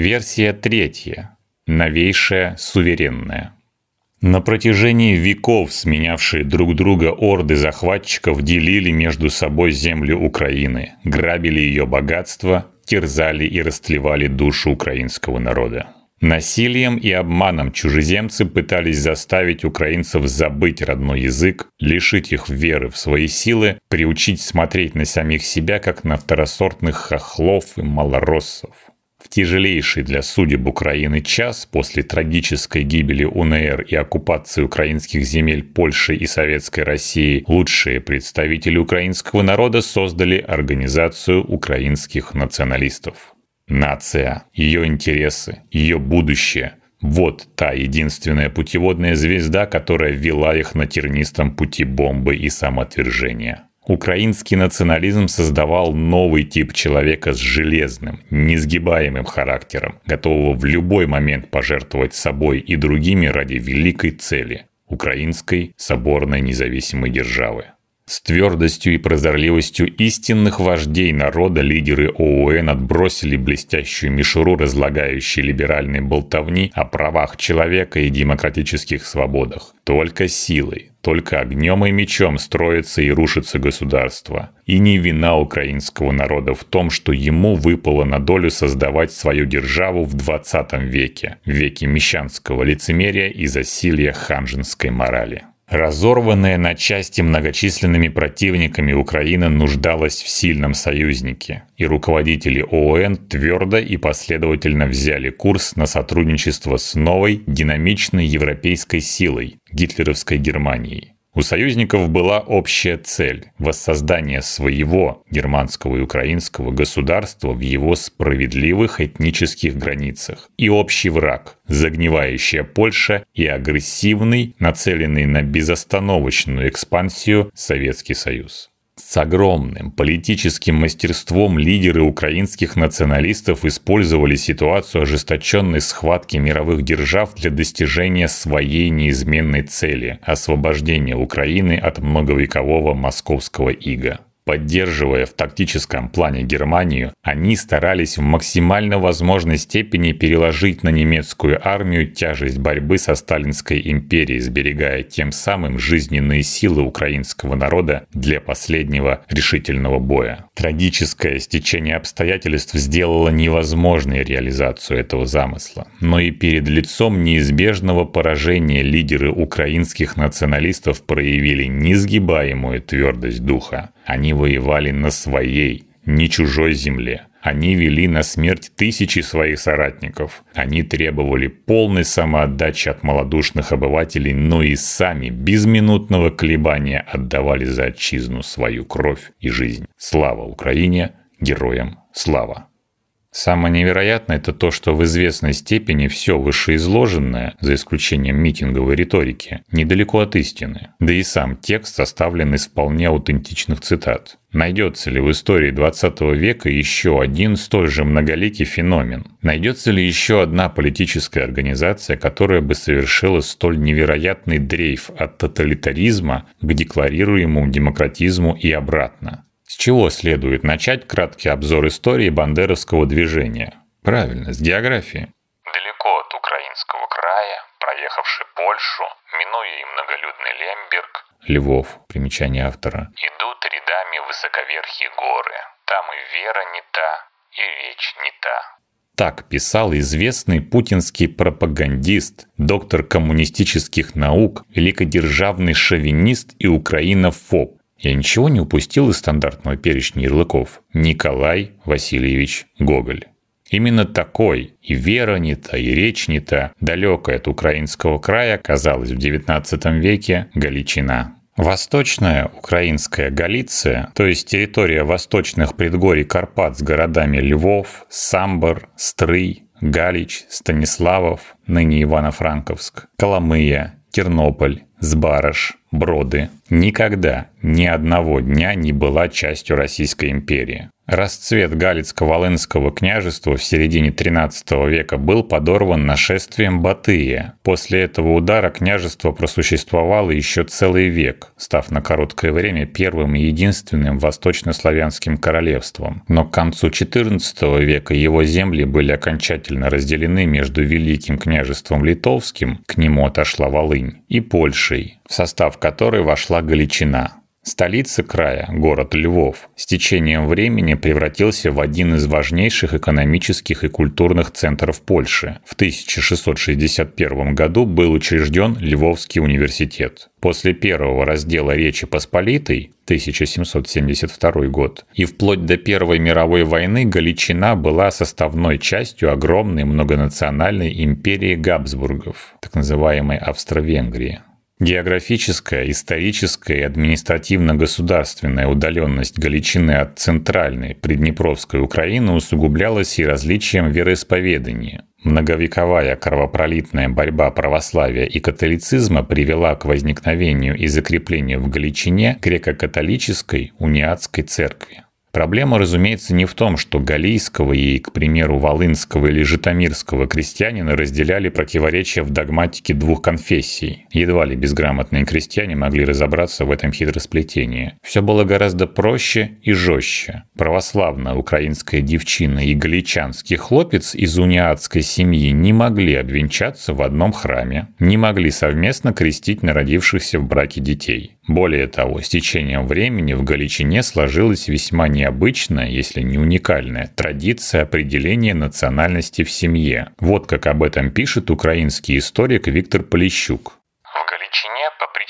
Версия третья. Новейшая, суверенная. На протяжении веков сменявшие друг друга орды захватчиков делили между собой землю Украины, грабили ее богатство, терзали и растлевали душу украинского народа. Насилием и обманом чужеземцы пытались заставить украинцев забыть родной язык, лишить их веры в свои силы, приучить смотреть на самих себя, как на второсортных хохлов и малороссов. В тяжелейший для судеб Украины час после трагической гибели УНР и оккупации украинских земель Польши и Советской России лучшие представители украинского народа создали Организацию украинских националистов. Нация, ее интересы, ее будущее – вот та единственная путеводная звезда, которая вела их на тернистом пути бомбы и самоотвержения. Украинский национализм создавал новый тип человека с железным, несгибаемым характером, готового в любой момент пожертвовать собой и другими ради великой цели – украинской соборной независимой державы. С твердостью и прозорливостью истинных вождей народа лидеры ОУН отбросили блестящую мишуру разлагающей либеральной болтовни о правах человека и демократических свободах. Только силой, только огнем и мечом строится и рушится государство. И не вина украинского народа в том, что ему выпало на долю создавать свою державу в 20 веке, веке мещанского лицемерия и засилья ханжинской морали. Разорванная на части многочисленными противниками Украина нуждалась в сильном союзнике, и руководители ООН твердо и последовательно взяли курс на сотрудничество с новой динамичной европейской силой – гитлеровской Германией. У союзников была общая цель – воссоздание своего германского и украинского государства в его справедливых этнических границах. И общий враг – загнивающая Польша и агрессивный, нацеленный на безостановочную экспансию Советский Союз. С огромным политическим мастерством лидеры украинских националистов использовали ситуацию ожесточенной схватки мировых держав для достижения своей неизменной цели – освобождения Украины от многовекового московского ига. Поддерживая в тактическом плане Германию, они старались в максимально возможной степени переложить на немецкую армию тяжесть борьбы со Сталинской империей, сберегая тем самым жизненные силы украинского народа для последнего решительного боя. Трагическое стечение обстоятельств сделало невозможной реализацию этого замысла. Но и перед лицом неизбежного поражения лидеры украинских националистов проявили несгибаемую твердость духа. Они воевали на своей, не чужой земле. Они вели на смерть тысячи своих соратников. Они требовали полной самоотдачи от малодушных обывателей, но и сами без минутного колебания отдавали за отчизну свою кровь и жизнь. Слава Украине! Героям слава! Самое невероятное – это то, что в известной степени все вышеизложенное, за исключением митинговой риторики, недалеко от истины. Да и сам текст составлен из вполне аутентичных цитат. Найдется ли в истории 20 века еще один столь же многоликий феномен? Найдется ли еще одна политическая организация, которая бы совершила столь невероятный дрейф от тоталитаризма к декларируемому демократизму и обратно? С чего следует начать краткий обзор истории бандеровского движения? Правильно, с географии. Далеко от украинского края, проехавши Польшу, минуя и многолюдный Лемберг, Львов, примечание автора. идут рядами высоковерхие горы. Там и вера не та, и речь не та. Так писал известный путинский пропагандист, доктор коммунистических наук, великодержавный шовинист и украинофоб я ничего не упустил из стандартного перечня ярлыков. Николай Васильевич Гоголь. Именно такой и вера не та, и речь не та, далекая от украинского края, казалась в XIX веке Галичина. Восточная украинская Галиция, то есть территория восточных предгорий Карпат с городами Львов, Самбор, Стрый, Галич, Станиславов, ныне Ивано-Франковск, Коломыя, Тернополь, Сбарыш, Броды никогда ни одного дня не была частью Российской империи. Расцвет Галицко-Волынского княжества в середине XIII века был подорван нашествием Батыя. После этого удара княжество просуществовало еще целый век, став на короткое время первым и единственным восточнославянским королевством. Но к концу XIV века его земли были окончательно разделены между Великим княжеством Литовским, к нему отошла Волынь, и Польшей, в состав которой вошла Галичина. Столица края, город Львов, с течением времени превратился в один из важнейших экономических и культурных центров Польши. В 1661 году был учрежден Львовский университет. После первого раздела Речи Посполитой 1772 год и вплоть до Первой мировой войны Галичина была составной частью огромной многонациональной империи Габсбургов, так называемой Австро-Венгрии. Географическая, историческая и административно-государственная удаленность Галичины от центральной Приднепровской Украины усугублялась и различием вероисповедания. Многовековая кровопролитная борьба православия и католицизма привела к возникновению и закреплению в Галичине греко-католической униатской церкви. Проблема, разумеется, не в том, что галийского и, к примеру, волынского или житомирского крестьянина разделяли противоречия в догматике двух конфессий. Едва ли безграмотные крестьяне могли разобраться в этом хитросплетении. Все было гораздо проще и жестче. Православная украинская девчина и галичанский хлопец из униатской семьи не могли обвенчаться в одном храме, не могли совместно крестить народившихся в браке детей. Более того, с течением времени в Галичине сложилась весьма необычная, если не уникальная, традиция определения национальности в семье. Вот как об этом пишет украинский историк Виктор Полищук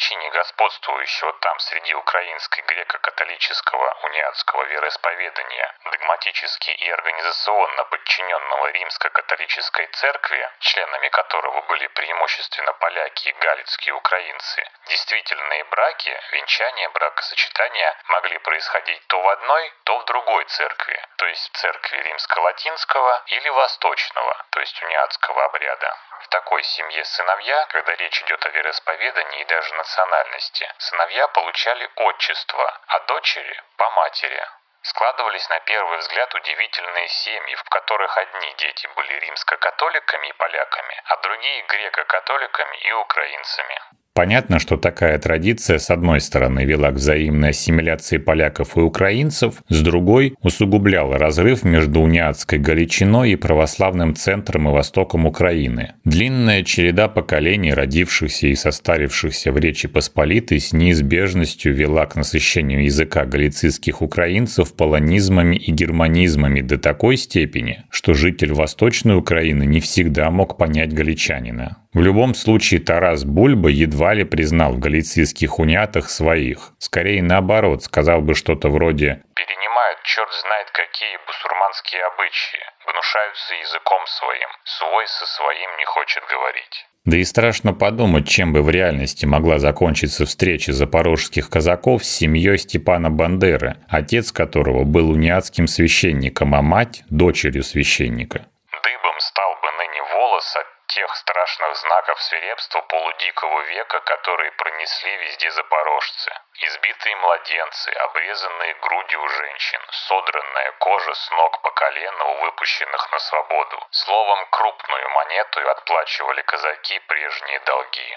причине господствующего там среди украинской греко-католического униатского вероисповедания догматически и организационно подчиненного римско-католической церкви, членами которого были преимущественно поляки и галицкие украинцы, действительные браки, венчания, бракосочетания могли происходить то в одной, то в другой церкви, то есть в церкви римско-латинского или восточного, то есть униатского обряда. Такой семье сыновья, когда речь идет о вероисповедании и даже национальности, сыновья получали отчество, а дочери – по матери. Складывались на первый взгляд удивительные семьи, в которых одни дети были римско-католиками и поляками, а другие греко-католиками и украинцами. Понятно, что такая традиция с одной стороны вела к взаимной ассимиляции поляков и украинцев, с другой усугубляла разрыв между униатской Галичиной и православным центром и востоком Украины. Длинная череда поколений, родившихся и состарившихся в Речи Посполитой, с неизбежностью вела к насыщению языка галицийских украинцев полонизмами и германизмами до такой степени, что житель Восточной Украины не всегда мог понять галичанина. В любом случае Тарас Бульба едва ли признал в галицийских унятах своих. Скорее наоборот, сказал бы что-то вроде «перенимают черт знает какие бусурманские обычаи, внушаются языком своим, свой со своим не хочет говорить». Да и страшно подумать, чем бы в реальности могла закончиться встреча запорожских казаков с семьей Степана Бандеры, отец которого был униатским священником, а мать – дочерью священника. Дыбом стал бы ныне волос от тех страшных знаков свирепства полудикого века, которые пронесли везде запорожцы. Избитые младенцы, обрезанные груди у женщин, содранная кожа с ног по колено у выпущенных на свободу. Словом, крупную монету отплачивали казаки прежние долги.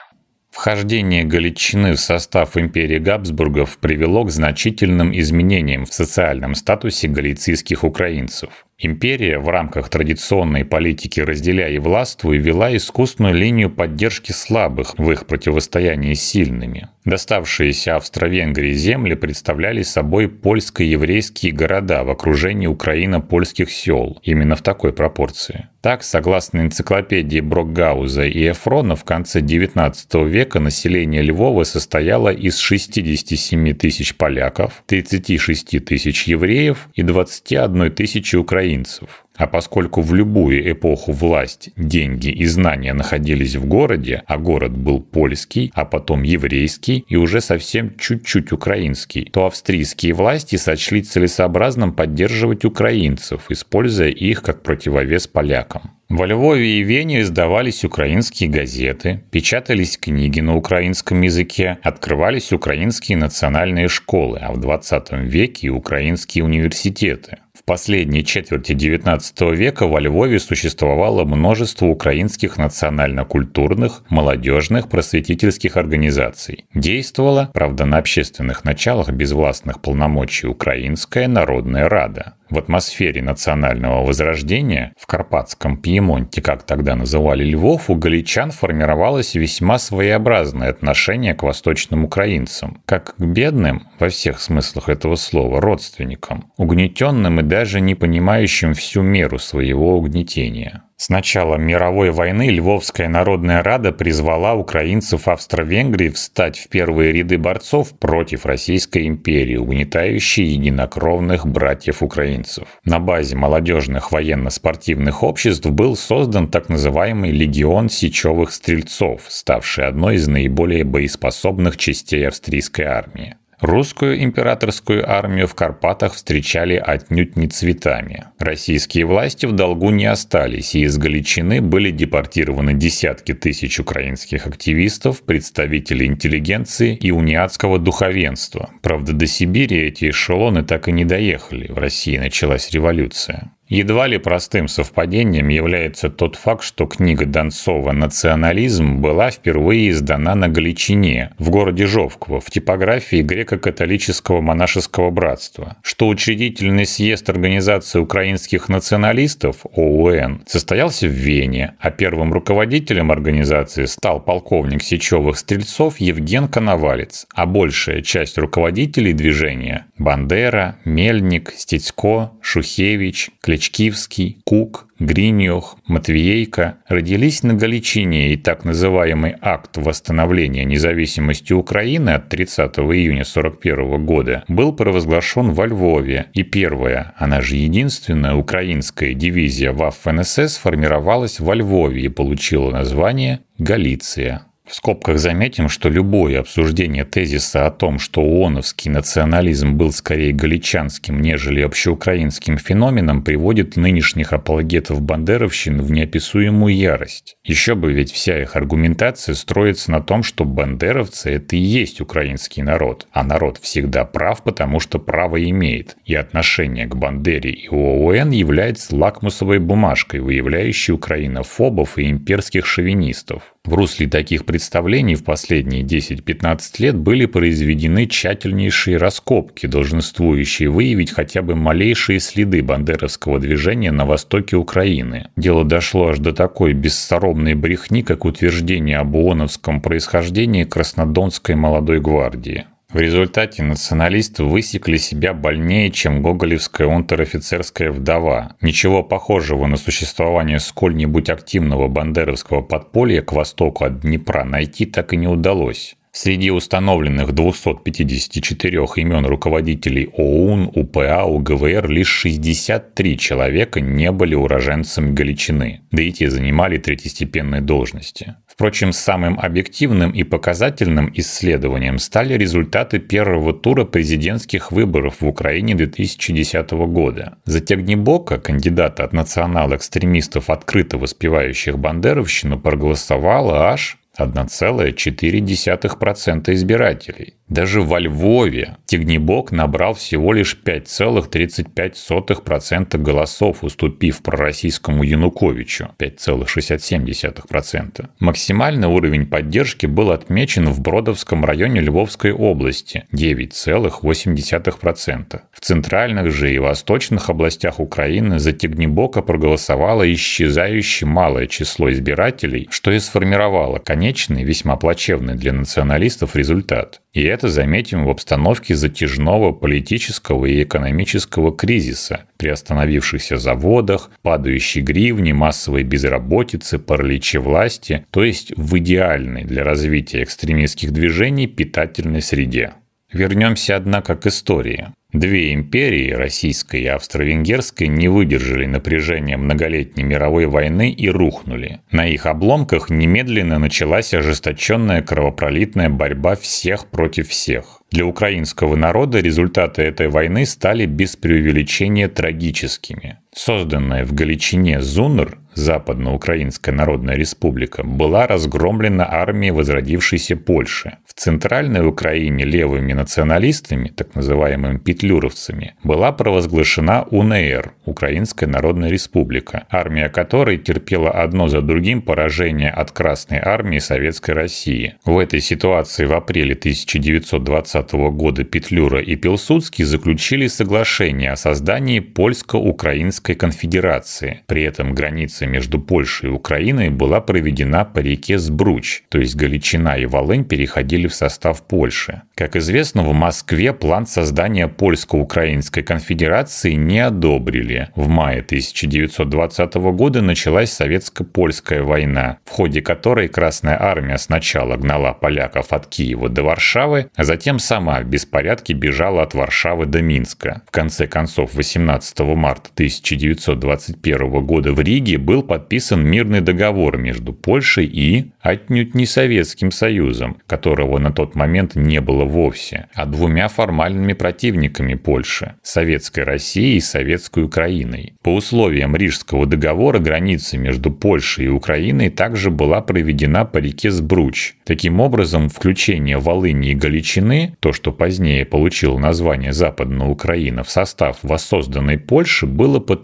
Вхождение Галичины в состав империи Габсбургов привело к значительным изменениям в социальном статусе галицийских украинцев. Империя в рамках традиционной политики «разделяй и властвуй» вела искусную линию поддержки слабых в их противостоянии сильными. Доставшиеся Австро-Венгрии земли представляли собой польско-еврейские города в окружении украино-польских сел, именно в такой пропорции. Так, согласно энциклопедии Брокгауза и Эфрона, в конце XIX века население Львова состояло из 67 тысяч поляков, 36 тысяч евреев и 21 тысячи украинцев. А поскольку в любую эпоху власть, деньги и знания находились в городе, а город был польский, а потом еврейский и уже совсем чуть-чуть украинский, то австрийские власти сочли целесообразным поддерживать украинцев, используя их как противовес полякам. Во Львове и Вене издавались украинские газеты, печатались книги на украинском языке, открывались украинские национальные школы, а в 20 веке и украинские университеты. В последней четверти XIX века во Львове существовало множество украинских национально-культурных, молодежных, просветительских организаций. Действовала, правда, на общественных началах без властных полномочий Украинская народная рада. В атмосфере национального возрождения в Карпатском Пьемонте, как тогда называли Львов, у галичан формировалось весьма своеобразное отношение к восточным украинцам, как к бедным, во всех смыслах этого слова, родственникам, угнетенным и даже не понимающим всю меру своего угнетения. С началом мировой войны Львовская народная рада призвала украинцев Австро-Венгрии встать в первые ряды борцов против Российской империи, угнетающей единокровных братьев-украинцев. На базе молодежных военно-спортивных обществ был создан так называемый «Легион сечевых стрельцов», ставший одной из наиболее боеспособных частей австрийской армии. Русскую императорскую армию в Карпатах встречали отнюдь не цветами. Российские власти в долгу не остались, и из Галичины были депортированы десятки тысяч украинских активистов, представителей интеллигенции и униатского духовенства. Правда, до Сибири эти эшелоны так и не доехали, в России началась революция. Едва ли простым совпадением является тот факт, что книга Донцова «Национализм» была впервые издана на Галичине, в городе Жовково, в типографии греко-католического монашеского братства, что учредительный съезд Организации украинских националистов ОУН состоялся в Вене, а первым руководителем организации стал полковник Сечевых стрельцов Евген Коновалец, а большая часть руководителей движения – Бандера, Мельник, Стецко, Шухевич, Клич Ячкивский, Кук, Гриньох, Матвиейко родились на Галичине, и так называемый акт восстановления независимости Украины от 30 июня 1941 года был провозглашен во Львове, и первая, она же единственная украинская дивизия ВАФ-НСС сформировалась во Львове и получила название «Галиция». В скобках заметим, что любое обсуждение тезиса о том, что ООНовский национализм был скорее галичанским, нежели общеукраинским феноменом, приводит нынешних апологетов бандеровщины в неописуемую ярость. Еще бы ведь вся их аргументация строится на том, что бандеровцы – это и есть украинский народ, а народ всегда прав, потому что право имеет, и отношение к Бандере и ООН является лакмусовой бумажкой, выявляющей украинофобов и имперских шовинистов. В русле таких представлений в последние 10-15 лет были произведены тщательнейшие раскопки, долженствующие выявить хотя бы малейшие следы бандеровского движения на востоке Украины. Дело дошло аж до такой бессоромной брехни, как утверждение об ООНовском происхождении Краснодонской молодой гвардии. В результате националисты высекли себя больнее, чем гоголевская унтер-офицерская вдова. Ничего похожего на существование сколь-нибудь активного бандеровского подполья к востоку от Днепра найти так и не удалось. Среди установленных 254 имен руководителей ОУН, УПА, УГВР лишь 63 человека не были уроженцами Галичины, да и те занимали третьестепенные должности. Впрочем, самым объективным и показательным исследованием стали результаты первого тура президентских выборов в Украине 2010 года. За Тягнебока, кандидата от национал-экстремистов, открыто воспевающих бандеровщину, проголосовало аж 1,4% избирателей. Даже во Львове Тигнебок набрал всего лишь 5,35% голосов, уступив пророссийскому Януковичу 5,67%. Максимальный уровень поддержки был отмечен в Бродовском районе Львовской области 9,8%. В центральных же и восточных областях Украины за Тигнебока проголосовало исчезающее малое число избирателей, что и сформировало конечный, весьма плачевный для националистов результат. И это заметим в обстановке затяжного политического и экономического кризиса, при остановившихся заводах, падающей гривне, массовой безработице, параличе власти, то есть в идеальной для развития экстремистских движений питательной среде. Вернемся, однако, к истории. Две империи, российская и австро-венгерская, не выдержали напряжения многолетней мировой войны и рухнули. На их обломках немедленно началась ожесточенная кровопролитная борьба всех против всех. Для украинского народа результаты этой войны стали без преувеличения трагическими. Созданная в Галичине ЗУНР, Западноукраинская Народная Республика, была разгромлена армией возродившейся Польши. В центральной Украине левыми националистами, так называемыми петлюровцами, была провозглашена УНР – Украинская Народная Республика, армия которой терпела одно за другим поражение от Красной армии Советской России. В этой ситуации в апреле 1920 года Петлюра и Пилсудский заключили соглашение о создании Польско-Украинской конфедерации. При этом граница между Польшей и Украиной была проведена по реке Сбруч, то есть Галичина и Волынь переходили в состав Польши. Как известно, в Москве план создания Польско-Украинской конфедерации не одобрили. В мае 1920 года началась Советско-Польская война, в ходе которой Красная Армия сначала гнала поляков от Киева до Варшавы, а затем сама в беспорядке бежала от Варшавы до Минска. В конце концов, 18 марта 1921 года в Риге был подписан мирный договор между Польшей и, отнюдь не Советским Союзом, которого на тот момент не было вовсе, а двумя формальными противниками Польши – Советской Россией и Советской Украиной. По условиям Рижского договора граница между Польшей и Украиной также была проведена по реке Сбруч. Таким образом, включение Волыни и Галичины, то, что позднее получило название Западная Украина, в состав воссозданной Польши, было подтверждено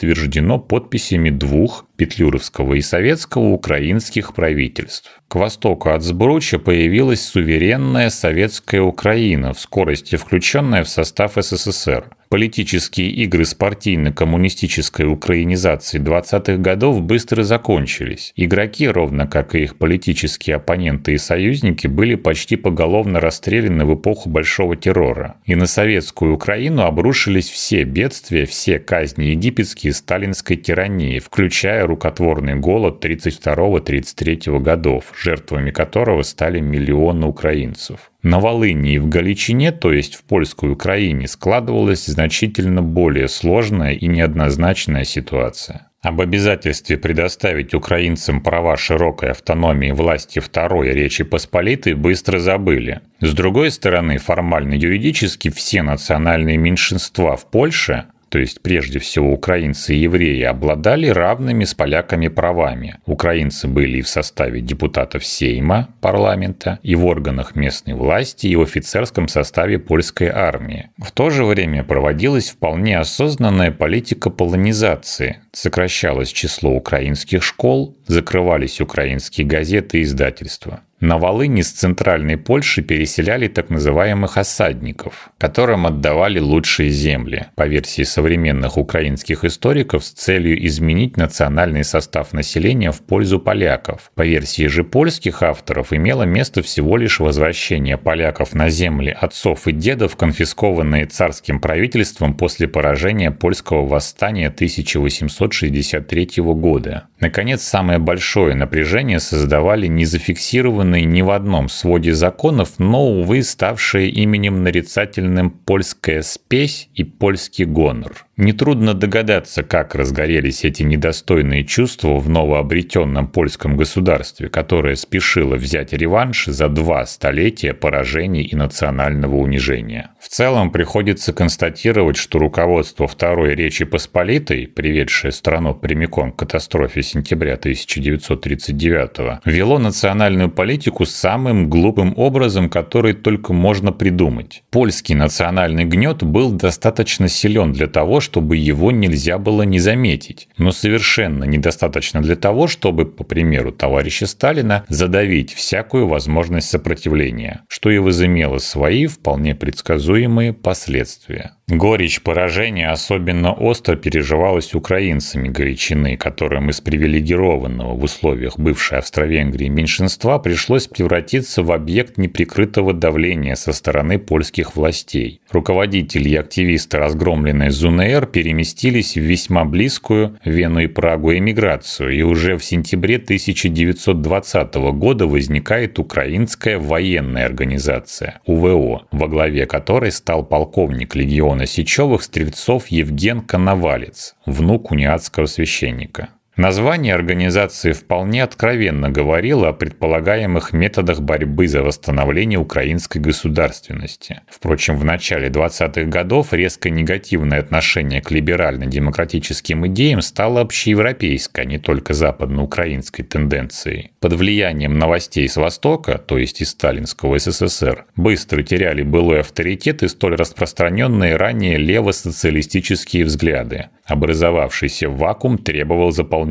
подписями двух петлюровского и советского украинских правительств. К востоку от Сбруча появилась суверенная советская Украина, в скорости включенная в состав СССР. Политические игры с партийно-коммунистической украинизацией 20-х годов быстро закончились. Игроки, ровно как и их политические оппоненты и союзники, были почти поголовно расстреляны в эпоху Большого террора. И на советскую Украину обрушились все бедствия, все казни египетские сталинской тирании, включая рукотворный голод 32-33 годов, жертвами которого стали миллионы украинцев. На Волыни и в Галичине, то есть в польской Украине, складывалась значительно более сложная и неоднозначная ситуация. Об обязательстве предоставить украинцам права широкой автономии власти Второй Речи Посполитой быстро забыли. С другой стороны, формально юридически все национальные меньшинства в Польше то есть прежде всего украинцы и евреи, обладали равными с поляками правами. Украинцы были и в составе депутатов Сейма, парламента, и в органах местной власти, и в офицерском составе польской армии. В то же время проводилась вполне осознанная политика полонизации. Сокращалось число украинских школ, закрывались украинские газеты и издательства. На Волыни с центральной Польши переселяли так называемых осадников, которым отдавали лучшие земли, по версии современных украинских историков, с целью изменить национальный состав населения в пользу поляков. По версии же польских авторов имело место всего лишь возвращение поляков на земли отцов и дедов, конфискованные царским правительством после поражения польского восстания 1863 года. Наконец, самое большое напряжение создавали незафиксированные записанные ни в одном своде законов, но, увы, ставшие именем нарицательным «польская спесь» и «польский гонор». Нетрудно догадаться, как разгорелись эти недостойные чувства в новообретенном польском государстве, которое спешило взять реванш за два столетия поражений и национального унижения. В целом приходится констатировать, что руководство Второй Речи Посполитой, приведшее страну прямиком к катастрофе сентября 1939 вело национальную политику самым глупым образом, который только можно придумать. Польский национальный гнет был достаточно силен для того, чтобы его нельзя было не заметить, но совершенно недостаточно для того, чтобы, по примеру товарища Сталина, задавить всякую возможность сопротивления, что и возымело свои вполне предсказуемые последствия. Горечь поражения особенно остро переживалась украинцами Галичины, которым из привилегированного в условиях бывшей Австро-Венгрии меньшинства пришлось превратиться в объект неприкрытого давления со стороны польских властей. Руководители и активисты разгромленной ЗУНР переместились в весьма близкую Вену и Прагу эмиграцию, и уже в сентябре 1920 года возникает Украинская военная организация, УВО, во главе которой стал полковник легиона Сечевых стрельцов Евген Коновалец, внук униатского священника. Название организации вполне откровенно говорило о предполагаемых методах борьбы за восстановление украинской государственности. Впрочем, в начале 20-х годов резко негативное отношение к либерально-демократическим идеям стало общеевропейской, а не только западноукраинской тенденцией. Под влиянием новостей с Востока, то есть из сталинского СССР, быстро теряли былой авторитет и столь распространенные ранее левосоциалистические взгляды. Образовавшийся вакуум требовал заполнения.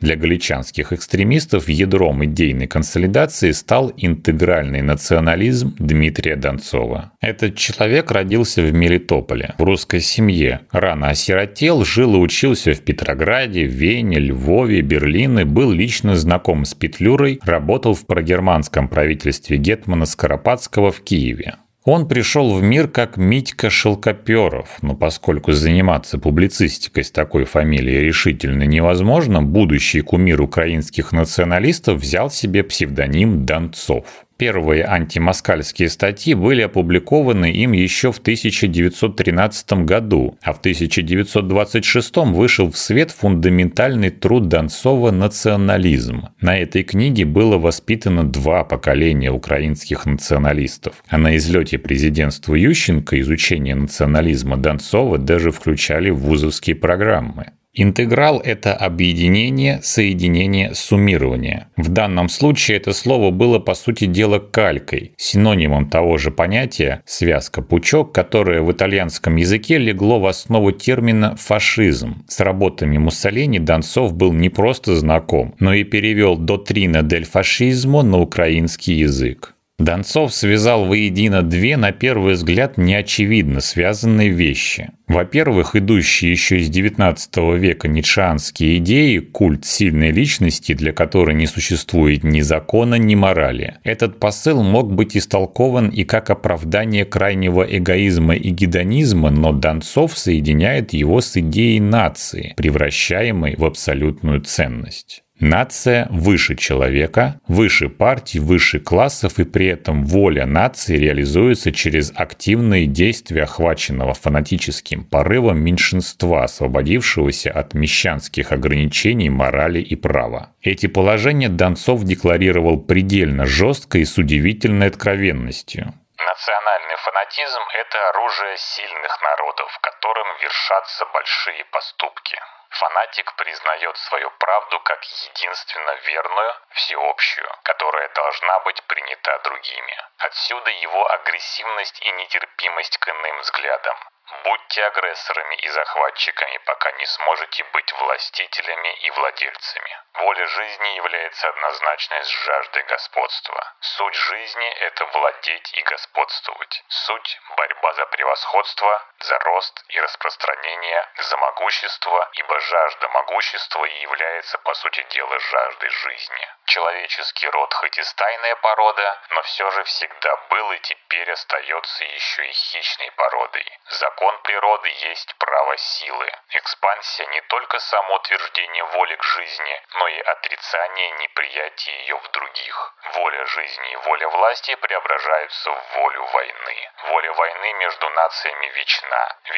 Для галичанских экстремистов ядром идейной консолидации стал интегральный национализм Дмитрия Донцова. Этот человек родился в Мелитополе, в русской семье. Рано осиротел, жил и учился в Петрограде, Вене, Львове, Берлине, был лично знаком с Петлюрой, работал в прогерманском правительстве Гетмана Скоропадского в Киеве. Он пришел в мир как Митька Шелкоперов, но поскольку заниматься публицистикой с такой фамилией решительно невозможно, будущий кумир украинских националистов взял себе псевдоним Донцов. Первые антимоскальские статьи были опубликованы им еще в 1913 году, а в 1926 вышел в свет фундаментальный труд Донцова «Национализм». На этой книге было воспитано два поколения украинских националистов, а на излете президентства Ющенко изучение национализма Донцова даже включали в вузовские программы. Интеграл – это объединение, соединение, суммирование. В данном случае это слово было по сути дела калькой, синонимом того же понятия «связка-пучок», которое в итальянском языке легло в основу термина «фашизм». С работами Муссолини Донцов был не просто знаком, но и перевел «дотрина дель фашизмо» на украинский язык. Донцов связал воедино две, на первый взгляд, неочевидно связанные вещи. Во-первых, идущие еще из XIX века ницшеанские идеи, культ сильной личности, для которой не существует ни закона, ни морали. Этот посыл мог быть истолкован и как оправдание крайнего эгоизма и гедонизма, но Донцов соединяет его с идеей нации, превращаемой в абсолютную ценность. Нация выше человека, выше партий, выше классов, и при этом воля нации реализуется через активные действия охваченного фанатическим порывом меньшинства, освободившегося от мещанских ограничений морали и права. Эти положения Донцов декларировал предельно жестко и с удивительной откровенностью. Национальный фанатизм – это оружие сильных народов, которым вершатся большие поступки. Фанатик признает свою правду как единственно верную, всеобщую, которая должна быть принята другими. Отсюда его агрессивность и нетерпимость к иным взглядам. Будьте агрессорами и захватчиками, пока не сможете быть властителями и владельцами. Воля жизни является однозначной с жаждой господства. Суть жизни – это владеть и господствовать. Суть – борьба за превосходство, за рост и распространение, за могущество, ибо жажда могущества и является, по сути дела, жаждой жизни. Человеческий род хоть и стайная порода, но все же всегда был и теперь остается еще и хищной породой. Закон природы есть право силы. Экспансия не только самоутверждение воли к жизни, но и отрицание неприятия ее в других. Воля жизни и воля власти преображаются в волю войны. Воля войны между нациями вечна.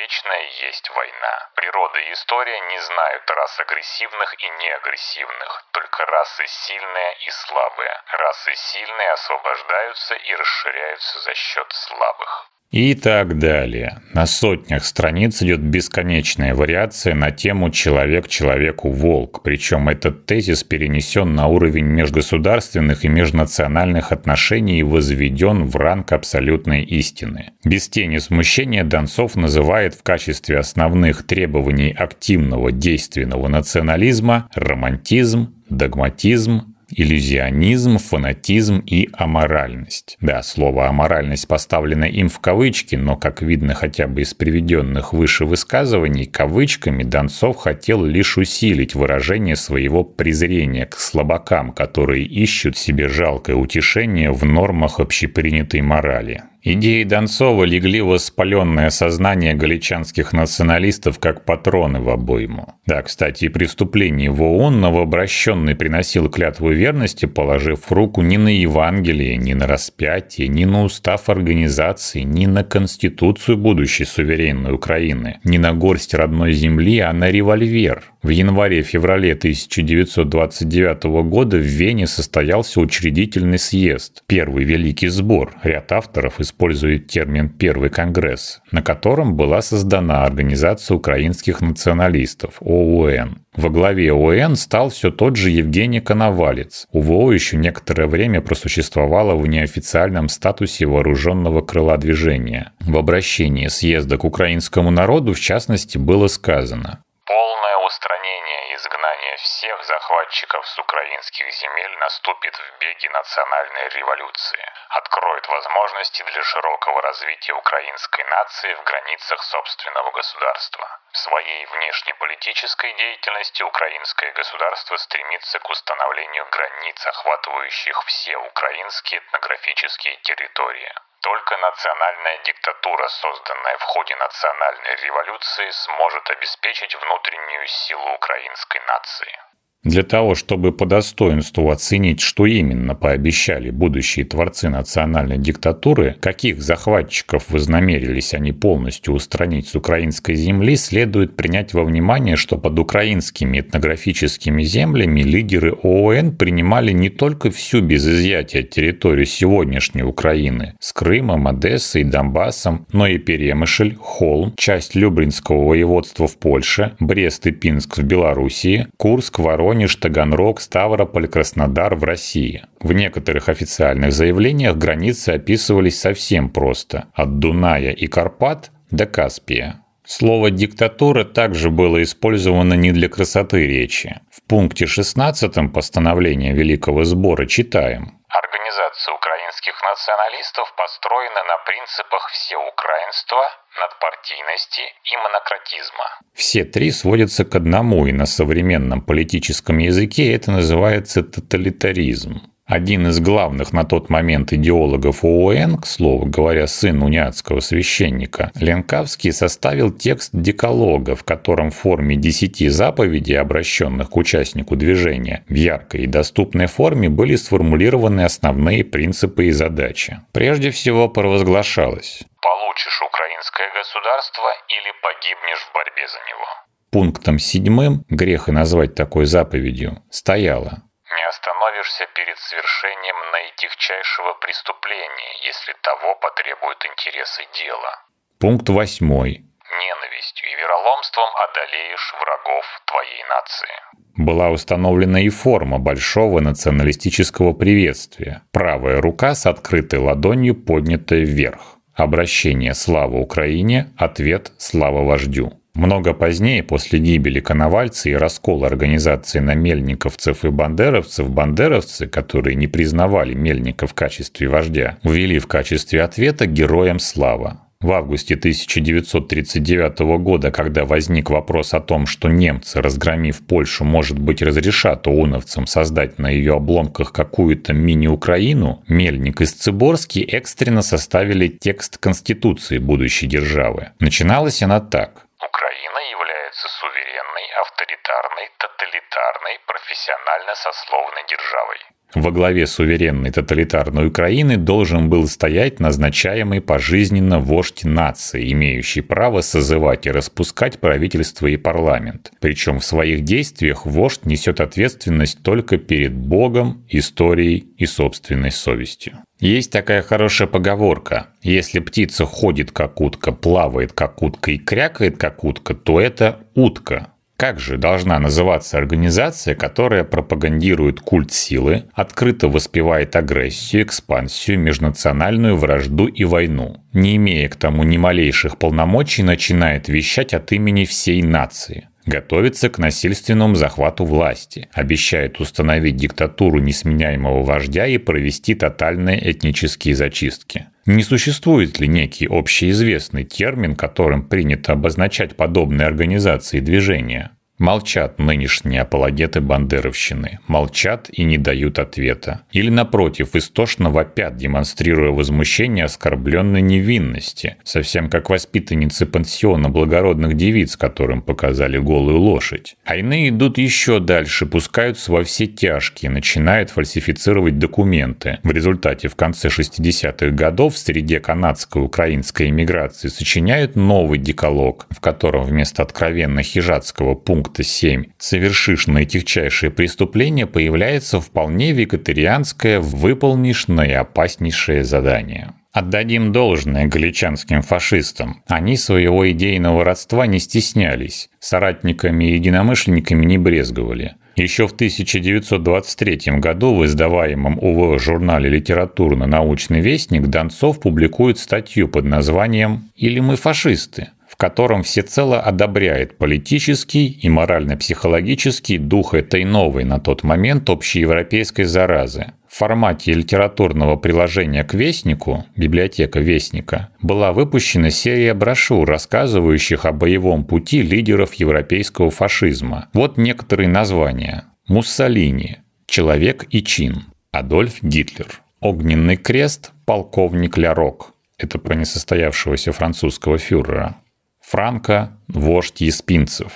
Вечная есть война. Природа и история не знают рас агрессивных и неагрессивных, только расы сильные и слабые. Расы сильные освобождаются и расширяются за счет слабых. И так далее. На сотнях страниц идет бесконечная вариация на тему «человек человеку волк», причем этот тезис перенесен на уровень межгосударственных и межнациональных отношений и возведен в ранг абсолютной истины. Без тени смущения Донцов называет в качестве основных требований активного действенного национализма романтизм, догматизм, иллюзионизм, фанатизм и аморальность. Да, слово «аморальность» поставлено им в кавычки, но, как видно хотя бы из приведенных выше высказываний, кавычками Донцов хотел лишь усилить выражение своего презрения к слабакам, которые ищут себе жалкое утешение в нормах общепринятой морали. Идеи Донцова легли в воспаленное сознание галичанских националистов как патроны в обойму. Да, кстати, и преступление в ООН новообращенный приносил клятву верности, положив руку ни на Евангелие, ни на распятие, ни на устав организации, ни на конституцию будущей суверенной Украины, ни на горсть родной земли, а на револьвер. В январе-феврале 1929 года в Вене состоялся учредительный съезд, первый великий сбор. Ряд авторов из использует термин «Первый конгресс», на котором была создана Организация украинских националистов, ОУН. Во главе ОУН стал все тот же Евгений Коновалец. УВО еще некоторое время просуществовало в неофициальном статусе вооруженного крыла движения. В обращении съезда к украинскому народу, в частности, было сказано Полное устранение и изгнание всех захватчиков с украинских земель наступит в беге национальной революции, откроет возможности для широкого развития украинской нации в границах собственного государства. В своей внешнеполитической деятельности украинское государство стремится к установлению границ, охватывающих все украинские этнографические территории. Только национальная диктатура, созданная в ходе национальной революции, сможет обеспечить внутреннюю силу украинской нации. Для того, чтобы по достоинству оценить, что именно пообещали будущие творцы национальной диктатуры, каких захватчиков вознамерились они полностью устранить с украинской земли, следует принять во внимание, что под украинскими этнографическими землями лидеры ООН принимали не только всю без изъятия территорию сегодняшней Украины с Крымом, Одессой Донбассом, но и Перемышль, Холм, часть Люблинского воеводства в Польше, Брест и Пинск в Белоруссии, Курск, Воронеж, Воронеж, Таганрог, Ставрополь, Краснодар в России. В некоторых официальных заявлениях границы описывались совсем просто – от Дуная и Карпат до Каспия. Слово «диктатура» также было использовано не для красоты речи. В пункте 16 постановления Великого Сбора читаем Организация украинских националистов построена на принципах всеукраинства, надпартийности и монократизма. Все три сводятся к одному, и на современном политическом языке это называется тоталитаризм. Один из главных на тот момент идеологов ООН, к слову говоря, сын униатского священника, Ленкавский составил текст декалога, в котором в форме десяти заповедей, обращенных к участнику движения, в яркой и доступной форме были сформулированы основные принципы и задачи. Прежде всего провозглашалось «Получишь украинское государство или погибнешь в борьбе за него». Пунктом седьмым, грех и назвать такой заповедью, стояло не остановишься перед совершением наитихчайшего преступления, если того потребуют интересы дела. Пункт восьмой. Ненавистью и вероломством одолеешь врагов твоей нации. Была установлена и форма большого националистического приветствия. Правая рука с открытой ладонью поднятая вверх. Обращение «Слава Украине», ответ «Слава вождю». Много позднее, после гибели Коновальца и раскола организации на мельниковцев и бандеровцев, бандеровцы, которые не признавали Мельника в качестве вождя, ввели в качестве ответа героям слава. В августе 1939 года, когда возник вопрос о том, что немцы, разгромив Польшу, может быть, разрешат ОУНовцам создать на ее обломках какую-то мини-Украину, Мельник и Сцеборский экстренно составили текст Конституции будущей державы. Начиналась она так. Украина является суверенной, авторитарной, тоталитарной, профессионально-сословной державой. Во главе суверенной тоталитарной Украины должен был стоять назначаемый пожизненно вождь нации, имеющий право созывать и распускать правительство и парламент. Причем в своих действиях вождь несет ответственность только перед Богом, историей и собственной совестью. Есть такая хорошая поговорка. Если птица ходит как утка, плавает как утка и крякает как утка, то это утка. Как же должна называться организация, которая пропагандирует культ силы, открыто воспевает агрессию, экспансию, межнациональную вражду и войну, не имея к тому ни малейших полномочий, начинает вещать от имени всей нации? Готовится к насильственному захвату власти, обещает установить диктатуру несменяемого вождя и провести тотальные этнические зачистки. Не существует ли некий общеизвестный термин, которым принято обозначать подобные организации и движения? Молчат нынешние апологеты бандеровщины, молчат и не дают ответа. Или, напротив, истошно вопят, демонстрируя возмущение оскорбленной невинности, совсем как воспитанницы пансиона благородных девиц, которым показали голую лошадь. А иные идут еще дальше, пускаются во все тяжкие, начинают фальсифицировать документы. В результате в конце 60-х годов в среде канадской украинской эмиграции сочиняют новый деколог, в котором вместо откровенно хижатского пункта пункта 7 «Совершишь наитягчайшее преступление» появляется вполне вегетарианское «выполнишь наиопаснейшее задание». Отдадим должное галичанским фашистам. Они своего идейного родства не стеснялись, соратниками и единомышленниками не брезговали. Еще в 1923 году в издаваемом УВ журнале «Литературно-научный вестник» Донцов публикует статью под названием «Или мы фашисты?», котором всецело одобряет политический и морально-психологический дух этой новой на тот момент общеевропейской заразы. В формате литературного приложения к Вестнику, библиотека Вестника, была выпущена серия брошюр, рассказывающих о боевом пути лидеров европейского фашизма. Вот некоторые названия. Муссолини, Человек и чин, Адольф Гитлер, Огненный крест, полковник Лярок. Это про несостоявшегося французского фюрера. Франко – вождь еспинцев.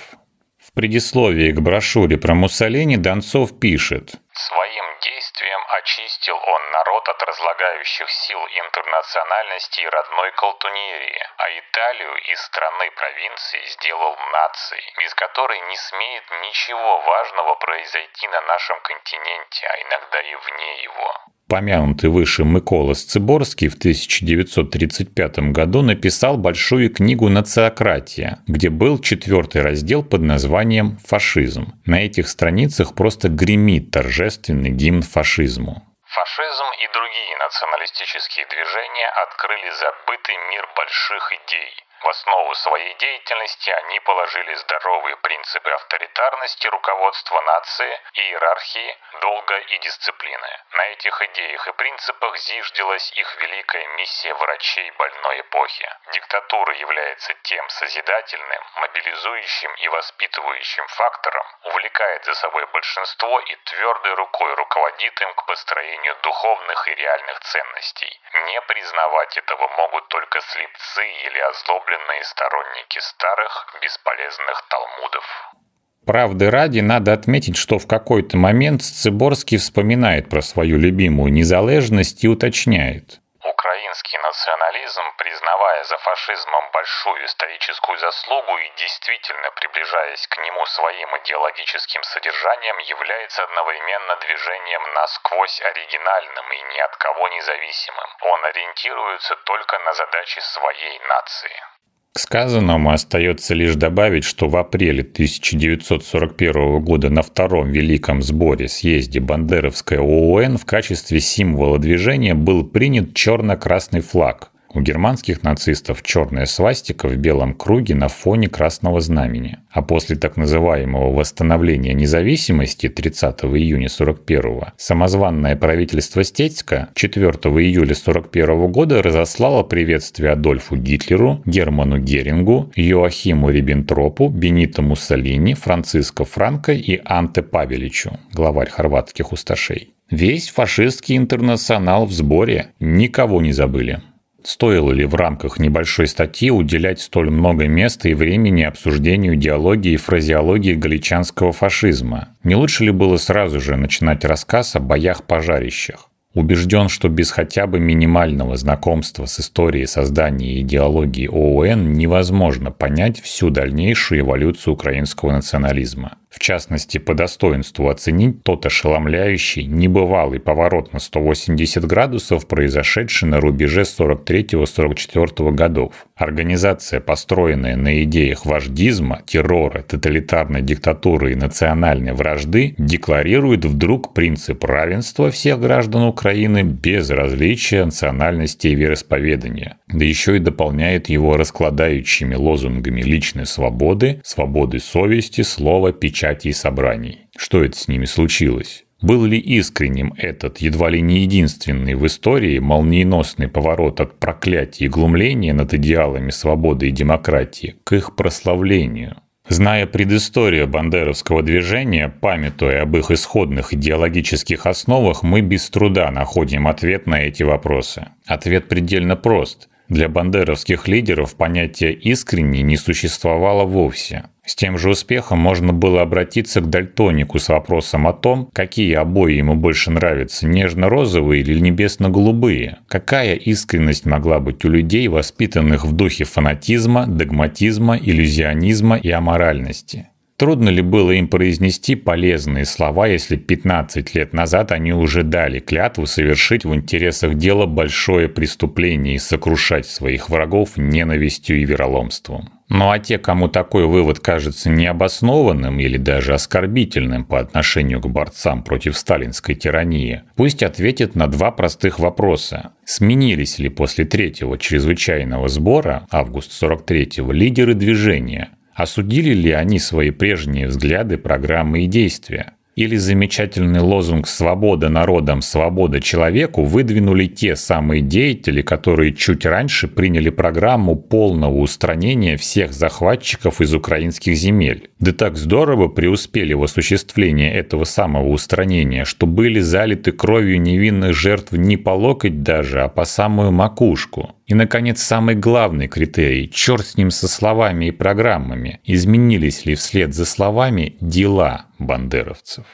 В предисловии к брошюре про Муссолини Донцов пишет «Своим действием очистил он народ от разлагающих сил интернациональности и родной колтуньерии, а Италию из страны провинции сделал нацией, без которой не смеет ничего важного произойти на нашем континенте, а иногда и вне его. Помянутый выше Микола Сциборский в 1935 году написал большую книгу «Нациократия», где был четвертый раздел под названием «Фашизм». На этих страницах просто гремит торжественный гимн фашизму. Фашизм и другие националистические движения открыли забытый мир больших идей, в основу своей деятельности они положили здоровые принципы авторитарности, руководства нации, иерархии, долга и дисциплины. На этих идеях и принципах зиждилась их великая миссия врачей больной эпохи. Диктатура является тем созидательным, мобилизующим и воспитывающим фактором, увлекает за собой большинство и твердой рукой руководит им к построению духовных и реальных ценностей. Не признавать этого могут только слепцы или озлобленные сторонники старых, бесполезных талмудов. Правды ради надо отметить, что в какой-то момент Сциборский вспоминает про свою любимую незалежность и уточняет. Украинский национализм, признавая за фашизмом большую историческую заслугу и действительно приближаясь к нему своим идеологическим содержанием, является одновременно движением насквозь оригинальным и ни от кого независимым. Он ориентируется только на задачи своей нации. К сказанному остается лишь добавить, что в апреле 1941 года на втором Великом сборе съезде Бандеровская ООН в качестве символа движения был принят черно-красный флаг – у германских нацистов черная свастика в белом круге на фоне красного знамени. А после так называемого восстановления независимости 30 июня 41 самозванное правительство Стецка 4 июля 41 года разослало приветствие Адольфу Гитлеру, Герману Герингу, Йоахиму Риббентропу, Бенито Муссолини, Франциско Франко и Анте Павеличу, главарь хорватских усташей. Весь фашистский интернационал в сборе, никого не забыли. Стоило ли в рамках небольшой статьи уделять столь много места и времени обсуждению идеологии и фразеологии галичанского фашизма? Не лучше ли было сразу же начинать рассказ о боях-пожарищах? Убежден, что без хотя бы минимального знакомства с историей создания идеологии ООН невозможно понять всю дальнейшую эволюцию украинского национализма. В частности, по достоинству оценить тот ошеломляющий, небывалый поворот на 180 градусов, произошедший на рубеже 43-44 годов. Организация, построенная на идеях вождизма, террора, тоталитарной диктатуры и национальной вражды, декларирует вдруг принцип равенства всех граждан Украины без различия национальности и вероисповедания, да еще и дополняет его раскладающими лозунгами личной свободы, свободы совести, слова, печати печатей собраний. Что это с ними случилось? Был ли искренним этот, едва ли не единственный в истории, молниеносный поворот от проклятия и глумления над идеалами свободы и демократии к их прославлению? Зная предысторию бандеровского движения, памятуя об их исходных идеологических основах, мы без труда находим ответ на эти вопросы. Ответ предельно прост. Для бандеровских лидеров понятие «искренне» не существовало вовсе. С тем же успехом можно было обратиться к дальтонику с вопросом о том, какие обои ему больше нравятся, нежно-розовые или небесно-голубые. Какая искренность могла быть у людей, воспитанных в духе фанатизма, догматизма, иллюзионизма и аморальности? Трудно ли было им произнести полезные слова, если 15 лет назад они уже дали клятву совершить в интересах дела большое преступление и сокрушать своих врагов ненавистью и вероломством? Ну а те, кому такой вывод кажется необоснованным или даже оскорбительным по отношению к борцам против сталинской тирании, пусть ответят на два простых вопроса. Сменились ли после третьего чрезвычайного сбора, август 43-го, лидеры движения? Осудили ли они свои прежние взгляды, программы и действия? Или замечательный лозунг «Свобода народам, свобода человеку» выдвинули те самые деятели, которые чуть раньше приняли программу полного устранения всех захватчиков из украинских земель. Да так здорово преуспели в осуществлении этого самого устранения, что были залиты кровью невинных жертв не по локоть даже, а по самую макушку. И, наконец, самый главный критерий – черт с ним со словами и программами. Изменились ли вслед за словами дела бандеровцев?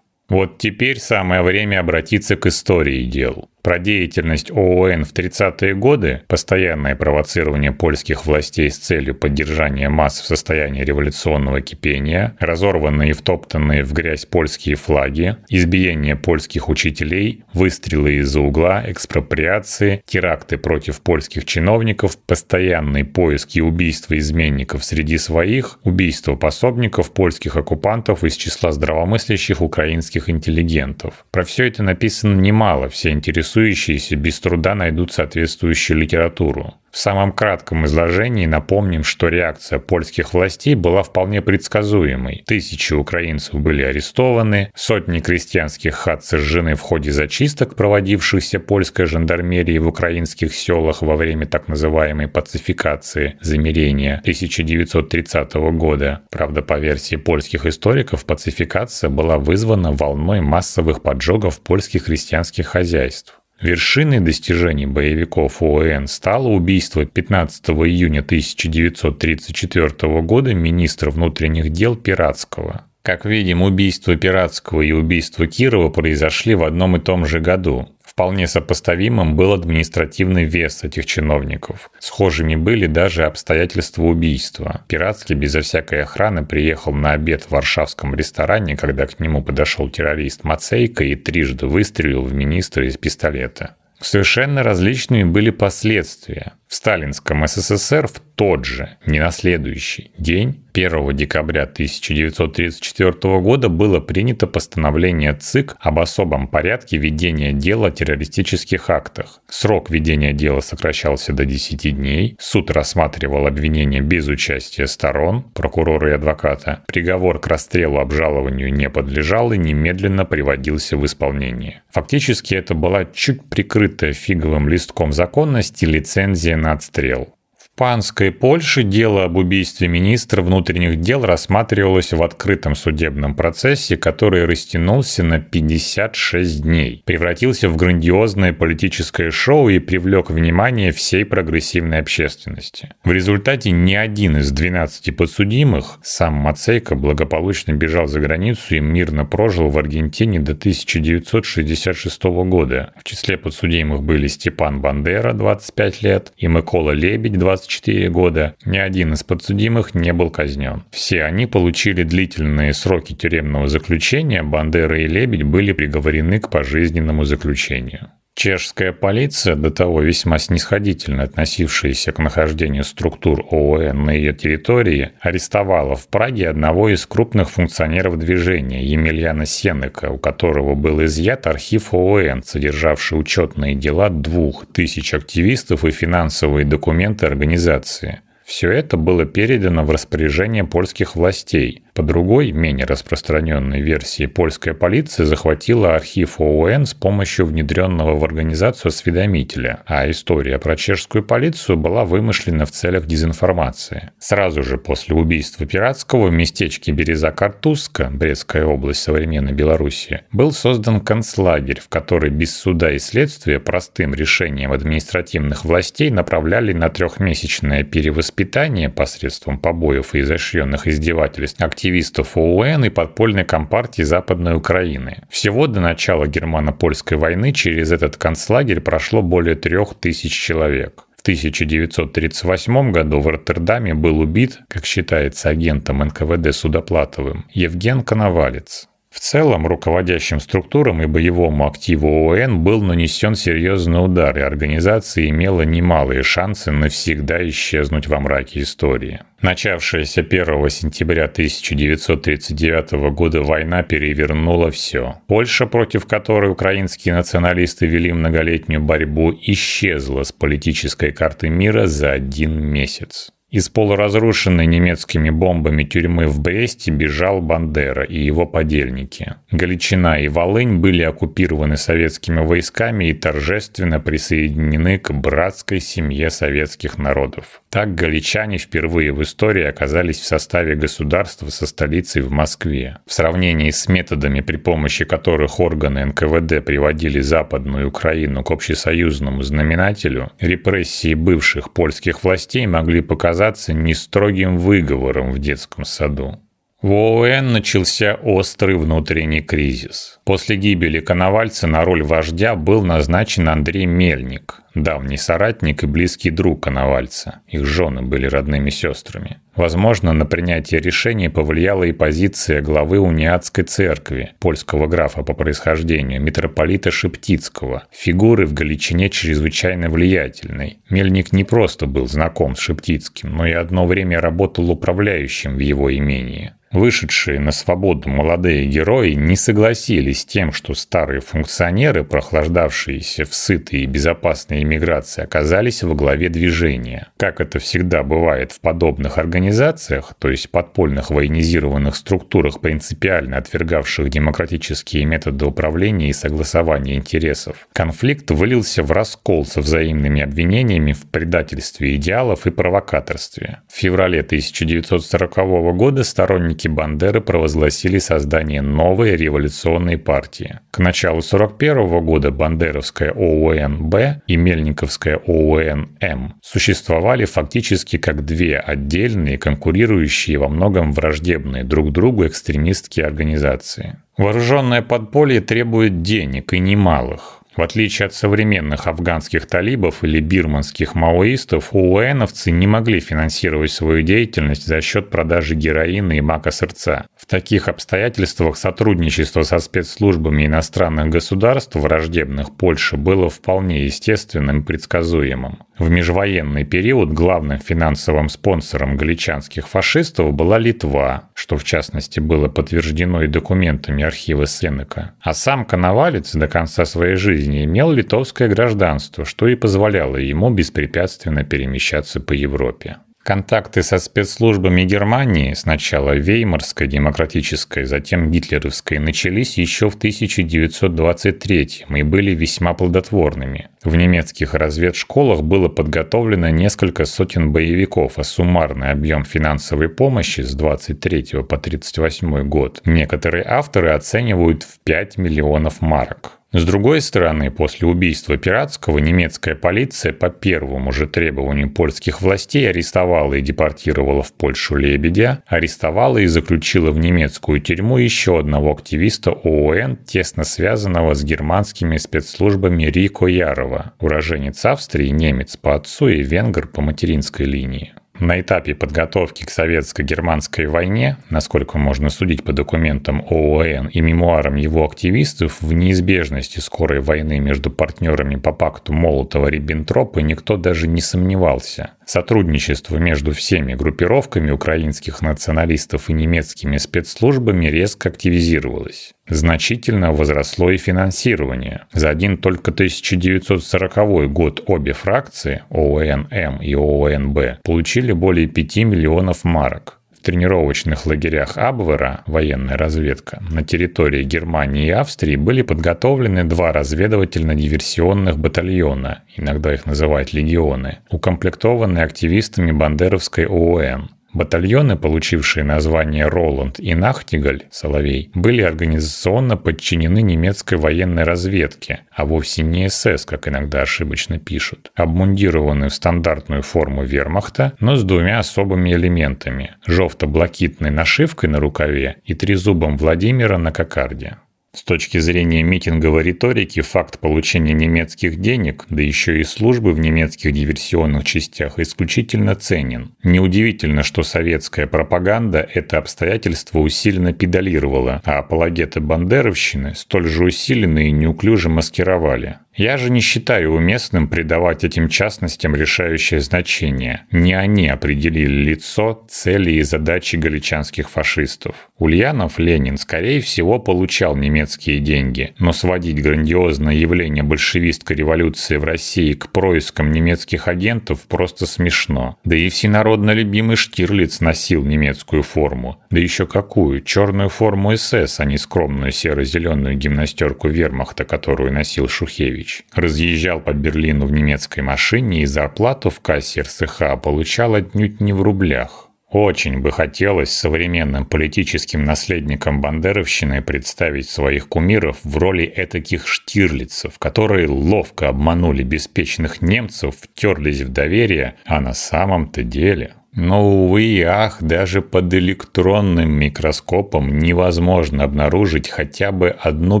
Вот теперь самое время обратиться к истории дел. Про деятельность ООН в 30-е годы, постоянное провоцирование польских властей с целью поддержания масс в состоянии революционного кипения, разорванные и втоптанные в грязь польские флаги, избиение польских учителей, выстрелы из-за угла, экспроприации, теракты против польских чиновников, постоянные поиски и убийства изменников среди своих, убийство пособников польских оккупантов из числа здравомыслящих украинских интеллигентов. Про все это написано немало, все интересуют интересующиеся без труда найдут соответствующую литературу. В самом кратком изложении напомним, что реакция польских властей была вполне предсказуемой. Тысячи украинцев были арестованы, сотни крестьянских хат сожжены в ходе зачисток, проводившихся польской жандармерией в украинских селах во время так называемой пацификации замерения 1930 года. Правда, по версии польских историков, пацификация была вызвана волной массовых поджогов польских крестьянских хозяйств. Вершиной достижений боевиков ООН стало убийство 15 июня 1934 года министра внутренних дел Пиратского. Как видим, убийство Пиратского и убийство Кирова произошли в одном и том же году. Вполне сопоставимым был административный вес этих чиновников. Схожими были даже обстоятельства убийства. Пиратский безо всякой охраны приехал на обед в варшавском ресторане, когда к нему подошел террорист Мацейко и трижды выстрелил в министра из пистолета. Совершенно различными были последствия. В сталинском СССР в тот же, не на следующий день, 1 декабря 1934 года было принято постановление ЦИК об особом порядке ведения дела о террористических актах. Срок ведения дела сокращался до 10 дней, суд рассматривал обвинение без участия сторон, прокурора и адвоката, приговор к расстрелу обжалованию не подлежал и немедленно приводился в исполнение. Фактически это была чуть прикрытая фиговым листком законности лицензия отстрел. Панской Польше дело об убийстве министра внутренних дел рассматривалось в открытом судебном процессе, который растянулся на 56 дней, превратился в грандиозное политическое шоу и привлек внимание всей прогрессивной общественности. В результате ни один из 12 подсудимых, сам Мацейко, благополучно бежал за границу и мирно прожил в Аргентине до 1966 года. В числе подсудимых были Степан Бандера, 25 лет, и Микола Лебедь, 20 24 года ни один из подсудимых не был казнен. Все они получили длительные сроки тюремного заключения, Бандера и Лебедь были приговорены к пожизненному заключению. Чешская полиция, до того весьма снисходительно относившаяся к нахождению структур ООН на ее территории, арестовала в Праге одного из крупных функционеров движения, Емельяна Сенека, у которого был изъят архив ООН, содержавший учетные дела двух тысяч активистов и финансовые документы организации – все это было передано в распоряжение польских властей. По другой, менее распространенной версии, польская полиция захватила архив ООН с помощью внедренного в организацию осведомителя, а история про чешскую полицию была вымышлена в целях дезинформации. Сразу же после убийства Пиратского в местечке Береза-Картузска, Брестская область современной Белоруссии, был создан концлагерь, в который без суда и следствия простым решением административных властей направляли на трехмесячное перевоспитание посредством побоев и изощренных издевательств активистов ОУН и подпольной компартии Западной Украины. Всего до начала германо-польской войны через этот концлагерь прошло более трех тысяч человек. В 1938 году в Роттердаме был убит, как считается агентом НКВД Судоплатовым, Евген Коновалец. В целом, руководящим структурам и боевому активу ООН был нанесен серьезный удар, и организация имела немалые шансы навсегда исчезнуть во мраке истории. Начавшаяся 1 сентября 1939 года война перевернула все. Польша, против которой украинские националисты вели многолетнюю борьбу, исчезла с политической карты мира за один месяц. Из полуразрушенной немецкими бомбами тюрьмы в Бресте бежал Бандера и его подельники. Галичина и Волынь были оккупированы советскими войсками и торжественно присоединены к братской семье советских народов. Так галичане впервые в истории оказались в составе государства со столицей в Москве. В сравнении с методами, при помощи которых органы НКВД приводили Западную Украину к общесоюзному знаменателю, репрессии бывших польских властей могли показать казаться не строгим выговором в детском саду. В ООН начался острый внутренний кризис. После гибели Коновальца на роль вождя был назначен Андрей Мельник, давний соратник и близкий друг Коновальца. Их жены были родными сестрами. Возможно, на принятие решения повлияла и позиция главы униатской церкви, польского графа по происхождению, митрополита Шептицкого, фигуры в Галичине чрезвычайно влиятельной. Мельник не просто был знаком с Шептицким, но и одно время работал управляющим в его имении. Вышедшие на свободу молодые герои не согласились с тем, что старые функционеры, прохлаждавшиеся в сытой и безопасной иммиграции, оказались во главе движения. Как это всегда бывает в подобных организациях, то есть подпольных военизированных структурах, принципиально отвергавших демократические методы управления и согласования интересов, конфликт вылился в раскол со взаимными обвинениями в предательстве идеалов и провокаторстве. В феврале 1940 года сторонники сторонники Бандеры провозгласили создание новой революционной партии. К началу 1941 года Бандеровская ОУН-Б и Мельниковская ОУН-М существовали фактически как две отдельные, конкурирующие во многом враждебные друг другу экстремистские организации. Вооруженное подполье требует денег и немалых. В отличие от современных афганских талибов или бирманских маоистов, ОУНовцы не могли финансировать свою деятельность за счет продажи героина и мака сердца. В таких обстоятельствах сотрудничество со спецслужбами иностранных государств, враждебных Польши, было вполне естественным и предсказуемым. В межвоенный период главным финансовым спонсором галичанских фашистов была Литва, что в частности было подтверждено и документами архива Сенека. А сам Коновалец до конца своей жизни имел литовское гражданство, что и позволяло ему беспрепятственно перемещаться по Европе. Контакты со спецслужбами Германии, сначала Веймарской демократической, затем гитлеровской, начались еще в 1923 и были весьма плодотворными. В немецких разведшколах было подготовлено несколько сотен боевиков, а суммарный объем финансовой помощи с 23 по 38 год некоторые авторы оценивают в 5 миллионов марок. С другой стороны, после убийства Пиратского немецкая полиция по первому же требованию польских властей арестовала и депортировала в Польшу Лебедя, арестовала и заключила в немецкую тюрьму еще одного активиста ООН, тесно связанного с германскими спецслужбами Рико Ярова, уроженец Австрии, немец по отцу и венгр по материнской линии. На этапе подготовки к советско-германской войне, насколько можно судить по документам ООН и мемуарам его активистов, в неизбежности скорой войны между партнерами по пакту Молотова-Риббентропа никто даже не сомневался. Сотрудничество между всеми группировками украинских националистов и немецкими спецслужбами резко активизировалось. Значительно возросло и финансирование. За один только 1940 год обе фракции ООН-М и ООН-Б получили более 5 миллионов марок. Тренировочных лагерях Абвера, военная разведка, на территории Германии и Австрии были подготовлены два разведывательно-диверсионных батальона, иногда их называют легионы, укомплектованные активистами бандеровской ООН. Батальоны, получившие название «Роланд» и «Нахтигаль» — «Соловей», были организационно подчинены немецкой военной разведке, а вовсе не СС, как иногда ошибочно пишут, обмундированы в стандартную форму вермахта, но с двумя особыми элементами – жовто-блакитной нашивкой на рукаве и трезубом Владимира на кокарде. С точки зрения митинговой риторики, факт получения немецких денег, да еще и службы в немецких диверсионных частях, исключительно ценен. Неудивительно, что советская пропаганда это обстоятельство усиленно педалировала, а апологеты бандеровщины столь же усиленно и неуклюже маскировали. Я же не считаю уместным придавать этим частностям решающее значение. Не они определили лицо, цели и задачи галичанских фашистов. Ульянов, Ленин, скорее всего, получал немецкие деньги, но сводить грандиозное явление большевистской революции в России к проискам немецких агентов просто смешно. Да и всенародно любимый Штирлиц носил немецкую форму. Да еще какую? Черную форму СС, а не скромную серо-зеленую гимнастерку вермахта, которую носил Шухевич. Ильич разъезжал по Берлину в немецкой машине и зарплату в кассе РСХ получал отнюдь не в рублях. Очень бы хотелось современным политическим наследникам бандеровщины представить своих кумиров в роли этаких штирлицев, которые ловко обманули беспечных немцев, втерлись в доверие, а на самом-то деле но, увы и ах, даже под электронным микроскопом невозможно обнаружить хотя бы одну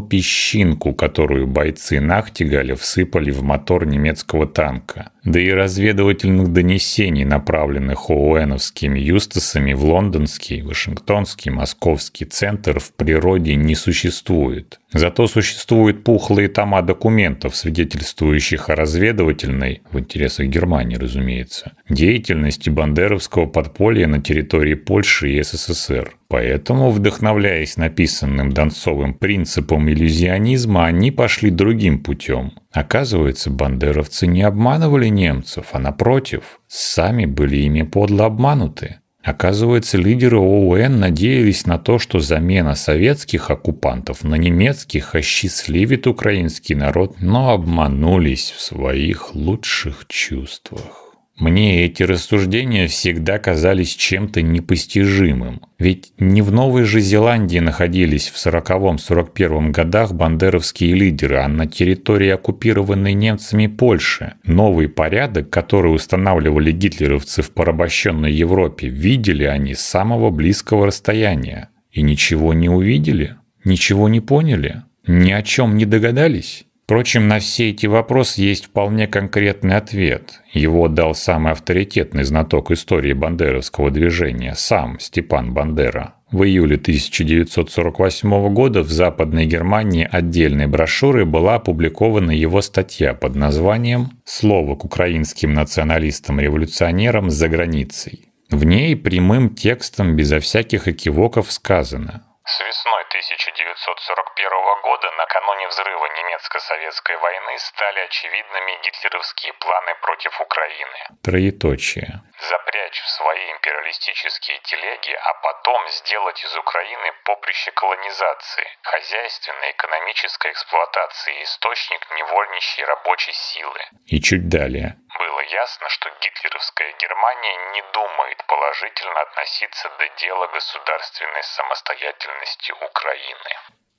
песчинку, которую бойцы Нахтигаля всыпали в мотор немецкого танка. Да и разведывательных донесений, направленных ООНовскими юстасами в лондонский, вашингтонский, московский центр в природе не существует. Зато существуют пухлые тома документов, свидетельствующих о разведывательной, в интересах Германии, разумеется, деятельности бандеровского подполья на территории Польши и СССР. Поэтому, вдохновляясь написанным Донцовым принципом иллюзионизма, они пошли другим путем. Оказывается, бандеровцы не обманывали немцев, а напротив, сами были ими подло обмануты. Оказывается, лидеры ОУН надеялись на то, что замена советских оккупантов на немецких осчастливит украинский народ, но обманулись в своих лучших чувствах. Мне эти рассуждения всегда казались чем-то непостижимым. Ведь не в Новой же Зеландии находились в 40-41 годах бандеровские лидеры, а на территории оккупированной немцами Польши. Новый порядок, который устанавливали гитлеровцы в порабощенной Европе, видели они с самого близкого расстояния. И ничего не увидели? Ничего не поняли? Ни о чем не догадались? Впрочем, на все эти вопросы есть вполне конкретный ответ. Его дал самый авторитетный знаток истории бандеровского движения, сам Степан Бандера. В июле 1948 года в Западной Германии отдельной брошюрой была опубликована его статья под названием «Слово к украинским националистам-революционерам за границей». В ней прямым текстом безо всяких экивоков сказано с весной 1941 года, накануне взрыва немецко-советской войны, стали очевидными гитлеровские планы против Украины. Троеточие. Запрячь в свои империалистические телеги, а потом сделать из Украины поприще колонизации, хозяйственной, экономической эксплуатации источник невольничьей рабочей силы. И чуть далее было ясно, что гитлеровская Германия не думает положительно относиться до дела государственной самостоятельности Украины.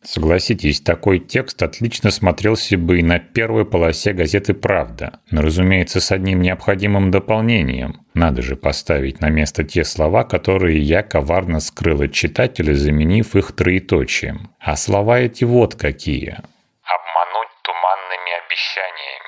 Согласитесь, такой текст отлично смотрелся бы и на первой полосе газеты «Правда», но, разумеется, с одним необходимым дополнением. Надо же поставить на место те слова, которые я коварно скрыл от читателя, заменив их троеточием. А слова эти вот какие. Обмануть туманными обещаниями,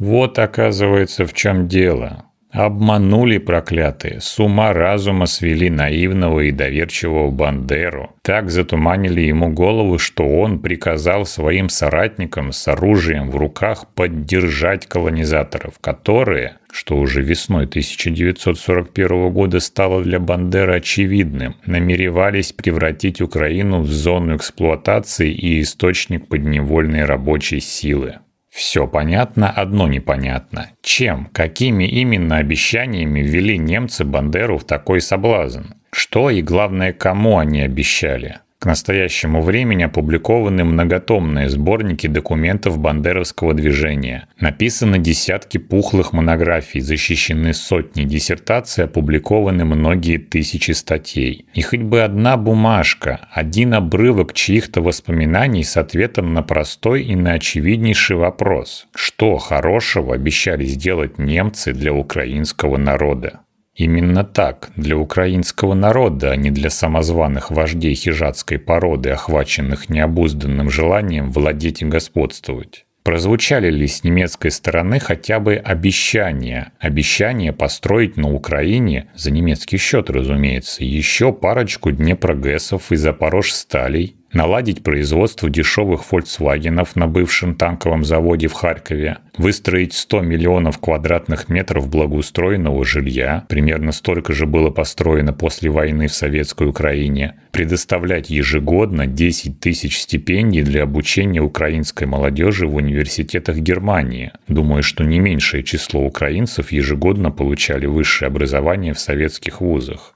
вот оказывается в чем дело. Обманули проклятые, с ума разума свели наивного и доверчивого Бандеру. Так затуманили ему голову, что он приказал своим соратникам с оружием в руках поддержать колонизаторов, которые, что уже весной 1941 года стало для Бандеры очевидным, намеревались превратить Украину в зону эксплуатации и источник подневольной рабочей силы. Все понятно, одно непонятно. Чем, какими именно обещаниями ввели немцы Бандеру в такой соблазн? Что и, главное, кому они обещали? К настоящему времени опубликованы многотомные сборники документов бандеровского движения. Написаны десятки пухлых монографий, защищены сотни диссертаций, опубликованы многие тысячи статей. И хоть бы одна бумажка, один обрывок чьих-то воспоминаний с ответом на простой и на очевиднейший вопрос. Что хорошего обещали сделать немцы для украинского народа? Именно так, для украинского народа, а не для самозваных вождей хижатской породы, охваченных необузданным желанием владеть и господствовать. Прозвучали ли с немецкой стороны хотя бы обещания? Обещания построить на Украине, за немецкий счет, разумеется, еще парочку Днепрогэсов и Запорожсталей, наладить производство дешевых «Фольксвагенов» на бывшем танковом заводе в Харькове, выстроить 100 миллионов квадратных метров благоустроенного жилья, примерно столько же было построено после войны в Советской Украине, предоставлять ежегодно 10 тысяч стипендий для обучения украинской молодежи в университетах Германии. Думаю, что не меньшее число украинцев ежегодно получали высшее образование в советских вузах.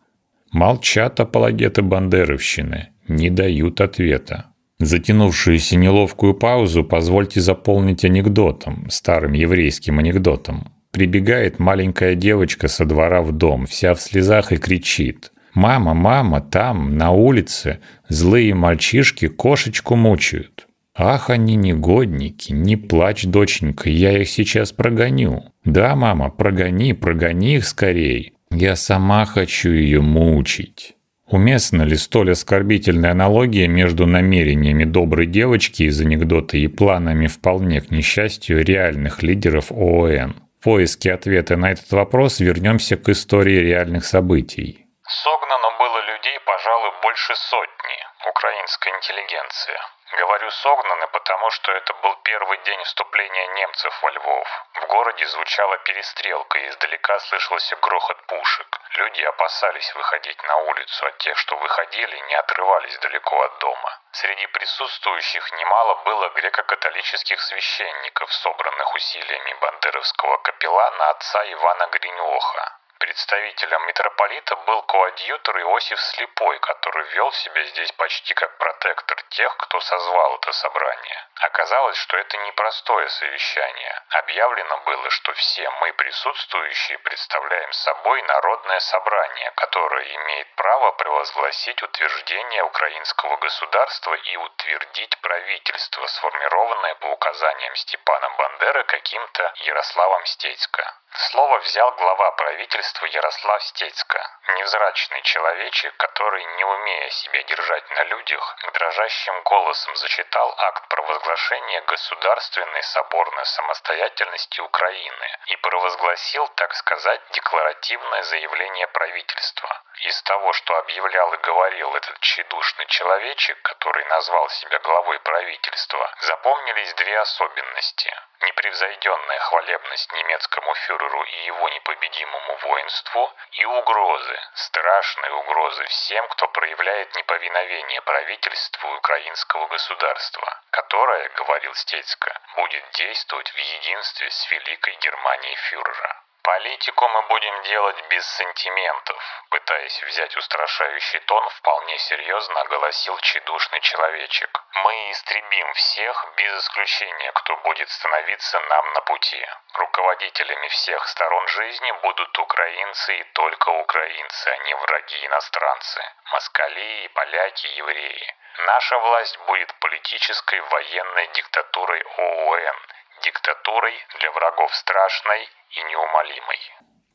Молчат апологеты бандеровщины – не дают ответа. Затянувшуюся неловкую паузу позвольте заполнить анекдотом, старым еврейским анекдотом. Прибегает маленькая девочка со двора в дом, вся в слезах и кричит. «Мама, мама, там, на улице, злые мальчишки кошечку мучают». «Ах, они негодники, не плачь, доченька, я их сейчас прогоню». «Да, мама, прогони, прогони их скорей. Я сама хочу ее мучить». Уместна ли столь оскорбительная аналогия между намерениями доброй девочки из анекдота и планами вполне к несчастью реальных лидеров ООН? В поиске ответа на этот вопрос вернемся к истории реальных событий. Согнано было людей, пожалуй, больше сотни, украинская интеллигенция. Говорю согнаны, потому что это был первый день вступления немцев во Львов. В городе звучала перестрелка, и издалека слышался грохот пушек. Люди опасались выходить на улицу, а те, что выходили, не отрывались далеко от дома. Среди присутствующих немало было греко-католических священников, собранных усилиями бандеровского капеллана отца Ивана Гриньоха. Представителем митрополита был коадьютор Иосиф Слепой, который вел себя здесь почти как протектор тех, кто созвал это собрание. Оказалось, что это непростое совещание. Объявлено было, что все мы присутствующие представляем собой народное собрание, которое имеет право провозгласить утверждение украинского государства и утвердить правительство, сформированное по указаниям Степана Бандеры каким-то Ярославом Стецко. Слово взял глава правительства Ярослав Стецко, невзрачный человечек, который, не умея себя держать на людях, дрожащим голосом зачитал акт провозглашения государственной соборной самостоятельности Украины и провозгласил, так сказать, декларативное заявление правительства. Из того, что объявлял и говорил этот тщедушный человечек, который назвал себя главой правительства, запомнились две особенности – непревзойденная хвалебность немецкому фюреру и его непобедимому воинству, и угрозы, страшные угрозы всем, кто проявляет неповиновение правительству украинского государства, которое, говорил Стецко, будет действовать в единстве с Великой Германией фюрера. Политику мы будем делать без сантиментов, пытаясь взять устрашающий тон, вполне серьезно оголосил чедушный человечек. Мы истребим всех, без исключения, кто будет становиться нам на пути. Руководителями всех сторон жизни будут украинцы и только украинцы, а не враги иностранцы. Москали, поляки, евреи. Наша власть будет политической военной диктатурой ООН, диктатурой для врагов страшной и неумолимой.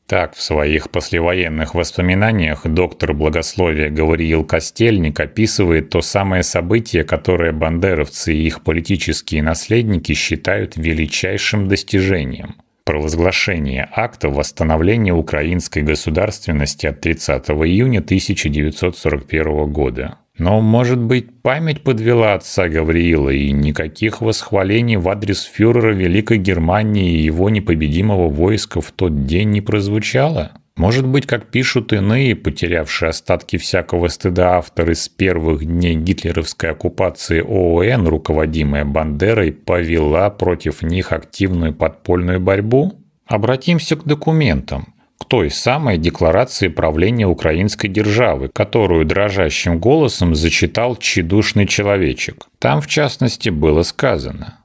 Так, в своих послевоенных воспоминаниях доктор благословия Гавриил Костельник описывает то самое событие, которое бандеровцы и их политические наследники считают величайшим достижением – провозглашение акта восстановления украинской государственности от 30 июня 1941 года. Но, может быть, память подвела отца Гавриила, и никаких восхвалений в адрес фюрера Великой Германии и его непобедимого войска в тот день не прозвучало? Может быть, как пишут иные, потерявшие остатки всякого стыда авторы с первых дней гитлеровской оккупации ООН, руководимая Бандерой, повела против них активную подпольную борьбу? Обратимся к документам. К той самой декларации правления украинской державы, которую дрожащим голосом зачитал тщедушный человечек. Там, в частности, было сказано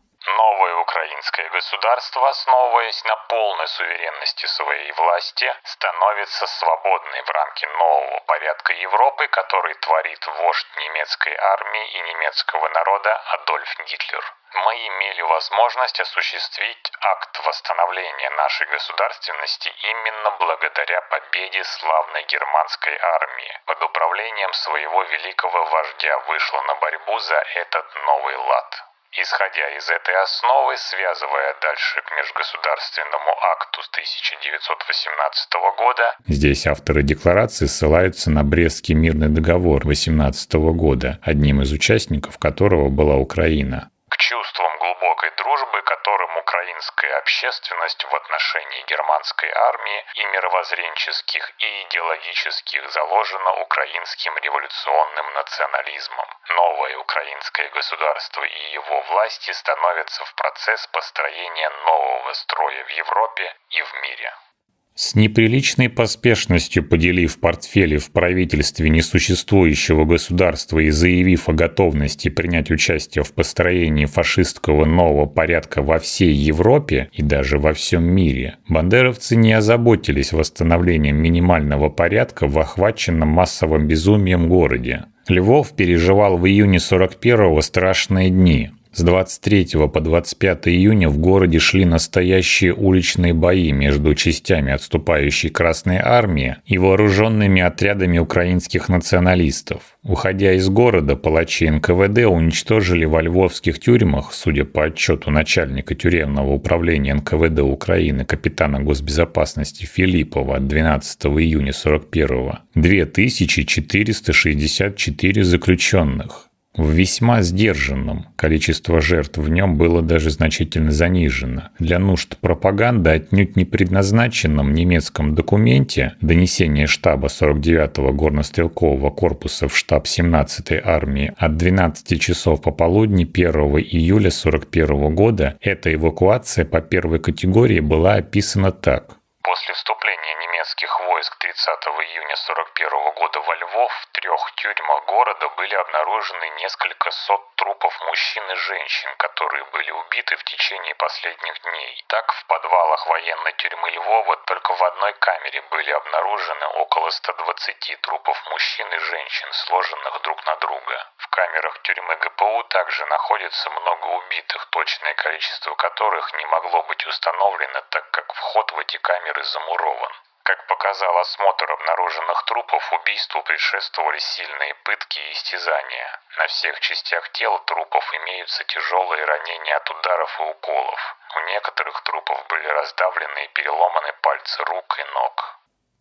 украинское государство, основываясь на полной суверенности своей власти, становится свободной в рамке нового порядка Европы, который творит вождь немецкой армии и немецкого народа Адольф Гитлер. Мы имели возможность осуществить акт восстановления нашей государственности именно благодаря победе славной германской армии. Под управлением своего великого вождя вышла на борьбу за этот новый лад. Исходя из этой основы, связывая дальше к межгосударственному акту с 1918 года, здесь авторы декларации ссылаются на Брестский мирный договор 18 года, одним из участников которого была Украина к чувствам глубокой дружбы, которым украинская общественность в отношении германской армии и мировоззренческих и идеологических заложена украинским революционным национализмом. Новое украинское государство и его власти становятся в процесс построения нового строя в Европе и в мире. С неприличной поспешностью поделив портфели в правительстве несуществующего государства и заявив о готовности принять участие в построении фашистского нового порядка во всей Европе и даже во всем мире, бандеровцы не озаботились восстановлением минимального порядка в охваченном массовым безумием городе. Львов переживал в июне 41-го страшные дни. С 23 по 25 июня в городе шли настоящие уличные бои между частями отступающей Красной Армии и вооруженными отрядами украинских националистов. Уходя из города, палачи НКВД уничтожили во львовских тюрьмах, судя по отчету начальника тюремного управления НКВД Украины капитана госбезопасности Филиппова 12 июня 41 2464 заключенных. В весьма сдержанном количество жертв в нем было даже значительно занижено. Для нужд пропаганды отнюдь не предназначенном немецком документе донесение штаба 49-го горнострелкового корпуса в штаб 17-й армии от 12 часов пополудни 1 июля 41 года эта эвакуация по первой категории была описана так. После вступления немецких войск 30 июня 41 года во Львов в трех тюрьмах города были обнаружены несколько сот трупов мужчин и женщин, которые были убиты в течение последних дней. Так, в подвалах военной тюрьмы Львова только в одной камере были обнаружены около 120 трупов мужчин и женщин, сложенных друг на друга. В камерах тюрьмы ГПУ также находится много убитых, точное количество которых не могло быть установлено, так как вход в эти камеры замурован. Как показал осмотр обнаруженных трупов, убийству предшествовали сильные пытки и истязания. На всех частях тела трупов имеются тяжелые ранения от ударов и уколов. У некоторых трупов были раздавлены и переломаны пальцы рук и ног.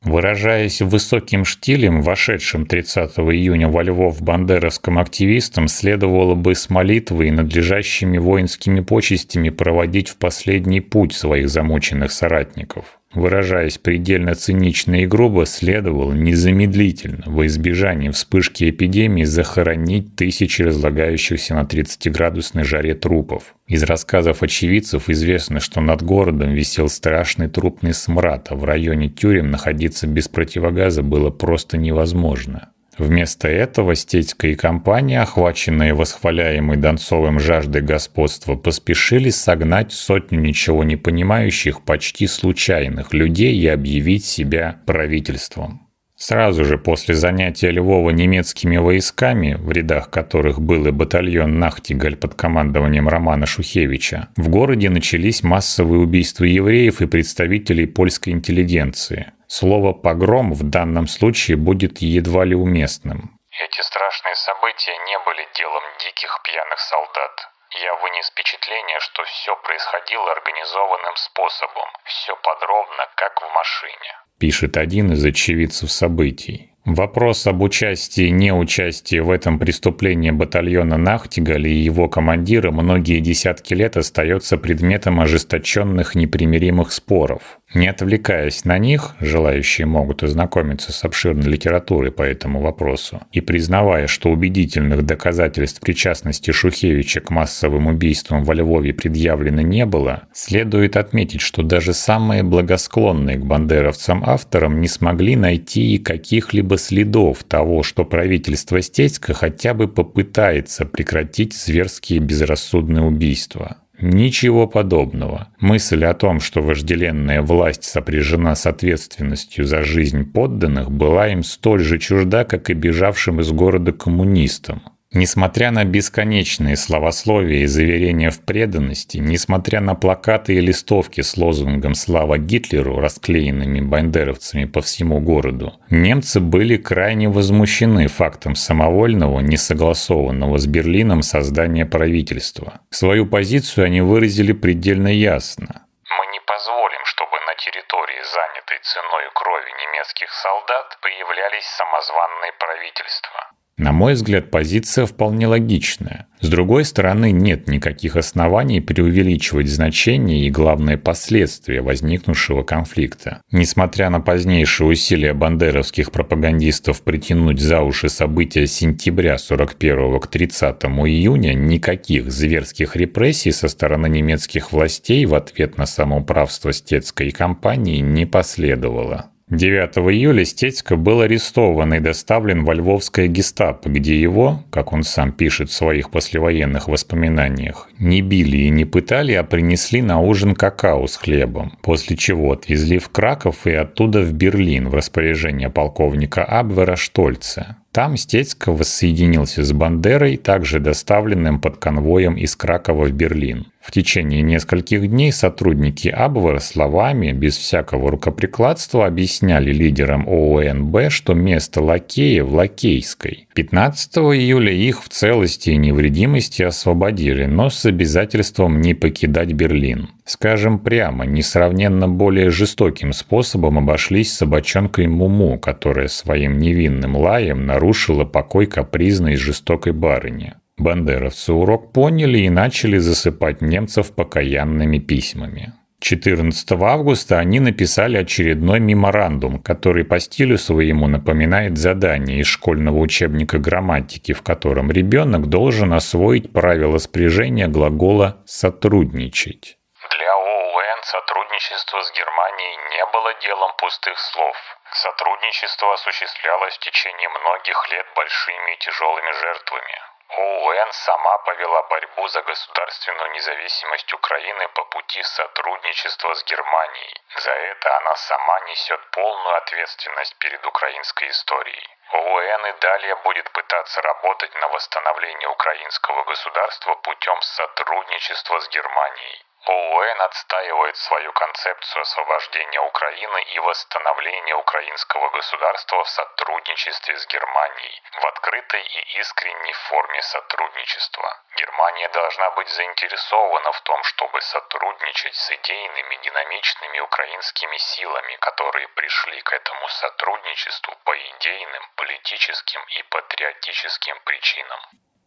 Выражаясь высоким штилем, вошедшим 30 июня во Львов бандеровским активистам, следовало бы с молитвой и надлежащими воинскими почестями проводить в последний путь своих замученных соратников выражаясь предельно цинично и грубо, следовало незамедлительно, во избежание вспышки эпидемии, захоронить тысячи разлагающихся на 30-градусной жаре трупов. Из рассказов очевидцев известно, что над городом висел страшный трупный смрад, а в районе тюрем находиться без противогаза было просто невозможно. Вместо этого стетька и компания, охваченные восхваляемой Донцовым жаждой господства, поспешили согнать сотню ничего не понимающих, почти случайных людей и объявить себя правительством. Сразу же после занятия Львова немецкими войсками, в рядах которых был и батальон «Нахтигаль» под командованием Романа Шухевича, в городе начались массовые убийства евреев и представителей польской интеллигенции. Слово «погром» в данном случае будет едва ли уместным. Эти страшные события не были делом диких пьяных солдат. Я вынес впечатление, что все происходило организованным способом, все подробно, как в машине. Пишет один из очевидцев событий. Вопрос об участии и неучастии в этом преступлении батальона Нахтигаль и его командира многие десятки лет остается предметом ожесточенных непримиримых споров. Не отвлекаясь на них, желающие могут ознакомиться с обширной литературой по этому вопросу, и признавая, что убедительных доказательств причастности Шухевича к массовым убийствам во Львове предъявлено не было, следует отметить, что даже самые благосклонные к бандеровцам авторам не смогли найти и каких-либо следов того, что правительство Стецка хотя бы попытается прекратить зверские безрассудные убийства. Ничего подобного. Мысль о том, что вожделенная власть сопряжена с ответственностью за жизнь подданных, была им столь же чужда, как и бежавшим из города коммунистам. Несмотря на бесконечные словословия и заверения в преданности, несмотря на плакаты и листовки с лозунгом «Слава Гитлеру», расклеенными бандеровцами по всему городу, немцы были крайне возмущены фактом самовольного, несогласованного с Берлином создания правительства. Свою позицию они выразили предельно ясно. Мы не позволим, чтобы на территории, занятой ценой крови немецких солдат, появлялись самозванные правительства. На мой взгляд, позиция вполне логичная. С другой стороны, нет никаких оснований преувеличивать значение и главные последствия возникнувшего конфликта. Несмотря на позднейшие усилия бандеровских пропагандистов притянуть за уши события сентября 41 к 30 июня, никаких зверских репрессий со стороны немецких властей в ответ на самоуправство стетской кампании не последовало. 9 июля Стецко был арестован и доставлен во Львовское гестапо, где его, как он сам пишет в своих послевоенных воспоминаниях, не били и не пытали, а принесли на ужин какао с хлебом, после чего отвезли в Краков и оттуда в Берлин в распоряжение полковника Абвера Штольца. Там Стецко воссоединился с Бандерой, также доставленным под конвоем из Кракова в Берлин. В течение нескольких дней сотрудники Абвера словами, без всякого рукоприкладства, объясняли лидерам ООНБ, что место лакея в Лакейской. 15 июля их в целости и невредимости освободили, но с обязательством не покидать Берлин. Скажем прямо, несравненно более жестоким способом обошлись собачонкой Муму, которая своим невинным лаем нарушила покой капризной и жестокой барыни. Бандеровцы урок поняли и начали засыпать немцев покаянными письмами. 14 августа они написали очередной меморандум, который по стилю своему напоминает задание из школьного учебника грамматики, в котором ребенок должен освоить правила спряжения глагола «сотрудничать». Для ОУН сотрудничество с Германией не было делом пустых слов. Сотрудничество осуществлялось в течение многих лет большими и тяжелыми жертвами. ОУН сама повела борьбу за государственную независимость Украины по пути сотрудничества с Германией. За это она сама несет полную ответственность перед украинской историей. ОУН и далее будет пытаться работать на восстановление украинского государства путем сотрудничества с Германией. ОУН отстаивает свою концепцию освобождения Украины и восстановления украинского государства в сотрудничестве с Германией, в открытой и искренней форме сотрудничества. Германия должна быть заинтересована в том, чтобы сотрудничать с идейными, динамичными украинскими силами, которые пришли к этому сотрудничеству по идейным, политическим и патриотическим причинам.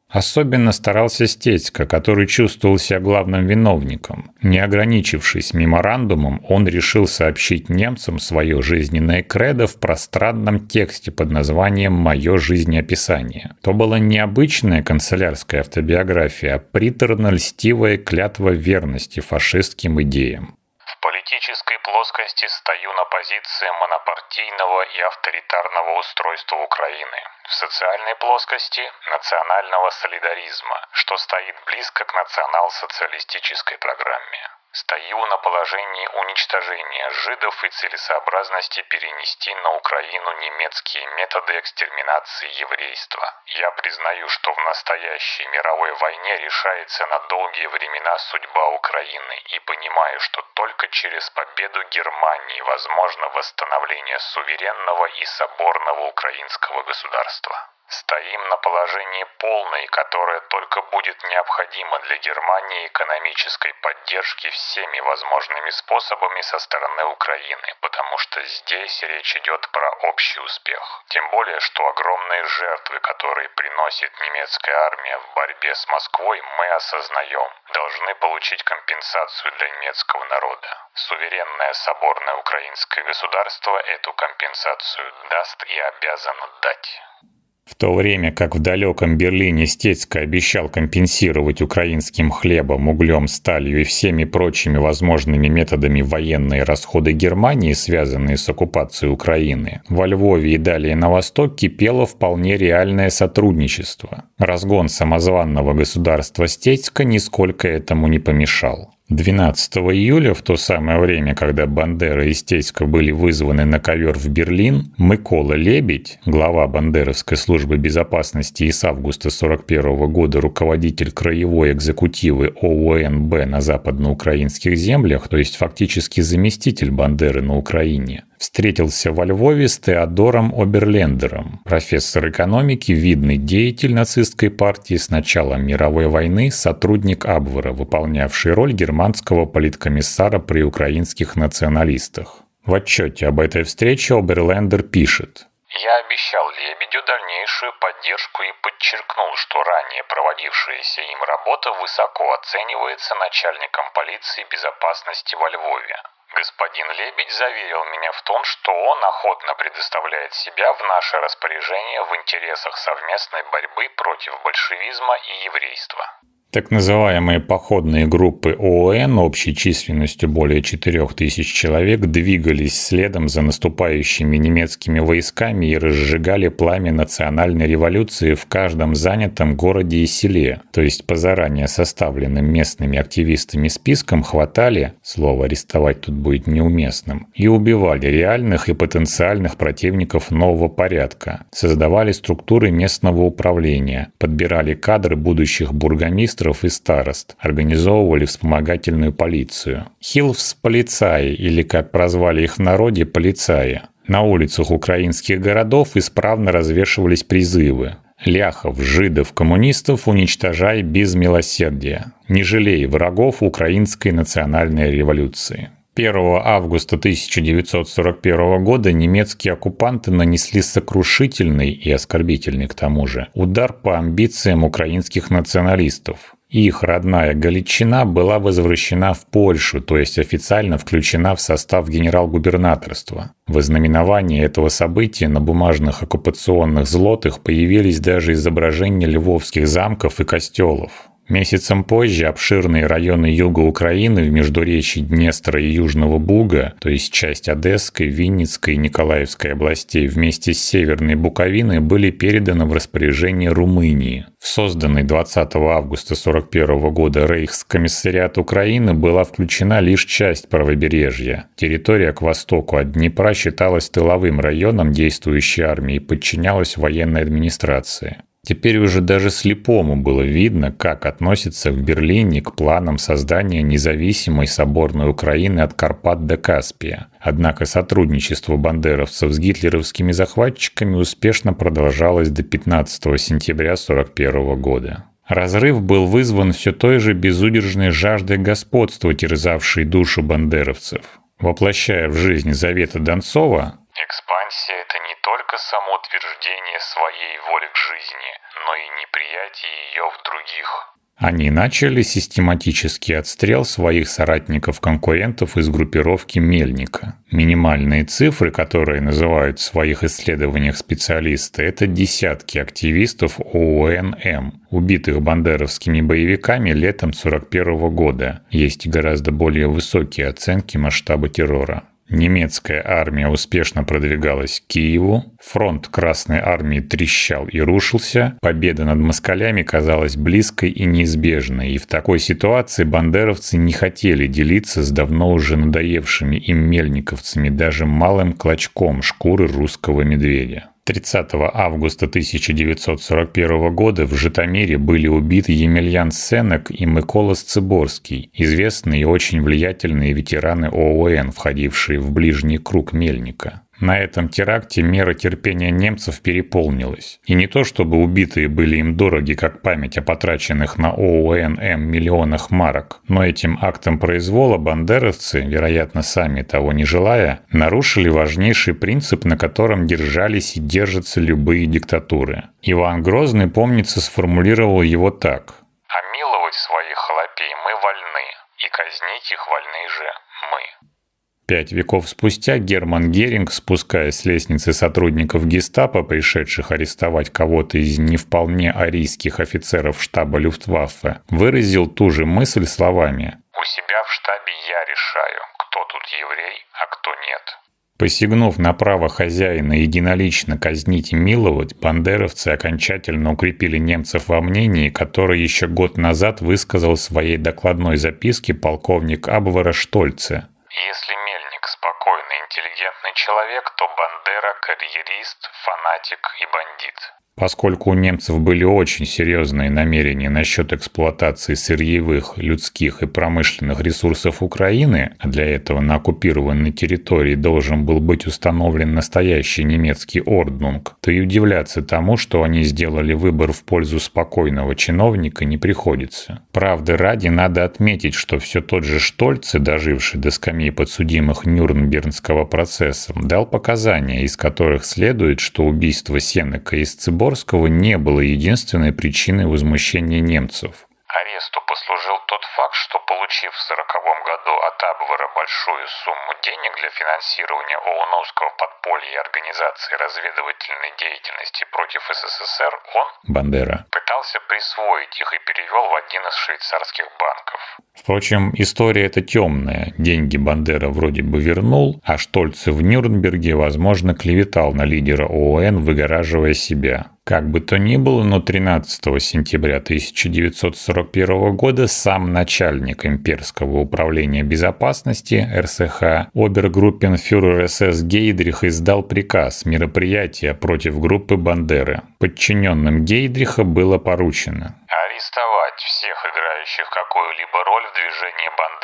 Особенно старался Стецько, который чувствовал себя главным виновником. Не ограничившись меморандумом, он решил сообщить немцам свое жизненное кредо в пространном тексте под названием «Мое жизнеописание». То была необычная канцелярская автобиография, а приторно-льстивая клятва верности фашистским идеям политической плоскости стою на позиции монопартийного и авторитарного устройства Украины. В социальной плоскости – национального солидаризма, что стоит близко к национал-социалистической программе. Стою на положении уничтожения жидов и целесообразности перенести на Украину немецкие методы экстерминации еврейства. Я признаю, что в настоящей мировой войне решается на долгие времена судьба Украины и понимаю, что только через победу Германии возможно восстановление суверенного и соборного украинского государства. Стоим на положении полной, которое только будет необходимо для Германии экономической поддержки всеми возможными способами со стороны Украины, потому что здесь речь идет про общий успех. Тем более, что огромные жертвы, которые приносит немецкая армия в борьбе с Москвой, мы осознаем, должны получить компенсацию для немецкого народа. Суверенное соборное украинское государство эту компенсацию даст и обязано дать. В то время как в далеком Берлине Стецко обещал компенсировать украинским хлебом, углем, сталью и всеми прочими возможными методами военные расходы Германии, связанные с оккупацией Украины, во Львове и далее на восток кипело вполне реальное сотрудничество. Разгон самозванного государства Стецко нисколько этому не помешал. 12 июля, в то самое время, когда Бандера и Стеська были вызваны на ковер в Берлин, Микола Лебедь, глава Бандеровской службы безопасности и с августа 1941 года руководитель краевой экзекутивы ОУНБ на западноукраинских землях, то есть фактически заместитель Бандеры на Украине, встретился во Львове с Теодором Оберлендером, профессор экономики, видный деятель нацистской партии с начала мировой войны, сотрудник Абвера, выполнявший роль германского политкомиссара при украинских националистах. В отчете об этой встрече Оберлендер пишет. Я обещал Лебедю дальнейшую поддержку и подчеркнул, что ранее проводившаяся им работа высоко оценивается начальником полиции безопасности во Львове. Господин Лебедь заверил меня в том, что он охотно предоставляет себя в наше распоряжение в интересах совместной борьбы против большевизма и еврейства. Так называемые походные группы ООН общей численностью более 4000 человек двигались следом за наступающими немецкими войсками и разжигали пламя национальной революции в каждом занятом городе и селе, то есть по заранее составленным местными активистами спискам хватали, слово «арестовать» тут будет неуместным, и убивали реальных и потенциальных противников нового порядка, создавали структуры местного управления, подбирали кадры будущих бургомистров министров и старост, организовывали вспомогательную полицию. Хилвс – полицаи, или, как прозвали их в народе, полицаи. На улицах украинских городов исправно развешивались призывы. Ляхов, жидов, коммунистов уничтожай без милосердия. Не жалей врагов украинской национальной революции. 1 августа 1941 года немецкие оккупанты нанесли сокрушительный и оскорбительный к тому же удар по амбициям украинских националистов. Их родная Галичина была возвращена в Польшу, то есть официально включена в состав генерал-губернаторства. В ознаменовании этого события на бумажных оккупационных злотых появились даже изображения львовских замков и костелов. Месяцем позже обширные районы юга Украины в междуречии Днестра и Южного Буга, то есть часть Одесской, Винницкой и Николаевской областей вместе с Северной Буковиной были переданы в распоряжение Румынии. В созданный 20 августа 1941 года Рейхскомиссариат Украины была включена лишь часть правобережья. Территория к востоку от Днепра считалась тыловым районом действующей армии и подчинялась военной администрации. Теперь уже даже слепому было видно, как относится в Берлине к планам создания независимой соборной Украины от Карпат до Каспия. Однако сотрудничество бандеровцев с гитлеровскими захватчиками успешно продолжалось до 15 сентября 1941 года. Разрыв был вызван все той же безудержной жаждой господства, терзавшей душу бандеровцев. Воплощая в жизнь завета Донцова, Экспансия – это не только самоутверждение своей воли к жизни, но и неприятие ее в других. Они начали систематический отстрел своих соратников-конкурентов из группировки Мельника. Минимальные цифры, которые называют в своих исследованиях специалисты, это десятки активистов ОУНМ, убитых бандеровскими боевиками летом 1941 года. Есть гораздо более высокие оценки масштаба террора. Немецкая армия успешно продвигалась к Киеву, фронт Красной армии трещал и рушился, победа над москалями казалась близкой и неизбежной, и в такой ситуации бандеровцы не хотели делиться с давно уже надоевшими им мельниковцами даже малым клочком шкуры русского медведя. 30 августа 1941 года в Житомире были убиты Емельян Сенек и Микола Сцеборский, известные и очень влиятельные ветераны ООН, входившие в ближний круг Мельника. На этом теракте мера терпения немцев переполнилась. И не то чтобы убитые были им дороги, как память о потраченных на ОУН-М миллионах марок, но этим актом произвола бандеровцы, вероятно, сами того не желая, нарушили важнейший принцип, на котором держались и держатся любые диктатуры. Иван Грозный, помнится, сформулировал его так. «А миловать своих холопей мы вольны, и казнить их вольны же мы». Пять веков спустя Герман Геринг, спускаясь с лестницы сотрудников гестапо, пришедших арестовать кого-то из не вполне арийских офицеров штаба Люфтваффе, выразил ту же мысль словами «У себя в штабе я решаю, кто тут еврей, а кто нет». Посягнув на право хозяина единолично казнить и миловать, бандеровцы окончательно укрепили немцев во мнении, которое еще год назад высказал в своей докладной записке полковник Абвара Штольце. Если человек, то Бандера – карьерист, фанатик и бандит. Поскольку у немцев были очень серьезные намерения насчет эксплуатации сырьевых, людских и промышленных ресурсов Украины, а для этого на оккупированной территории должен был быть установлен настоящий немецкий орднунг, то и удивляться тому, что они сделали выбор в пользу спокойного чиновника, не приходится. Правды ради надо отметить, что все тот же Штольце, доживший до скамьи подсудимых Нюрнбергского процесса, дал показания, из которых следует, что убийство Сенека из Цибо Сикорского не было единственной причиной возмущения немцев. Аресту послужил тот факт, что получив в 1940 году от Абвара большую сумму денег для финансирования ОУНовского подполья и организации разведывательной деятельности против СССР, он, Бандера, пытался присвоить их и перевел в один из швейцарских банков. Впрочем, история эта темная. Деньги Бандера вроде бы вернул, а Штольце в Нюрнберге, возможно, клеветал на лидера ООН, выгораживая себя. Как бы то ни было, но 13 сентября 1941 года сам начальник имперского управления безопасности РСХ обергруппенфюрер СС Гейдрих издал приказ мероприятия против группы Бандеры. Подчиненным Гейдриха было поручено арестовать всех играющих какую-либо роль в движении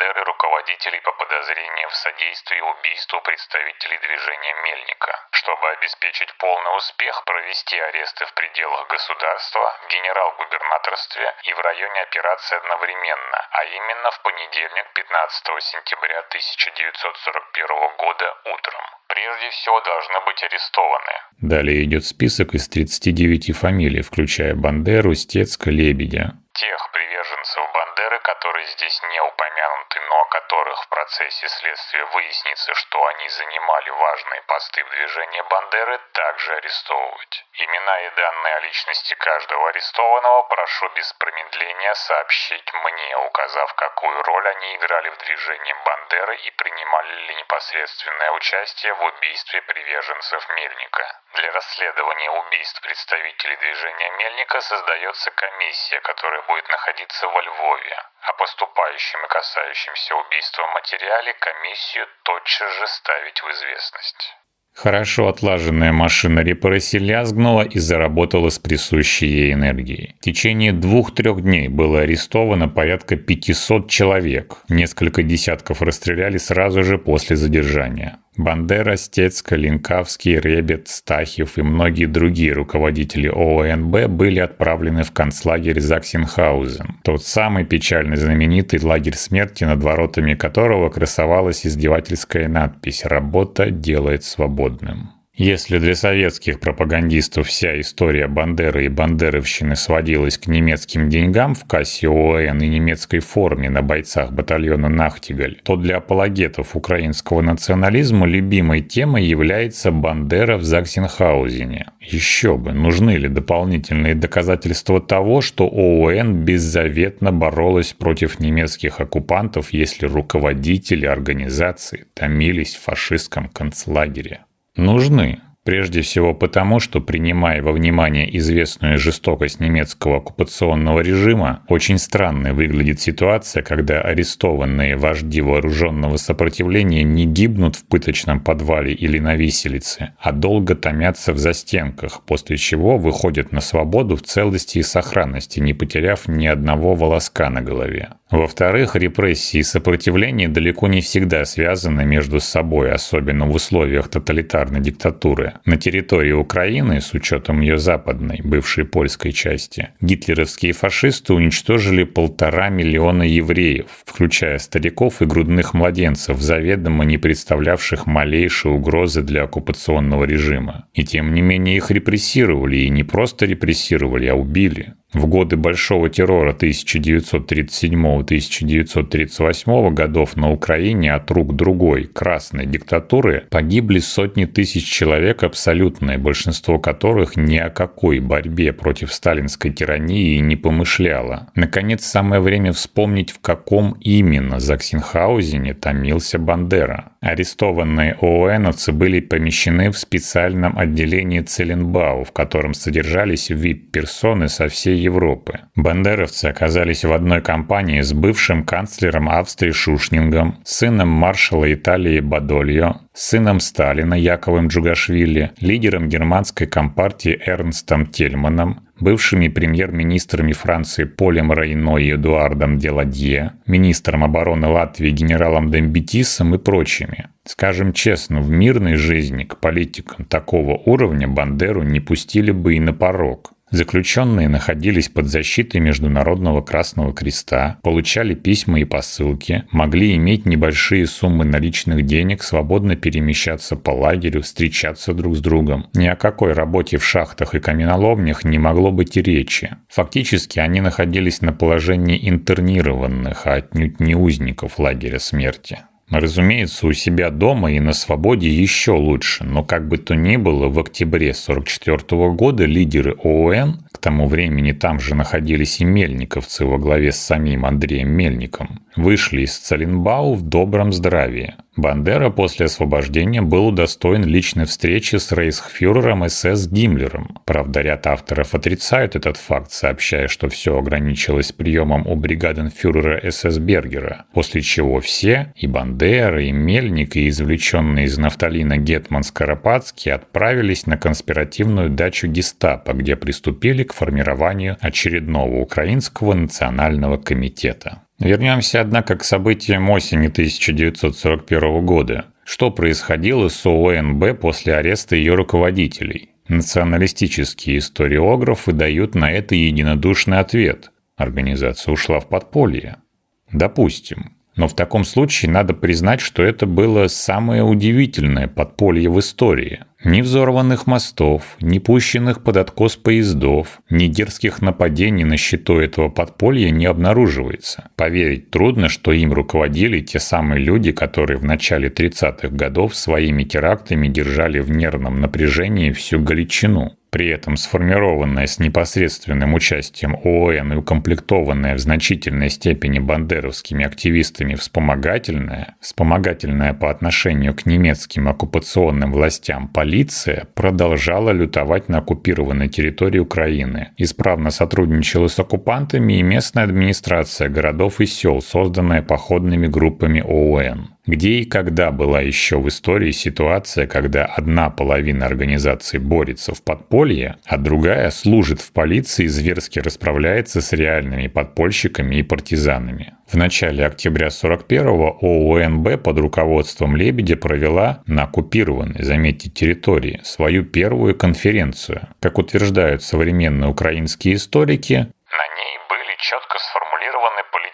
Бандеры руководителей по подозрениям в содействии убийству представителей движения Мельника. Чтобы обеспечить полный успех, провести аресты в пределах государства, в генерал-губернаторстве и в районе операции одновременно, а именно в понедельник 15 сентября 1941 года утром. Прежде всего должны быть арестованы. Далее идет список из 39 фамилий, включая Бандеру, Стецка, Лебедя. Тех приверженцев Бандеры, которые здесь не упомянуты, но о которых в процессе следствия выяснится, что они занимали важные посты в движении Бандеры, также арестовывать. Имена и данные о личности каждого арестованного прошу без промедления сообщить мне, указав, какую роль они играли в движении Бандеры и принимали ли непосредственное участие в убийстве приверженцев Мельника. Для расследования убийств представителей движения Мельника создается комиссия, которая будет находиться во Львове. О поступающем и касающемся убийства материале комиссию тотчас же ставить в известность. Хорошо отлаженная машина репрессий лязгнула и заработала с присущей ей энергией. В течение двух-трех дней было арестовано порядка 500 человек. Несколько десятков расстреляли сразу же после задержания. Бандера, Стецка, Линкавский, Ребет, Стахев и многие другие руководители ООНБ были отправлены в концлагерь Заксенхаузен. Тот самый печально знаменитый лагерь смерти, над воротами которого красовалась издевательская надпись «Работа делает свободным». Если для советских пропагандистов вся история Бандеры и бандеровщины сводилась к немецким деньгам в кассе ООН и немецкой форме на бойцах батальона «Нахтигаль», то для апологетов украинского национализма любимой темой является Бандера в Заксенхаузене. Еще бы, нужны ли дополнительные доказательства того, что ООН беззаветно боролась против немецких оккупантов, если руководители организации томились в фашистском концлагере? Нужны. Прежде всего потому, что, принимая во внимание известную жестокость немецкого оккупационного режима, очень странной выглядит ситуация, когда арестованные вожди вооруженного сопротивления не гибнут в пыточном подвале или на виселице, а долго томятся в застенках, после чего выходят на свободу в целости и сохранности, не потеряв ни одного волоска на голове. Во-вторых, репрессии и сопротивление далеко не всегда связаны между собой, особенно в условиях тоталитарной диктатуры. На территории Украины, с учетом ее западной, бывшей польской части, гитлеровские фашисты уничтожили полтора миллиона евреев, включая стариков и грудных младенцев, заведомо не представлявших малейшей угрозы для оккупационного режима. И тем не менее их репрессировали, и не просто репрессировали, а убили. В годы Большого террора 1937-1938 годов на Украине от рук другой, красной диктатуры, погибли сотни тысяч человек, абсолютное большинство которых ни о какой борьбе против сталинской тирании не помышляло. Наконец, самое время вспомнить, в каком именно Заксенхаузене томился Бандера. Арестованные ООНовцы были помещены в специальном отделении Целенбау, в котором содержались вип-персоны со всей Европы. Бандеровцы оказались в одной компании с бывшим канцлером Австрии Шушнингом, сыном маршала Италии Бадольо, сыном Сталина Яковом Джугашвили, лидером германской компартии Эрнстом Тельманом, бывшими премьер-министрами Франции Полем Рейно и Эдуардом Деладье, министром обороны Латвии генералом Дембетисом и прочими. Скажем честно, в мирной жизни к политикам такого уровня Бандеру не пустили бы и на порог. Заключенные находились под защитой Международного Красного Креста, получали письма и посылки, могли иметь небольшие суммы наличных денег, свободно перемещаться по лагерю, встречаться друг с другом. Ни о какой работе в шахтах и каменоломнях не могло быть и речи. Фактически они находились на положении интернированных, а отнюдь не узников лагеря смерти. Разумеется, у себя дома и на свободе еще лучше, но как бы то ни было, в октябре 1944 года лидеры ООН, к тому времени там же находились и мельниковцы во главе с самим Андреем Мельником, вышли из Цалинбау в добром здравии. Бандера после освобождения был удостоен личной встречи с рейхсфюрером СС Гиммлером. Правда, ряд авторов отрицают этот факт, сообщая, что все ограничилось приемом у бригаденфюрера СС Бергера, после чего все, и Бандера, и Мельник, и извлеченные из нафталина Гетман Скоропадский отправились на конспиративную дачу гестапо, где приступили к формированию очередного украинского национального комитета. Вернемся, однако, к событиям осени 1941 года. Что происходило с ООНБ после ареста ее руководителей? Националистические историографы дают на это единодушный ответ. Организация ушла в подполье. Допустим. Но в таком случае надо признать, что это было самое удивительное подполье в истории. Ни взорванных мостов, ни пущенных под откос поездов, ни дерзких нападений на счету этого подполья не обнаруживается. Поверить трудно, что им руководили те самые люди, которые в начале 30-х годов своими терактами держали в нервном напряжении всю Галичину. При этом сформированная с непосредственным участием ООН и укомплектованная в значительной степени бандеровскими активистами вспомогательная, вспомогательная по отношению к немецким оккупационным властям полиция продолжала лютовать на оккупированной территории Украины, исправно сотрудничала с оккупантами и местная администрация городов и сел, созданная походными группами ООН. Где и когда была еще в истории ситуация, когда одна половина организации борется в подполье, а другая служит в полиции и зверски расправляется с реальными подпольщиками и партизанами? В начале октября 41-го ОУНБ под руководством Лебедя провела на оккупированной, заметьте, территории свою первую конференцию. Как утверждают современные украинские историки, на ней были четко сформулированы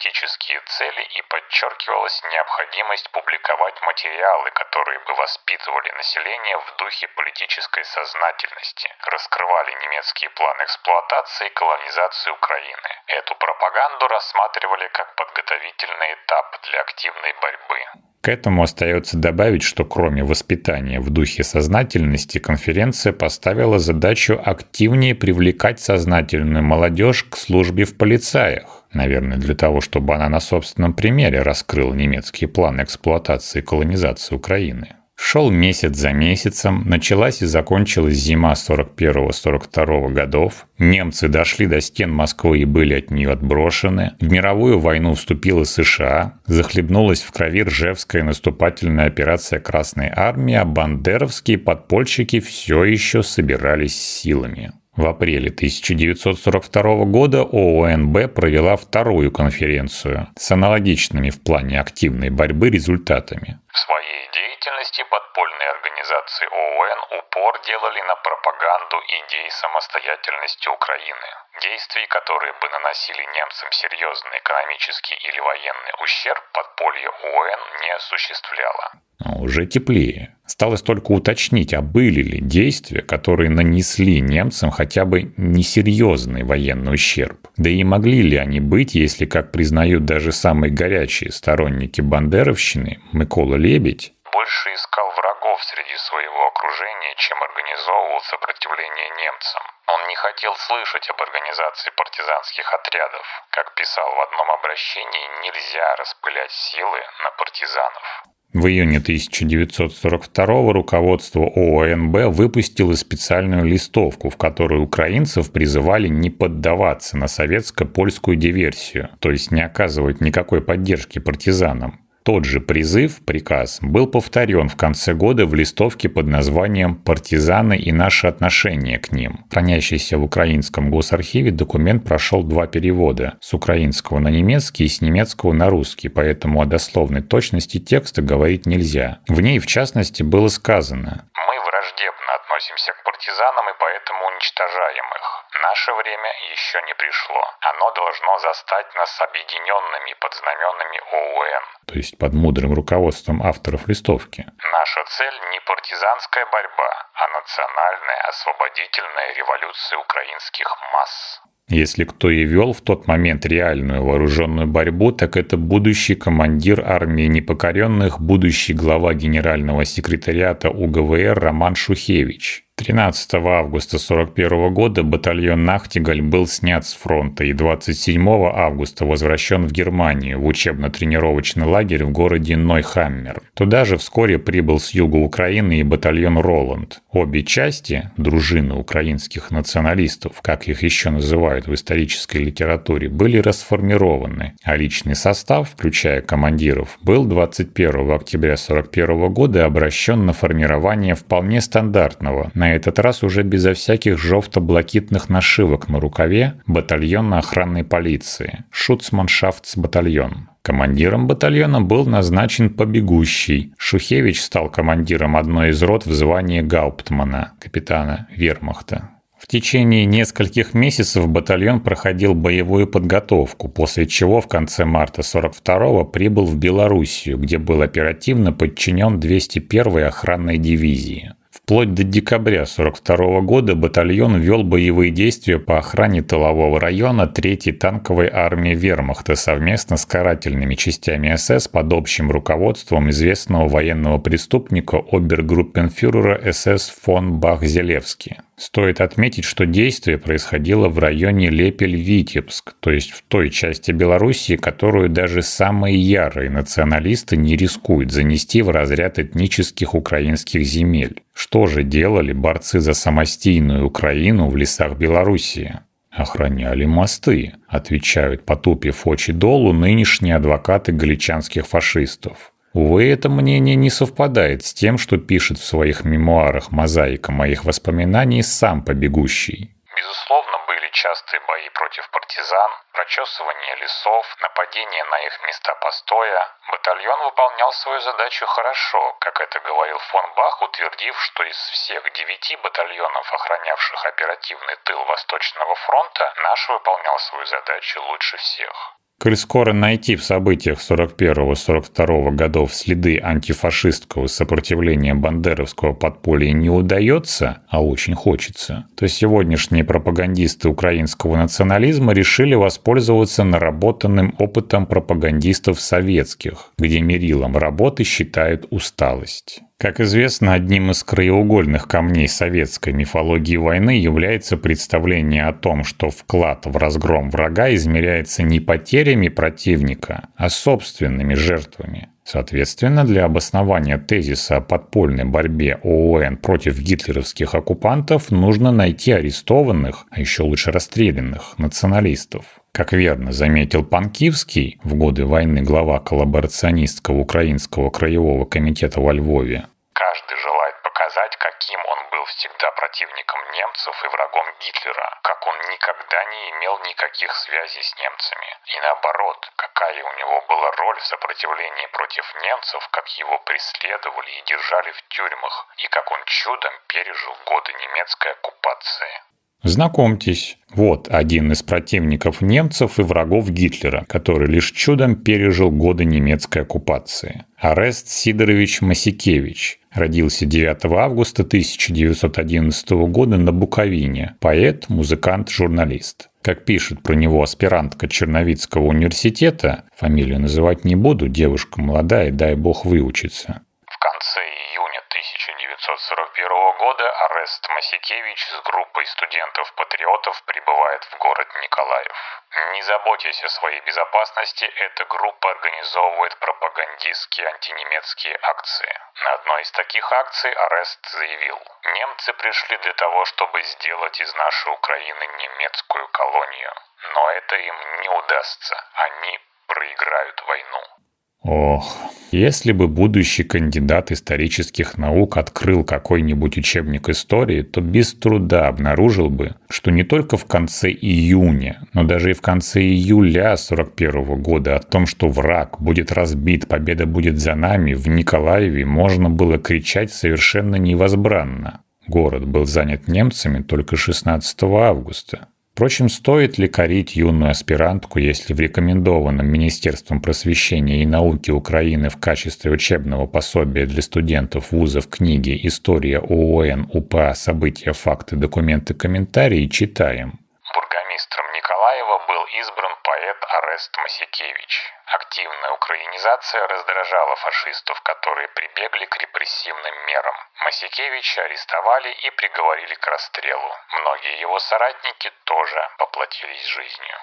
политические цели и подчеркивалась необходимость публиковать материалы, которые бы воспитывали население в духе политической сознательности, раскрывали немецкий план эксплуатации и колонизации Украины. Эту пропаганду рассматривали как подготовительный этап для активной борьбы. К этому остается добавить, что кроме воспитания в духе сознательности, конференция поставила задачу активнее привлекать сознательную молодежь к службе в полицаях. Наверное, для того, чтобы она на собственном примере раскрыла немецкий план эксплуатации и колонизации Украины. Шел месяц за месяцем, началась и закончилась зима 41-42 годов, немцы дошли до стен Москвы и были от нее отброшены, в мировую войну вступила США, захлебнулась в крови Ржевская наступательная операция Красной Армии, а бандеровские подпольщики все еще собирались силами. В апреле 1942 года ООНБ провела вторую конференцию с аналогичными в плане активной борьбы результатами. В своей деятельности подпольные организации ООН упор делали на пропаганду идей самостоятельности Украины. Действий, которые бы наносили немцам серьезный экономический или военный ущерб, подполье ООН не осуществляло. Уже теплее. Осталось только уточнить, а были ли действия, которые нанесли немцам хотя бы несерьезный военный ущерб. Да и могли ли они быть, если, как признают даже самые горячие сторонники бандеровщины, Микола Лебедь, больше искал врагов среди своего окружения, чем организовывал сопротивление немцам. Он не хотел слышать об организации партизанских отрядов. Как писал в одном обращении, нельзя распылять силы на партизанов. В июне 1942 руководство ООНБ выпустило специальную листовку, в которой украинцев призывали не поддаваться на советско-польскую диверсию, то есть не оказывать никакой поддержки партизанам. Тот же призыв, приказ, был повторен в конце года в листовке под названием «Партизаны и наши отношения к ним». Хранящийся в Украинском госархиве документ прошел два перевода – с украинского на немецкий и с немецкого на русский, поэтому о дословной точности текста говорить нельзя. В ней, в частности, было сказано «Мы враждебно относимся к партизанам и поэтому уничтожаем их. Наше время еще не пришло. Оно должно застать нас объединенными под знаменами ОУН. То есть под мудрым руководством авторов листовки. Наша цель не партизанская борьба, а национальная освободительная революция украинских масс. Если кто и вел в тот момент реальную вооруженную борьбу, так это будущий командир армии непокоренных, будущий глава генерального секретариата УГВР Роман Шухевич. 13 августа 1941 года батальон «Нахтигаль» был снят с фронта и 27 августа возвращен в Германию в учебно-тренировочный лагерь в городе Нойхаммер. Туда же вскоре прибыл с юга Украины и батальон «Роланд». Обе части, дружины украинских националистов, как их еще называют в исторической литературе, были расформированы, а личный состав, включая командиров, был 21 октября 1941 года обращен на формирование вполне стандартного, на этот раз уже безо всяких жовто-блакитных нашивок на рукаве батальонно-охранной полиции «Шуцманшафтс-батальон». Командиром батальона был назначен побегущий. Шухевич стал командиром одной из рот в звании Гауптмана, капитана вермахта. В течение нескольких месяцев батальон проходил боевую подготовку, после чего в конце марта 42-го прибыл в Белоруссию, где был оперативно подчинен 201-й охранной дивизии. Вплоть до декабря 1942 года батальон вел боевые действия по охране тылового района 3-й танковой армии Вермахта совместно с карательными частями СС под общим руководством известного военного преступника обергруппенфюрера СС фон Бах-Зелевский. Стоит отметить, что действие происходило в районе Лепель-Витебск, то есть в той части Белоруссии, которую даже самые ярые националисты не рискуют занести в разряд этнических украинских земель. Что же делали борцы за самостийную Украину в лесах Белоруссии? Охраняли мосты, отвечают, потупив очи долу, нынешние адвокаты галичанских фашистов. Увы, это мнение не совпадает с тем, что пишет в своих мемуарах «Мозаика моих воспоминаний» сам побегущий. Безусловно, были частые бои против партизан, прочесывание лесов, нападение на их места постоя. Батальон выполнял свою задачу хорошо, как это говорил фон Бах, утвердив, что из всех девяти батальонов, охранявших оперативный тыл Восточного фронта, наш выполнял свою задачу лучше всех. Коль скоро найти в событиях 41-42 годов следы антифашистского сопротивления бандеровского подполья не удается, а очень хочется, то сегодняшние пропагандисты украинского национализма решили воспользоваться наработанным опытом пропагандистов советских, где мерилом работы считают усталость. Как известно, одним из краеугольных камней советской мифологии войны является представление о том, что вклад в разгром врага измеряется не потерями противника, а собственными жертвами. Соответственно, для обоснования тезиса о подпольной борьбе ООН против гитлеровских оккупантов нужно найти арестованных, а еще лучше расстрелянных, националистов. Как верно заметил Панкивский, в годы войны глава коллаборационистского украинского краевого комитета во Львове, Каждый желает показать, каким он был всегда противником немцев и врагом Гитлера, как он никогда не имел никаких связей с немцами. И наоборот, какая у него была роль в сопротивлении против немцев, как его преследовали и держали в тюрьмах, и как он чудом пережил годы немецкой оккупации. Знакомьтесь, вот один из противников немцев и врагов Гитлера, который лишь чудом пережил годы немецкой оккупации. Арест Сидорович Масикевич. Родился 9 августа 1911 года на Буковине. Поэт, музыкант, журналист. Как пишет про него аспирантка Черновицкого университета, фамилию называть не буду, девушка молодая, дай бог выучиться. В конце 1941 года Арест Масикевич с группой студентов-патриотов прибывает в город Николаев. Не заботясь о своей безопасности, эта группа организовывает пропагандистские антинемецкие акции. На одной из таких акций Арест заявил, «Немцы пришли для того, чтобы сделать из нашей Украины немецкую колонию. Но это им не удастся. Они проиграют войну». Ох, если бы будущий кандидат исторических наук открыл какой-нибудь учебник истории, то без труда обнаружил бы, что не только в конце июня, но даже и в конце июля 41 года о том, что враг будет разбит, победа будет за нами, в Николаеве можно было кричать совершенно невозбранно. Город был занят немцами только 16 августа. Впрочем, стоит ли корить юную аспирантку, если в рекомендованном Министерством просвещения и науки Украины в качестве учебного пособия для студентов вузов книги «История ООН, УПА, события, факты, документы, комментарии» читаем? Бургомистром Николаева был избран поэт Арест Масикевич. Активная украинизация раздражала фашистов, которые прибегли к репрессивным мерам. Масикевича арестовали и приговорили к расстрелу. Многие его соратники тоже поплатились жизнью.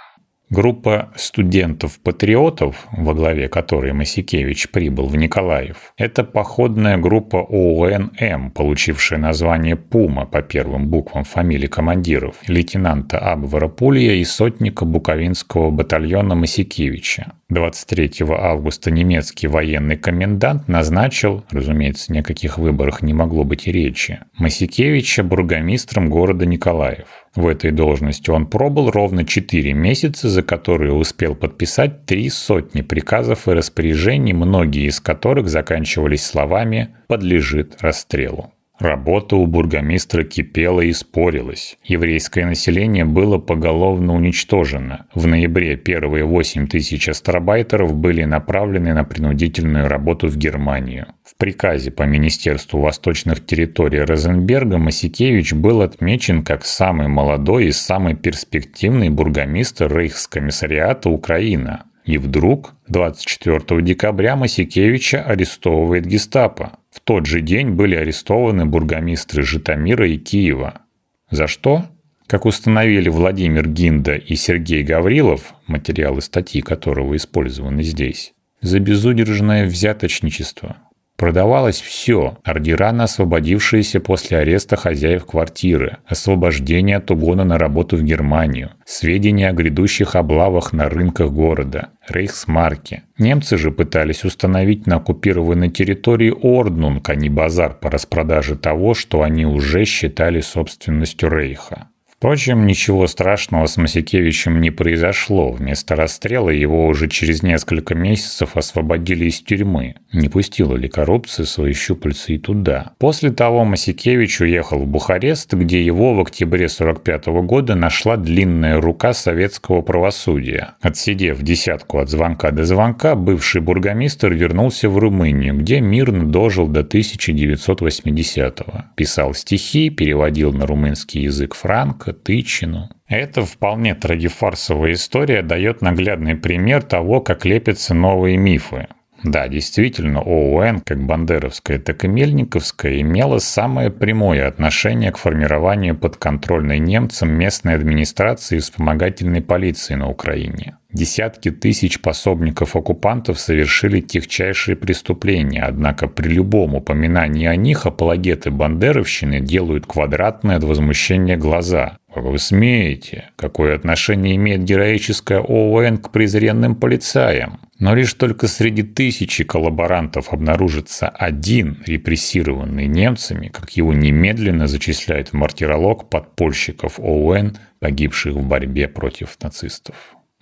Группа студентов-патриотов, во главе которой Масикевич прибыл в Николаев, это походная группа ООН-М, получившая название «Пума» по первым буквам фамилий командиров, лейтенанта Абвара Пулья и сотника Буковинского батальона Масикевича. 23 августа немецкий военный комендант назначил, разумеется, ни о каких выборах не могло быть и речи, Масикевича бургомистром города Николаев. В этой должности он пробыл ровно 4 месяца, за которые успел подписать три сотни приказов и распоряжений, многие из которых заканчивались словами «подлежит расстрелу». Работа у бургомистра кипела и спорилась. Еврейское население было поголовно уничтожено. В ноябре первые 8 тысяч астробайтеров были направлены на принудительную работу в Германию. В приказе по Министерству восточных территорий Розенберга Масикевич был отмечен как самый молодой и самый перспективный бургомистр Рейхскомиссариата Украина. И вдруг 24 декабря Масикевича арестовывает гестапо. В тот же день были арестованы бургомистры Житомира и Киева. За что? Как установили Владимир Гинда и Сергей Гаврилов, материалы статьи которого использованы здесь, за безудержное взяточничество – Продавалось все – ордера на освободившиеся после ареста хозяев квартиры, освобождение от угона на работу в Германию, сведения о грядущих облавах на рынках города, рейхсмарки. Немцы же пытались установить на оккупированной территории Орднунг, а не базар по распродаже того, что они уже считали собственностью Рейха. Впрочем, ничего страшного с Масикевичем не произошло. Вместо расстрела его уже через несколько месяцев освободили из тюрьмы. Не пустила ли коррупция свои щупальца и туда? После того Масикевич уехал в Бухарест, где его в октябре 45 года нашла длинная рука советского правосудия. Отсидев десятку от звонка до звонка, бывший бургомистр вернулся в Румынию, где мирно дожил до 1980-го. Писал стихи, переводил на румынский язык франк, Баха, Тычину. Это вполне трагифарсовая история дает наглядный пример того, как лепятся новые мифы. Да, действительно, ОУН, как бандеровская, так и мельниковская, имела самое прямое отношение к формированию подконтрольной немцам местной администрации и вспомогательной полиции на Украине. Десятки тысяч пособников оккупантов совершили тихчайшие преступления, однако при любом упоминании о них апологеты бандеровщины делают квадратные от возмущения глаза. Вы смеете? Какое отношение имеет героическая ООН к презренным полицаям? Но лишь только среди тысячи коллаборантов обнаружится один репрессированный немцами, как его немедленно зачисляют в мартиролог подпольщиков ООН, погибших в борьбе против нацистов.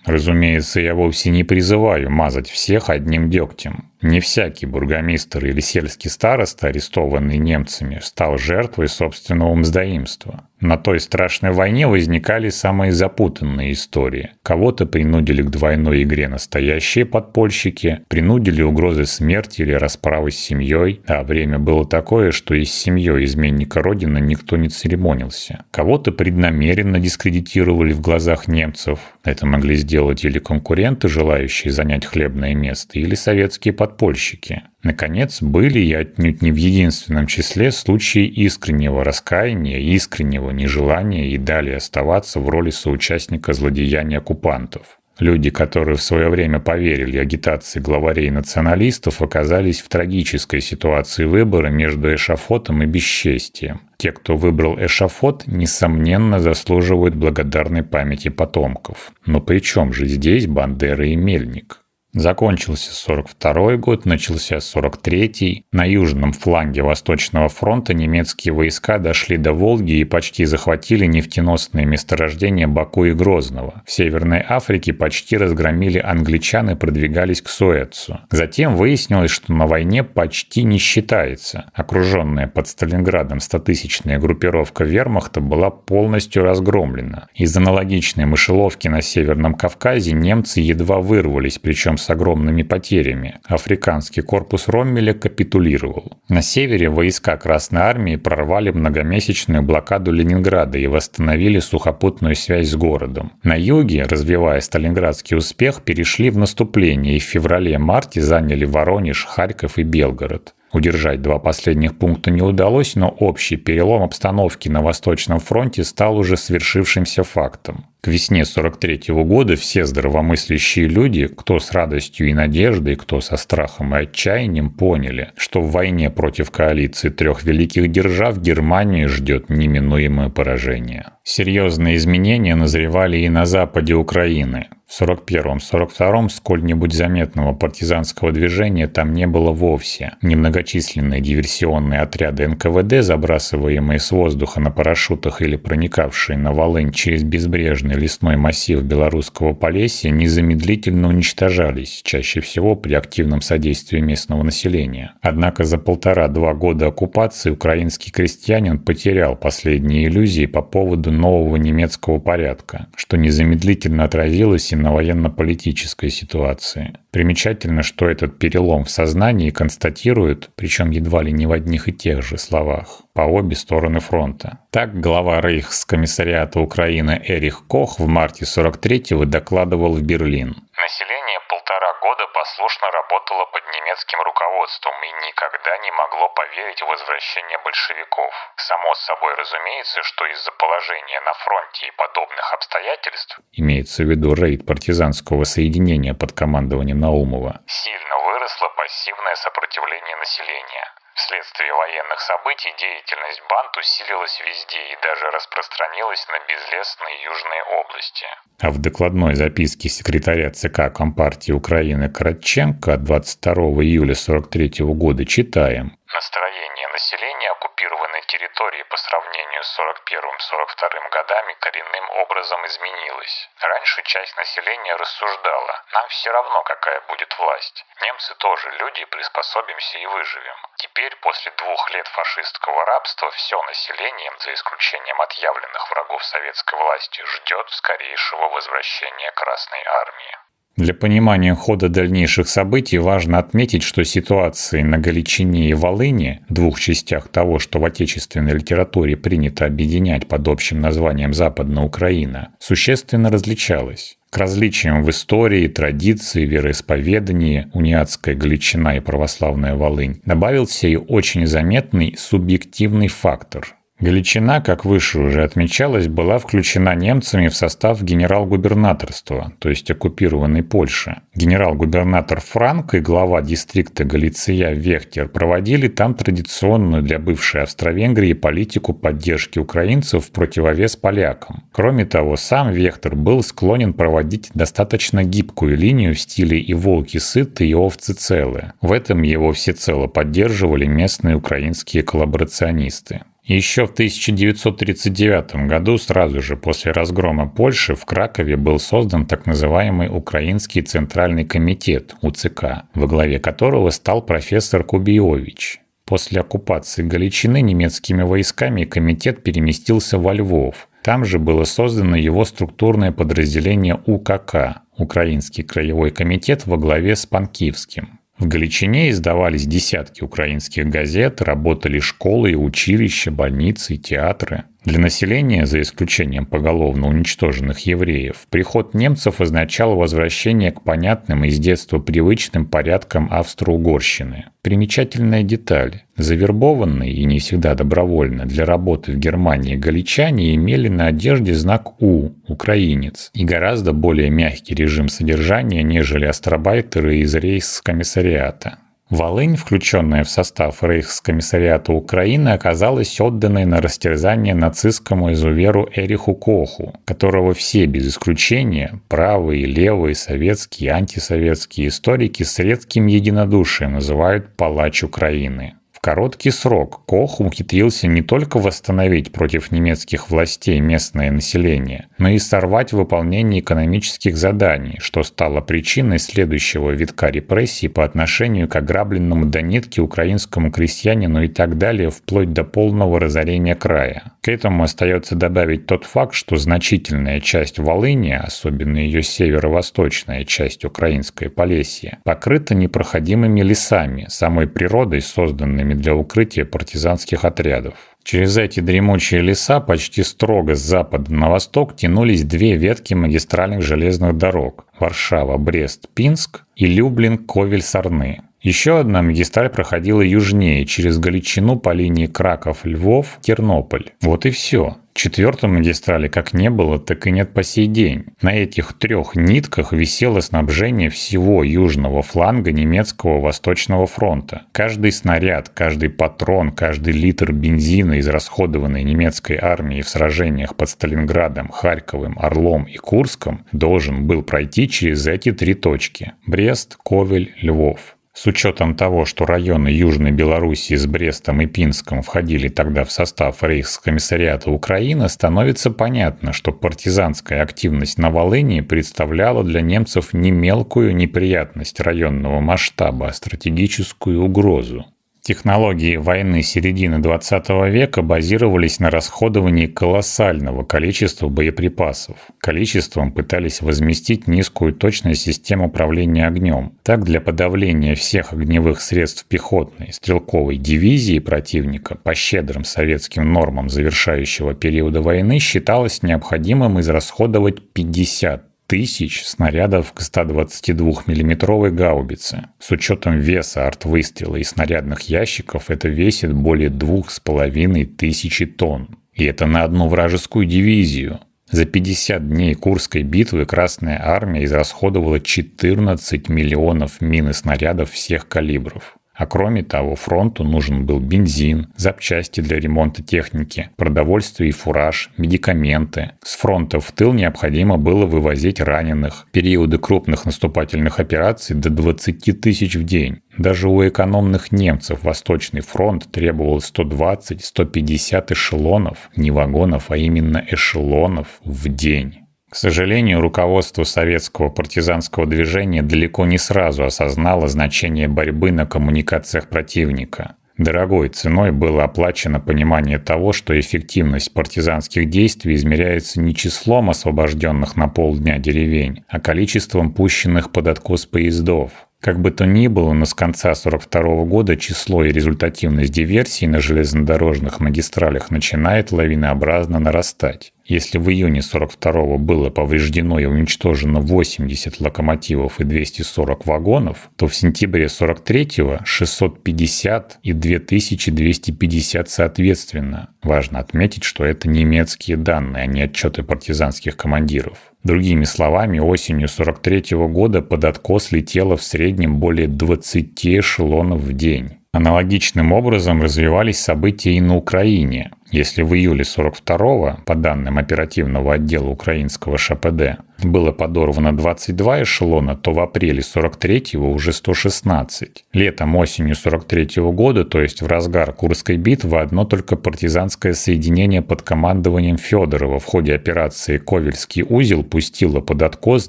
Разумеется, я вовсе не призываю мазать всех одним дегтем. Не всякий бургомистр или сельский староста, арестованный немцами, стал жертвой собственного мздоимства. На той страшной войне возникали самые запутанные истории. Кого-то принудили к двойной игре настоящие подпольщики, принудили угрозы смерти или расправы с семьей, а время было такое, что и с семьей изменника Родины никто не церемонился. Кого-то преднамеренно дискредитировали в глазах немцев. Это могли сделать или конкуренты, желающие занять хлебное место, или советские подпольщики подпольщики. Наконец, были и отнюдь не в единственном числе случаи искреннего раскаяния, искреннего нежелания и далее оставаться в роли соучастника злодеяний оккупантов. Люди, которые в свое время поверили агитации главарей националистов, оказались в трагической ситуации выбора между эшафотом и бесчестием. Те, кто выбрал эшафот, несомненно заслуживают благодарной памяти потомков. Но при чем же здесь Бандера и Мельник? Закончился 42 год, начался 43-й. На южном фланге Восточного фронта немецкие войска дошли до Волги и почти захватили нефтеносные месторождения Баку и Грозного. В Северной Африке почти разгромили англичан и продвигались к Суэцу. Затем выяснилось, что на войне почти не считается. Окруженная под Сталинградом 100-тысячная группировка вермахта была полностью разгромлена. Из аналогичной мышеловки на Северном Кавказе немцы едва вырвались, причем с огромными потерями. Африканский корпус Роммеля капитулировал. На севере войска Красной Армии прорвали многомесячную блокаду Ленинграда и восстановили сухопутную связь с городом. На юге, развивая Сталинградский успех, перешли в наступление и в феврале-марте заняли Воронеж, Харьков и Белгород. Удержать два последних пункта не удалось, но общий перелом обстановки на Восточном фронте стал уже свершившимся фактом. К весне 43 -го года все здравомыслящие люди, кто с радостью и надеждой, кто со страхом и отчаянием, поняли, что в войне против коалиции трех великих держав Германию ждет неминуемое поражение. Серьезные изменения назревали и на западе Украины. В 41-42 сколь-нибудь заметного партизанского движения там не было вовсе. Немногочисленные диверсионные отряды НКВД, забрасываемые с воздуха на парашютах или проникавшие на Волынь через безбрежный лесной массив белорусского Полесья, незамедлительно уничтожались, чаще всего при активном содействии местного населения. Однако за полтора-два года оккупации украинский крестьянин потерял последние иллюзии по поводу нового немецкого порядка, что незамедлительно отразилось и на военно-политической ситуации. Примечательно, что этот перелом в сознании констатируют, причем едва ли не в одних и тех же словах, по обе стороны фронта. Так глава Рейхскомиссариата Украины Эрих Кох в марте 43-го докладывал в Берлин. Население полтора года послушно работало под немецким руководством и никогда не могло поверить в возвращение большевиков. Само собой разумеется, что из-за положения на фронте и подобных обстоятельств, имеется в виду рейд партизанского соединения под командованием Наумова, сильно выросло пассивное сопротивление населения. Вследствие военных событий деятельность банд усилилась везде и даже распространилась на безлесные южные области. А в докладной записке секретаря ЦК Компартии Украины Кратченко от 22 июля 43 года читаем. Настроение населения оккупированной территории по сравнению с 41-42 годами коренным образом изменилось. Раньше часть населения рассуждала, нам все равно какая будет власть. Немцы тоже люди, приспособимся и выживем. Теперь, после двух лет фашистского рабства, все население, за исключением отъявленных врагов советской власти, ждет скорейшего возвращения Красной Армии. Для понимания хода дальнейших событий важно отметить, что ситуации на Галичине и Волыне, двух частях того, что в отечественной литературе принято объединять под общим названием «Западная Украина», существенно различалась. К различиям в истории, традиции, вероисповедании, униатская Галичина и православная Волынь добавился и очень заметный субъективный фактор – Галичина, как выше уже отмечалось, была включена немцами в состав генерал-губернаторства, то есть оккупированной Польши. Генерал-губернатор Франк и глава дистрикта Галиция Вехтер проводили там традиционную для бывшей Австро-Венгрии политику поддержки украинцев в противовес полякам. Кроме того, сам Вехтер был склонен проводить достаточно гибкую линию в стиле «и волки сыты, и овцы целы». В этом его всецело поддерживали местные украинские коллаборационисты. Еще в 1939 году, сразу же после разгрома Польши, в Кракове был создан так называемый Украинский Центральный комитет УЦК, во главе которого стал профессор Кубиович. После оккупации Галичины немецкими войсками комитет переместился во Львов. Там же было создано его структурное подразделение УКК – Украинский краевой комитет во главе с Панкивским. В Галичине издавались десятки украинских газет, работали школы и училища, больницы театры. Для населения, за исключением поголовно уничтоженных евреев, приход немцев означал возвращение к понятным и с детства привычным порядкам Австро-Угорщины. Примечательная деталь. Завербованные и не всегда добровольно для работы в Германии галичане имели на одежде знак «У» – «Украинец» и гораздо более мягкий режим содержания, нежели астробайтеры из рейхскомиссариата. Волынь, включенная в состав Рейхскомиссариата Украины, оказалась отданной на растерзание нацистскому изуверу Эриху Коху, которого все без исключения, правые, левые, советские, антисоветские историки с редким единодушием называют «палач Украины» короткий срок Кох ухитрился не только восстановить против немецких властей местное население, но и сорвать выполнение экономических заданий, что стало причиной следующего витка репрессий по отношению к ограбленному до нитки украинскому крестьянину и так далее, вплоть до полного разорения края. К этому остается добавить тот факт, что значительная часть Волыни, особенно ее северо-восточная часть украинской Полесья, покрыта непроходимыми лесами, самой природой, созданными для укрытия партизанских отрядов. Через эти дремучие леса почти строго с запада на восток тянулись две ветки магистральных железных дорог – Варшава-Брест-Пинск и Люблин-Ковель-Сарны. Еще одна магистраль проходила южнее, через Галичину по линии Краков-Львов-Тернополь. Вот и все. Четвертой магистрали как не было, так и нет по сей день. На этих трех нитках висело снабжение всего южного фланга немецкого Восточного фронта. Каждый снаряд, каждый патрон, каждый литр бензина, израсходованный немецкой армией в сражениях под Сталинградом, Харьковым, Орлом и Курском, должен был пройти через эти три точки – Брест, Ковель, Львов. С учетом того, что районы Южной Белоруссии с Брестом и Пинском входили тогда в состав Рейхскомиссариата Украины, становится понятно, что партизанская активность на Волыни представляла для немцев не мелкую неприятность районного масштаба, а стратегическую угрозу. Технологии войны середины 20 века базировались на расходовании колоссального количества боеприпасов. Количеством пытались возместить низкую точность систем управления огнем. Так, для подавления всех огневых средств пехотной, стрелковой дивизии противника по щедрым советским нормам завершающего периода войны считалось необходимым израсходовать 50 тысяч снарядов к 122 миллиметровой гаубице. С учетом веса артвыстрела и снарядных ящиков это весит более двух с половиной тысячи тонн. И это на одну вражескую дивизию. За 50 дней Курской битвы Красная Армия израсходовала 14 миллионов мин и снарядов всех калибров. А кроме того, фронту нужен был бензин, запчасти для ремонта техники, продовольствие и фураж, медикаменты. С фронта в тыл необходимо было вывозить раненых. Периоды крупных наступательных операций до 20 тысяч в день. Даже у экономных немцев Восточный фронт требовал 120-150 эшелонов, не вагонов, а именно эшелонов в день. К сожалению, руководство советского партизанского движения далеко не сразу осознало значение борьбы на коммуникациях противника. Дорогой ценой было оплачено понимание того, что эффективность партизанских действий измеряется не числом освобожденных на полдня деревень, а количеством пущенных под откос поездов. Как бы то ни было, но с конца 1942 года число и результативность диверсий на железнодорожных магистралях начинает лавинообразно нарастать. Если в июне 42 было повреждено и уничтожено 80 локомотивов и 240 вагонов, то в сентябре 43 650 и 2250 соответственно. Важно отметить, что это немецкие данные, а не отчеты партизанских командиров. Другими словами, осенью 43 года под откос летело в среднем более 20 эшелонов в день. Аналогичным образом развивались события и на Украине. Если в июле 42-го, по данным оперативного отдела украинского ШПД, было подорвано 22 эшелона, то в апреле 43-го уже 116. Летом осенью 43-го года, то есть в разгар Курской битвы, одно только партизанское соединение под командованием Федорова в ходе операции «Ковельский узел» пустило под откос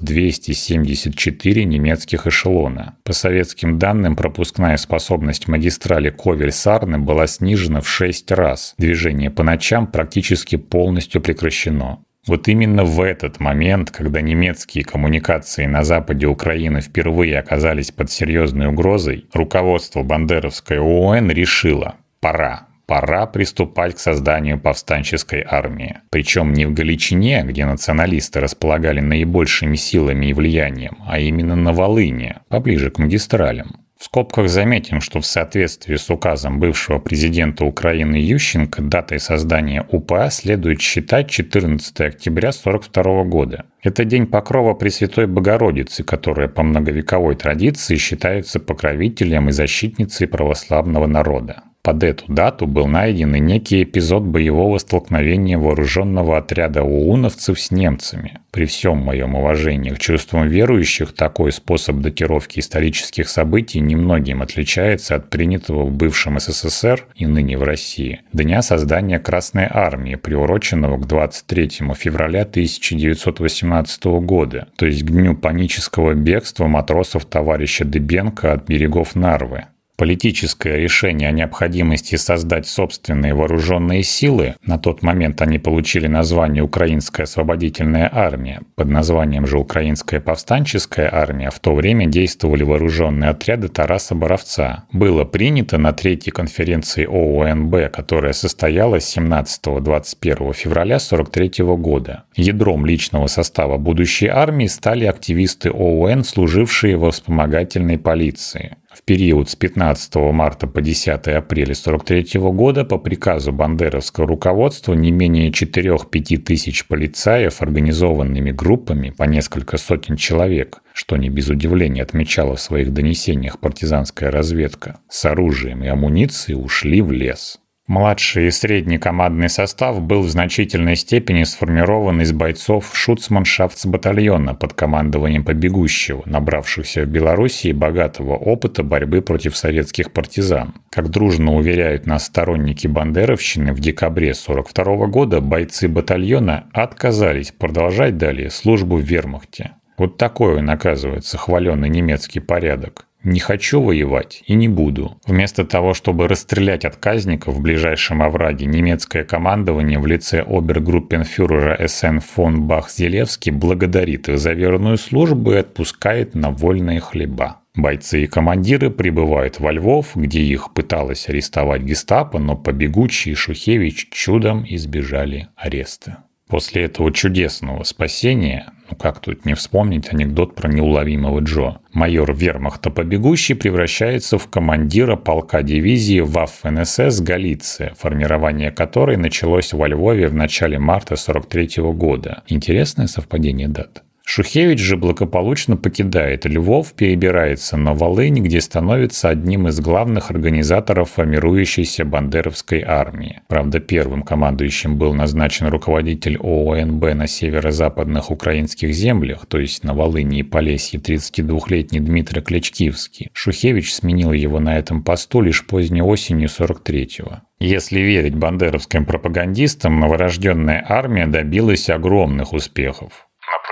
274 немецких эшелона. По советским данным, пропускная способность магистрали Ковель-Сарны была снижена в 6 раз. Движение по ночам практически полностью прекращено. Вот именно в этот момент, когда немецкие коммуникации на западе Украины впервые оказались под серьезной угрозой, руководство Бандеровской ООН решило – пора, пора приступать к созданию повстанческой армии. Причем не в Галичине, где националисты располагали наибольшими силами и влиянием, а именно на Волыне, поближе к магистралям. В скобках заметим, что в соответствии с указом бывшего президента Украины Ющенко датой создания УПА следует считать 14 октября 1942 года. Это день покрова Пресвятой Богородицы, которая по многовековой традиции считается покровителем и защитницей православного народа. Под эту дату был найден и некий эпизод боевого столкновения вооруженного отряда ууновцев с немцами. При всем моем уважении к чувствам верующих, такой способ датировки исторических событий немногим отличается от принятого в бывшем СССР и ныне в России дня создания Красной Армии, приуроченного к 23 февраля 1918 года, то есть к дню панического бегства матросов товарища Дебенко от берегов Нарвы. Политическое решение о необходимости создать собственные вооруженные силы, на тот момент они получили название Украинская освободительная армия, под названием же Украинская повстанческая армия в то время действовали вооруженные отряды Тараса Боровца, было принято на третьей конференции ООНБ, которая состоялась 17-21 февраля 1943 года. Ядром личного состава будущей армии стали активисты ООН, служившие во вспомогательной полиции. Период с 15 марта по 10 апреля 1943 года по приказу бандеровского руководства не менее 4-5 тысяч полицаев организованными группами по несколько сотен человек, что не без удивления отмечала в своих донесениях партизанская разведка, с оружием и амуницией ушли в лес. Младший и средний командный состав был в значительной степени сформирован из бойцов шуцманшафтс-батальона под командованием побегущего, набравшихся в Белоруссии богатого опыта борьбы против советских партизан. Как дружно уверяют нас сторонники бандеровщины, в декабре 1942 года бойцы батальона отказались продолжать далее службу в вермахте. Вот такой он, оказывается, хваленный немецкий порядок. Не хочу воевать и не буду. Вместо того, чтобы расстрелять отказников в ближайшем овраге, немецкое командование в лице обергруппенфюрера СН фон Бах-Зелевский благодарит их за верную службу и отпускает на вольные хлеба. Бойцы и командиры прибывают во Львов, где их пыталась арестовать гестапо, но побегучий Шухевич чудом избежали ареста. После этого чудесного спасения, ну как тут не вспомнить анекдот про неуловимого Джо, майор вермахта побегущий превращается в командира полка дивизии ВАФ-НСС «Галиция», формирование которой началось во Львове в начале марта 43 года. Интересное совпадение дат. Шухевич же благополучно покидает Львов, перебирается на Волынь, где становится одним из главных организаторов формирующейся бандеровской армии. Правда, первым командующим был назначен руководитель ООНБ на северо-западных украинских землях, то есть на Волыни и Полесье 32-летний Дмитрий Клечкивский. Шухевич сменил его на этом посту лишь поздней осенью 43-го. Если верить бандеровским пропагандистам, новорожденная армия добилась огромных успехов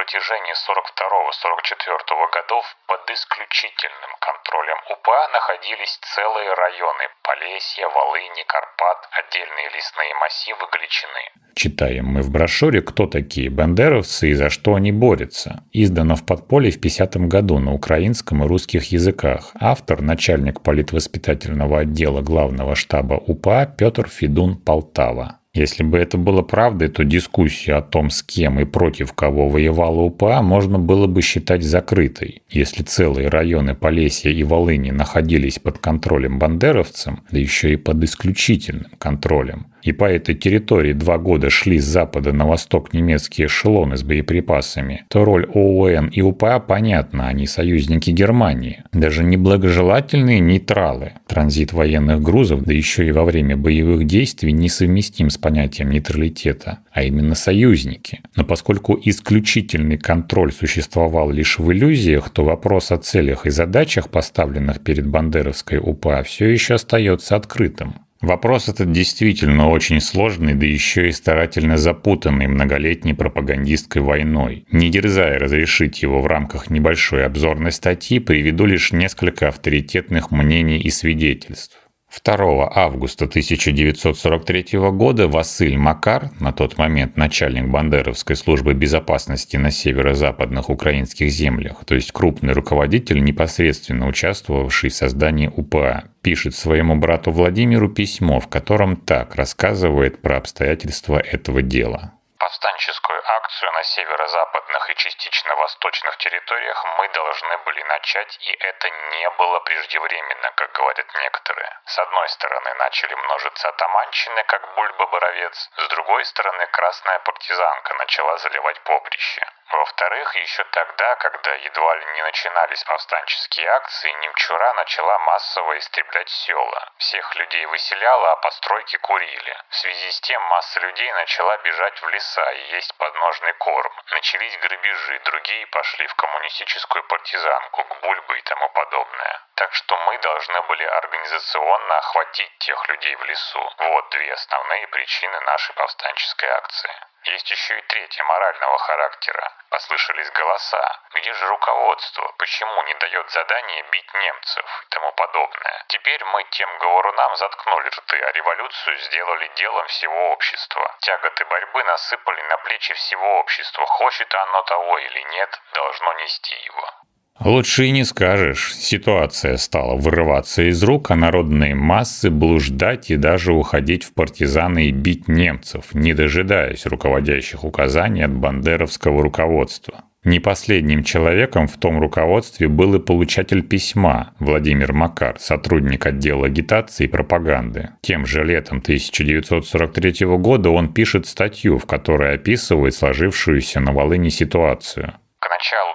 протяжении 42-44 годов под исключительным контролем УПА находились целые районы Полесья, Волыни, Карпат, отдельные лесные массивы Галичины. Читаем мы в брошюре «Кто такие бандеровцы и за что они борются?» Издано в подполье в 50 году на украинском и русских языках. Автор – начальник политвоспитательного отдела главного штаба УПА Петр Федун Полтава. Если бы это было правдой, то дискуссию о том, с кем и против кого воевала УПА, можно было бы считать закрытой. Если целые районы Полесья и Волыни находились под контролем бандеровцам, да еще и под исключительным контролем, и по этой территории два года шли с запада на восток немецкие эшелоны с боеприпасами, то роль ООН и УПА понятна, они союзники Германии. Даже неблагожелательные нейтралы. Транзит военных грузов, да еще и во время боевых действий, несовместим с понятием нейтралитета, а именно союзники. Но поскольку исключительный контроль существовал лишь в иллюзиях, то вопрос о целях и задачах, поставленных перед бандеровской УПА, все еще остается открытым. Вопрос этот действительно очень сложный, да еще и старательно запутанный многолетней пропагандистской войной. Не дерзая разрешить его в рамках небольшой обзорной статьи, приведу лишь несколько авторитетных мнений и свидетельств. 2 августа 1943 года Василь Макар, на тот момент начальник Бандеровской службы безопасности на северо-западных украинских землях, то есть крупный руководитель, непосредственно участвовавший в создании УПА, пишет своему брату Владимиру письмо, в котором так рассказывает про обстоятельства этого дела. Повстанческую акцию на северо-западных и частично восточных территориях мы должны были начать, и это не было преждевременно, как говорят некоторые. С одной стороны начали множиться атаманщины, как бульба-боровец, с другой стороны красная партизанка начала заливать поприще. Во-вторых, еще тогда, когда едва ли не начинались повстанческие акции, Немчура начала массово истреблять села. Всех людей выселяла, а постройки курили. В связи с тем масса людей начала бежать в леса и есть подножный корм. Начались грабежи, другие пошли в коммунистическую партизанку, к бульбы и тому подобное. Так что мы должны были организационно охватить тех людей в лесу. Вот две основные причины нашей повстанческой акции. Есть еще и третья морального характера. Послышались голоса. Где же руководство? Почему не дает задание бить немцев и тому подобное? Теперь мы тем говорунам заткнули рты, а революцию сделали делом всего общества. Тяготы борьбы насыпали на плечи всего общества. Хочет оно того или нет, должно нести его. Лучше и не скажешь. Ситуация стала вырываться из рук, а народные массы блуждать и даже уходить в партизаны и бить немцев, не дожидаясь руководящих указаний от бандеровского руководства. Не последним человеком в том руководстве был и получатель письма Владимир Макар, сотрудник отдела агитации и пропаганды. Тем же летом 1943 года он пишет статью, в которой описывает сложившуюся на Волыне ситуацию – к началу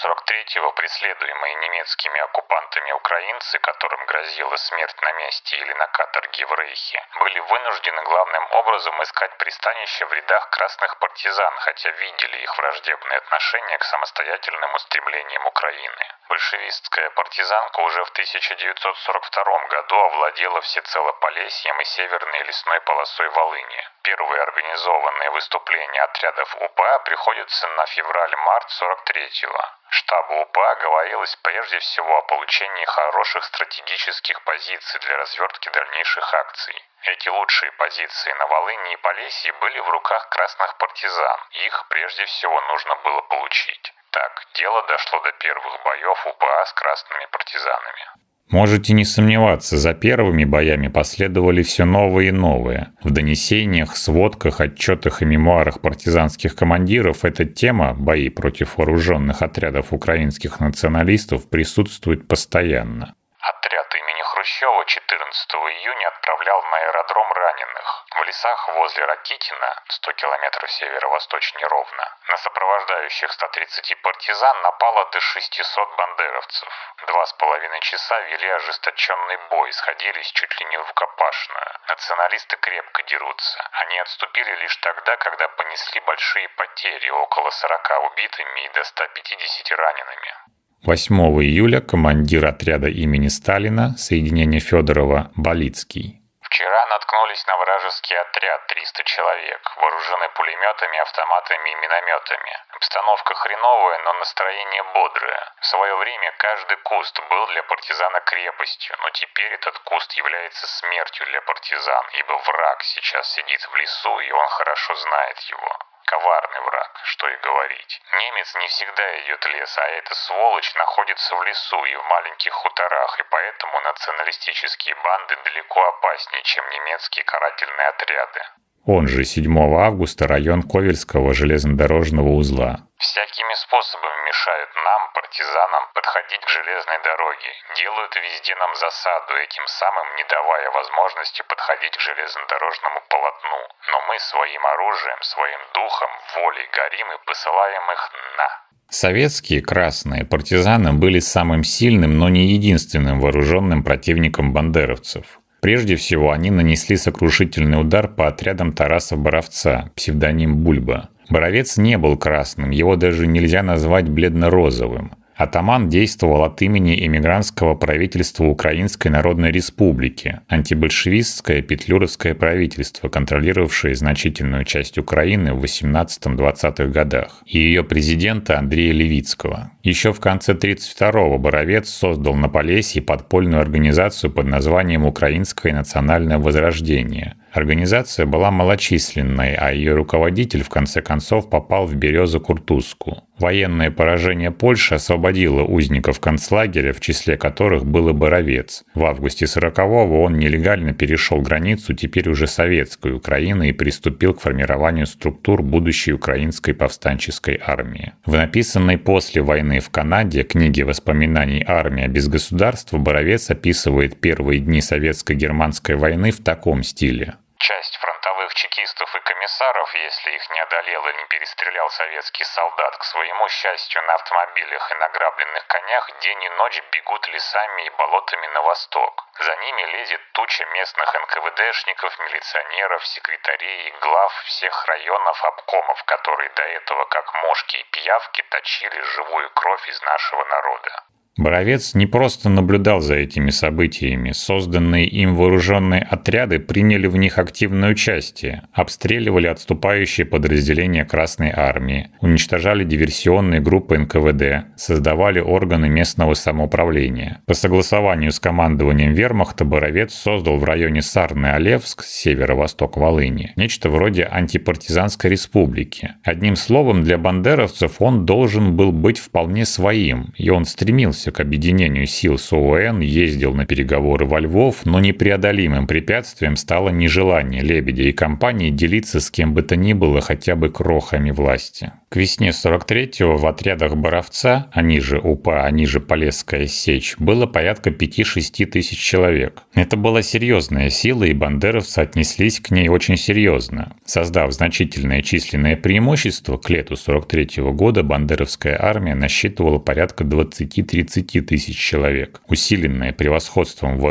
1943-го преследуемые немецкими оккупантами украинцы, которым грозила смерть на месте или на каторге в Рейхе, были вынуждены главным образом искать пристанище в рядах красных партизан, хотя видели их враждебные отношения к самостоятельным устремлениям Украины. Большевистская партизанка уже в 1942 году овладела всецело Полесьем и северной лесной полосой Волыни. Первые организованные выступления отрядов УПА приходятся на февраль-март 43-го. Штабу УПА говорилось прежде всего о получении хороших стратегических позиций для развертки дальнейших акций. Эти лучшие позиции на Волыни и Полесье были в руках красных партизан, их прежде всего нужно было получить. Так, дело дошло до первых боев УПА с красными партизанами. Можете не сомневаться, за первыми боями последовали все новые и новые. В донесениях, сводках, отчетах и мемуарах партизанских командиров эта тема «Бои против вооруженных отрядов украинских националистов» присутствует постоянно. Отряд имени Хрущева 14 июня отправлял на аэродром раненых. В лесах возле Ракитина, 100 километров северо-восточнее ровно, на сопровождающих 130 партизан напало до 600 бандеровцев. Два с половиной часа вели ожесточенный бой, сходились чуть ли не в рукопашную. Националисты крепко дерутся. Они отступили лишь тогда, когда понесли большие потери, около 40 убитыми и до 150 ранеными. 8 июля командир отряда имени Сталина, соединения Федорова, Болицкий. Вчера наткнулись на вражеский отряд 300 человек, вооружены пулеметами, автоматами и минометами. Обстановка хреновая, но настроение бодрое. В свое время каждый куст был для партизана крепостью, но теперь этот куст является смертью для партизан, ибо враг сейчас сидит в лесу, и он хорошо знает его. Коварный враг, что и говорить. Немец не всегда идет лес, а эта сволочь находится в лесу и в маленьких хуторах, и поэтому националистические банды далеко опаснее, чем немецкие карательные отряды. Он же 7 августа район Ковельского железнодорожного узла. Всякими способами мешают нам, партизанам, подходить к железной дороге. Делают везде нам засаду, этим самым не давая возможности подходить к железнодорожному полотну. Но мы своим оружием, своим духом, волей горим и посылаем их на. Советские красные партизаны были самым сильным, но не единственным вооруженным противником бандеровцев. Прежде всего, они нанесли сокрушительный удар по отрядам Тараса Боровца, псевдоним Бульба. Боровец не был красным, его даже нельзя назвать бледно-розовым. Атаман действовал от имени эмигрантского правительства Украинской Народной Республики, антибольшевистское петлюровское правительство, контролировавшее значительную часть Украины в 18-20-х годах, и ее президента Андрея Левицкого. Еще в конце 1932-го Боровец создал на Полесье подпольную организацию под названием «Украинское национальное возрождение», Организация была малочисленной, а ее руководитель в конце концов попал в Березу Куртузку. Военное поражение Польши освободило узников концлагеря, в числе которых был и Боровец. В августе 40-го он нелегально перешел границу теперь уже советской Украины и приступил к формированию структур будущей украинской повстанческой армии. В написанной после войны в Канаде книге воспоминаний «Армия без государства» Боровец описывает первые дни советско-германской войны в таком стиле. Часть фронтовых чекистов и комиссаров, если их не одолел и не перестрелял советский солдат, к своему счастью, на автомобилях и награбленных конях день и ночь бегут лесами и болотами на восток. За ними лезет туча местных НКВДшников, милиционеров, секретарей и глав всех районов обкомов, которые до этого, как мошки и пиявки, точили живую кровь из нашего народа. Боровец не просто наблюдал за этими событиями. Созданные им вооруженные отряды приняли в них активное участие, обстреливали отступающие подразделения Красной Армии, уничтожали диверсионные группы НКВД, создавали органы местного самоуправления. По согласованию с командованием вермахта Боровец создал в районе Сарны-Олевск, северо-восток Волыни, нечто вроде антипартизанской республики. Одним словом, для бандеровцев он должен был быть вполне своим, и он стремился к объединению сил с ООН, ездил на переговоры во Львов, но непреодолимым препятствием стало нежелание Лебедя и компании делиться с кем бы то ни было хотя бы крохами власти. К весне 43-го в отрядах Боровца, они же УПА, они же Полесская сечь, было порядка 5-6 тысяч человек. Это была серьезная сила, и бандеровцы отнеслись к ней очень серьезно. Создав значительное численное преимущество, к лету 43 -го года бандеровская армия насчитывала порядка 20-30 тысяч человек. Усиленная превосходством в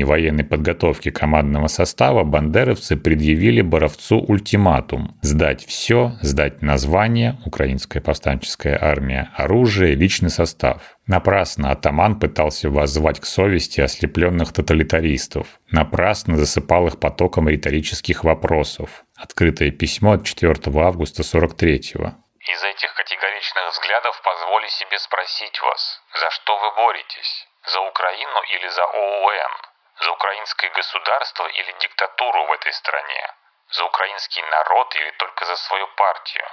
и военной подготовки командного состава, бандеровцы предъявили Боровцу ультиматум – сдать все, сдать название, украинская повстанческая армия, оружие, личный состав. Напрасно атаман пытался воззвать к совести ослепленных тоталитаристов. Напрасно засыпал их потоком риторических вопросов. Открытое письмо от 4 августа 43-го. Из этих категоричных взглядов позволю себе спросить вас, за что вы боретесь? За Украину или за ОУН? За украинское государство или диктатуру в этой стране? За украинский народ или только за свою партию?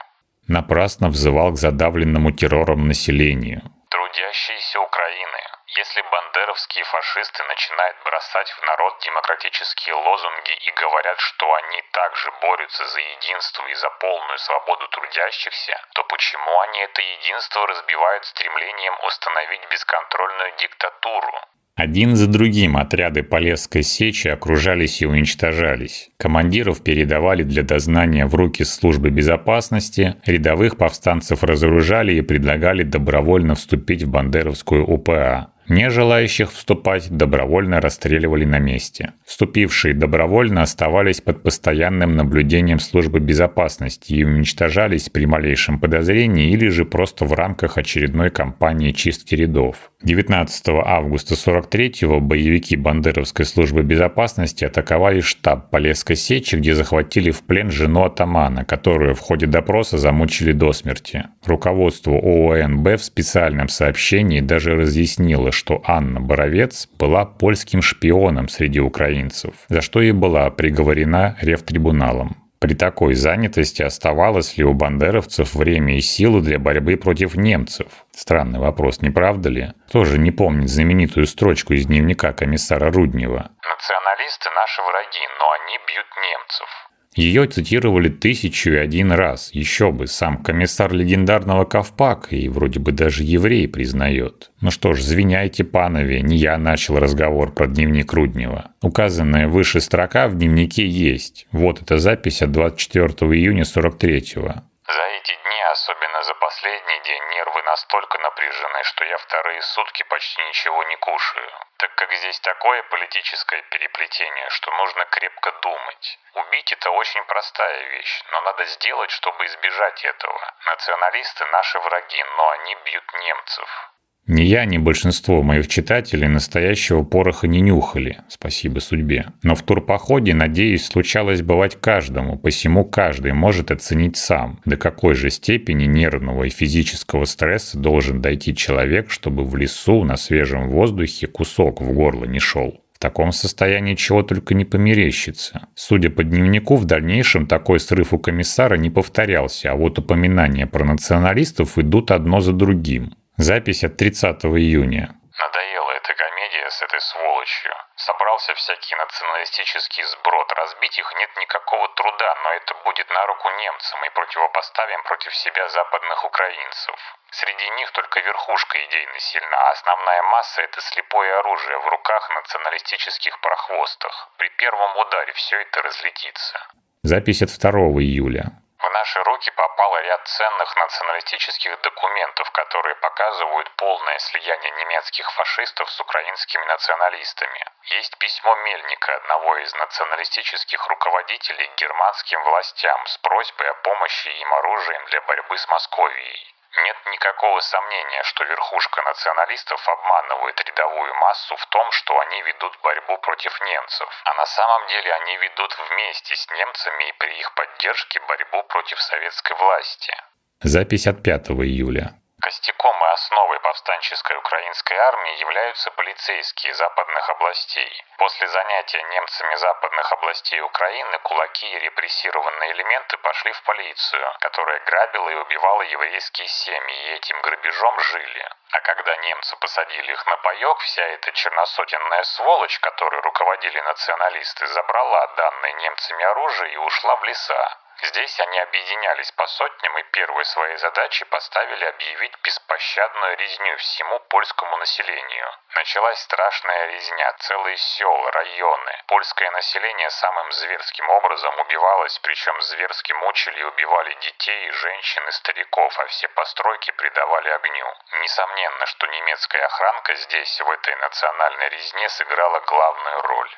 Напрасно взывал к задавленному террором населению. Трудящиеся Украины. Если бандеровские фашисты начинают бросать в народ демократические лозунги и говорят, что они также борются за единство и за полную свободу трудящихся, то почему они это единство разбивают стремлением установить бесконтрольную диктатуру? Один за другим отряды Полесской сечи окружались и уничтожались. Командиров передавали для дознания в руки службы безопасности, рядовых повстанцев разоружали и предлагали добровольно вступить в бандеровскую УПА. Не желающих вступать добровольно расстреливали на месте. Вступившие добровольно оставались под постоянным наблюдением службы безопасности и уничтожались при малейшем подозрении или же просто в рамках очередной кампании чистки рядов. 19 августа 43-го боевики Бандеровской службы безопасности атаковали штаб Полесской сечи, где захватили в плен жену атамана, которую в ходе допроса замучили до смерти. Руководство ООНБ в специальном сообщении даже разъяснило, что Анна Боровец была польским шпионом среди украинцев, за что и была приговорена ревтрибуналом. При такой занятости оставалось ли у бандеровцев время и силы для борьбы против немцев? Странный вопрос, не правда ли? Тоже не помнит знаменитую строчку из дневника комиссара Руднева. «Националисты – наши враги, но они бьют немцев». Ее цитировали тысячу и один раз. Еще бы, сам комиссар легендарного Ковпака и вроде бы даже еврей признает. Ну что ж, звиняйте, панове, не я начал разговор про дневник Руднева. Указанная выше строка в дневнике есть. Вот эта запись от 24 июня 43-го. За эти дни, особенно за последний день, нервы настолько напряжены, что я вторые сутки почти ничего не кушаю. Так как здесь такое политическое переплетение, что нужно крепко думать. Убить это очень простая вещь, но надо сделать, чтобы избежать этого. Националисты наши враги, но они бьют немцев. Ни я, ни большинство моих читателей настоящего пороха не нюхали, спасибо судьбе. Но в турпоходе, надеюсь, случалось бывать каждому, посему каждый может оценить сам, до какой же степени нервного и физического стресса должен дойти человек, чтобы в лесу на свежем воздухе кусок в горло не шел. Таком состоянии чего только не померещится. Судя по дневнику, в дальнейшем такой срыв у комиссара не повторялся, а вот упоминания про националистов идут одно за другим. Запись от 30 июня. Надоела эта комедия с этой сволочью. Собрался всякий националистический сброд. Разбить их нет никакого труда, но это будет на руку немцам и противопоставим против себя западных украинцев. Среди них только верхушка идейно сильна, а основная масса – это слепое оружие в руках националистических прохвостах. При первом ударе все это разлетится. Запись от 2 июля. В наши руки попал ряд ценных националистических документов, которые показывают полное слияние немецких фашистов с украинскими националистами. Есть письмо Мельника, одного из националистических руководителей, к германским властям с просьбой о помощи им оружием для борьбы с Московией. Нет никакого сомнения, что верхушка националистов обманывает рядовую массу в том, что они ведут борьбу против немцев. А на самом деле они ведут вместе с немцами и при их поддержке борьбу против советской власти. Запись от 5 июля. Костяком и основой повстанческой украинской армии являются полицейские западных областей. После занятия немцами западных областей Украины кулаки и репрессированные элементы пошли в полицию, которая грабила и убивала еврейские семьи и этим грабежом жили. А когда немцы посадили их на паек, вся эта черносотенная сволочь, которой руководили националисты, забрала данное немцами оружие и ушла в леса. Здесь они объединялись по сотням и первой своей задачей поставили объявить беспощадную резню всему польскому населению. Началась страшная резня, целые села, районы. Польское население самым зверским образом убивалось, причем зверски мучили и убивали детей, женщин и стариков, а все постройки придавали огню. Несомненно, что немецкая охранка здесь, в этой национальной резне, сыграла главную роль.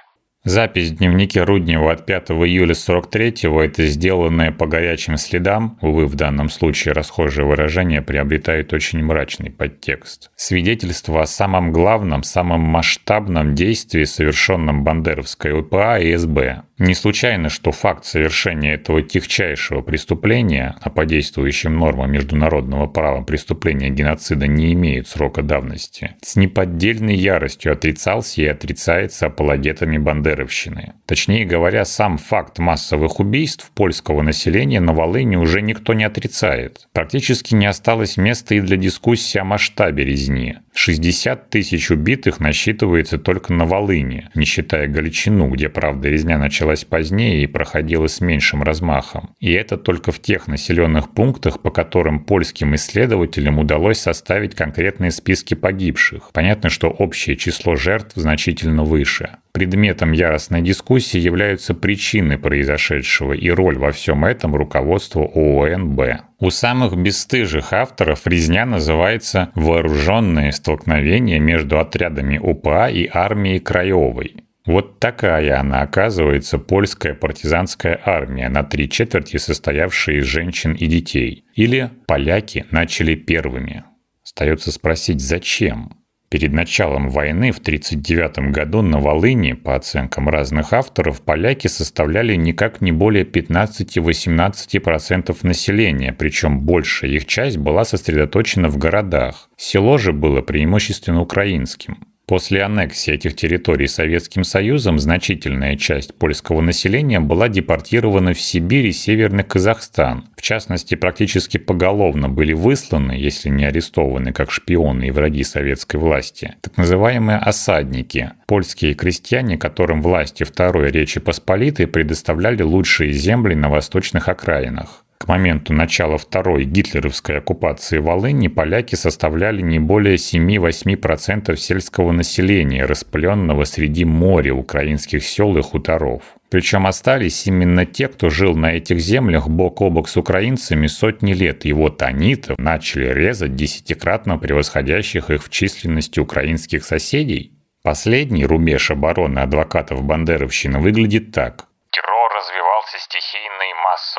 Запись в дневнике Руднева от 5 июля 43-го – это сделанное по горячим следам, увы, в данном случае расхожее выражение приобретает очень мрачный подтекст. Свидетельство о самом главном, самом масштабном действии, совершенном Бандеровской УПА и СБ. Не случайно, что факт совершения этого тихчайшего преступления, а по действующим нормам международного права преступления геноцида не имеют срока давности, с неподдельной яростью отрицался и отрицается апологетами бандеровщины. Точнее говоря, сам факт массовых убийств польского населения на Волыне уже никто не отрицает. Практически не осталось места и для дискуссии о масштабе резни. 60 тысяч убитых насчитывается только на Волыне, не считая Галичину, где, правда, резня началась позднее и проходила с меньшим размахом. И это только в тех населенных пунктах, по которым польским исследователям удалось составить конкретные списки погибших. Понятно, что общее число жертв значительно выше. Предметом яростной дискуссии являются причины произошедшего и роль во всем этом руководства ООН-Б. У самых бесстыжих авторов резня называется «вооруженные столкновения между отрядами УПА и армией Краевой». Вот такая она, оказывается, польская партизанская армия, на три четверти состоявшая из женщин и детей. Или поляки начали первыми. Остается спросить, зачем? Перед началом войны в 1939 году на Волыни, по оценкам разных авторов, поляки составляли никак не более 15-18% населения, причем большая их часть была сосредоточена в городах. Село же было преимущественно украинским. После аннексии этих территорий Советским Союзом значительная часть польского населения была депортирована в Сибирь и Северный Казахстан. В частности, практически поголовно были высланы, если не арестованы как шпионы и враги советской власти, так называемые «осадники» – польские крестьяне, которым власти Второй Речи Посполитой предоставляли лучшие земли на восточных окраинах. К моменту начала второй гитлеровской оккупации Волыни поляки составляли не более 7-8% сельского населения, распыленного среди моря украинских сел и хуторов. Причем остались именно те, кто жил на этих землях бок о бок с украинцами сотни лет, и вот они-то начали резать десятикратно превосходящих их в численности украинских соседей. Последний рубеж обороны адвокатов Бандеровщины выглядит так.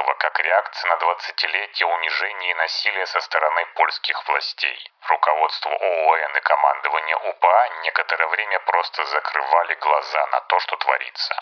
Массово, как реакция на 20-летие унижения и насилия со стороны польских властей. Руководство ООН и командование УПА некоторое время просто закрывали глаза на то, что творится.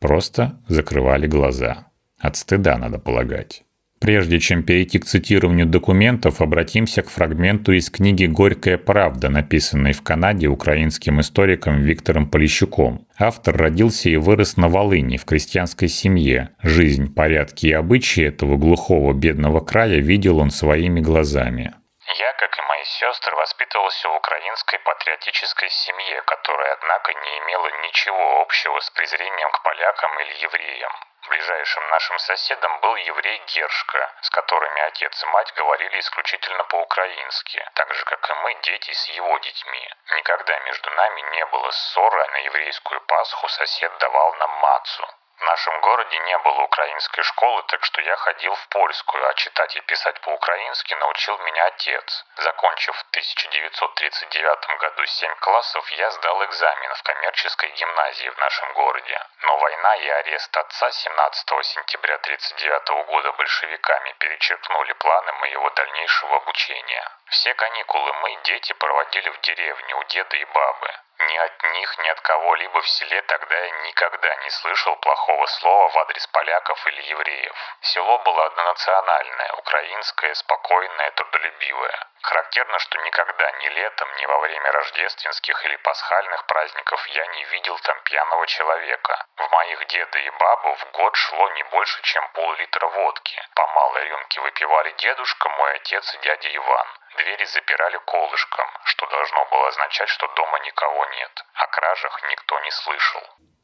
Просто закрывали глаза. От стыда, надо полагать. Прежде чем перейти к цитированию документов, обратимся к фрагменту из книги «Горькая правда», написанной в Канаде украинским историком Виктором Полищуком. Автор родился и вырос на Волыни, в крестьянской семье. Жизнь, порядки и обычаи этого глухого бедного края видел он своими глазами. Я, как и мои сестры, воспитывался в украинской патриотической семье, которая, однако, не имела ничего общего с презрением к полякам или евреям. Ближайшим нашим соседом был еврей Гершка, с которыми отец и мать говорили исключительно по-украински, так же, как и мы, дети с его детьми. Никогда между нами не было ссоры, а на еврейскую Пасху сосед давал нам мацу. В нашем городе не было украинской школы, так что я ходил в польскую, а читать и писать по-украински научил меня отец. Закончив в 1939 году 7 классов, я сдал экзамен в коммерческой гимназии в нашем городе. Но война и арест отца 17 сентября 1939 года большевиками перечеркнули планы моего дальнейшего обучения. Все каникулы мы, дети, проводили в деревне у деда и бабы. Ни от них, ни от кого-либо в селе тогда я никогда не слышал плохого слова в адрес поляков или евреев. Село было однонациональное, украинское, спокойное, трудолюбивое. Характерно, что никогда ни летом, ни во время рождественских или пасхальных праздников я не видел там пьяного человека. В моих деда и бабу в год шло не больше, чем пол-литра водки. По малой рюмке выпивали дедушка, мой отец и дядя Иван. Двери запирали колышком, что должно было означать, что дома никого нет. О кражах никто не слышал.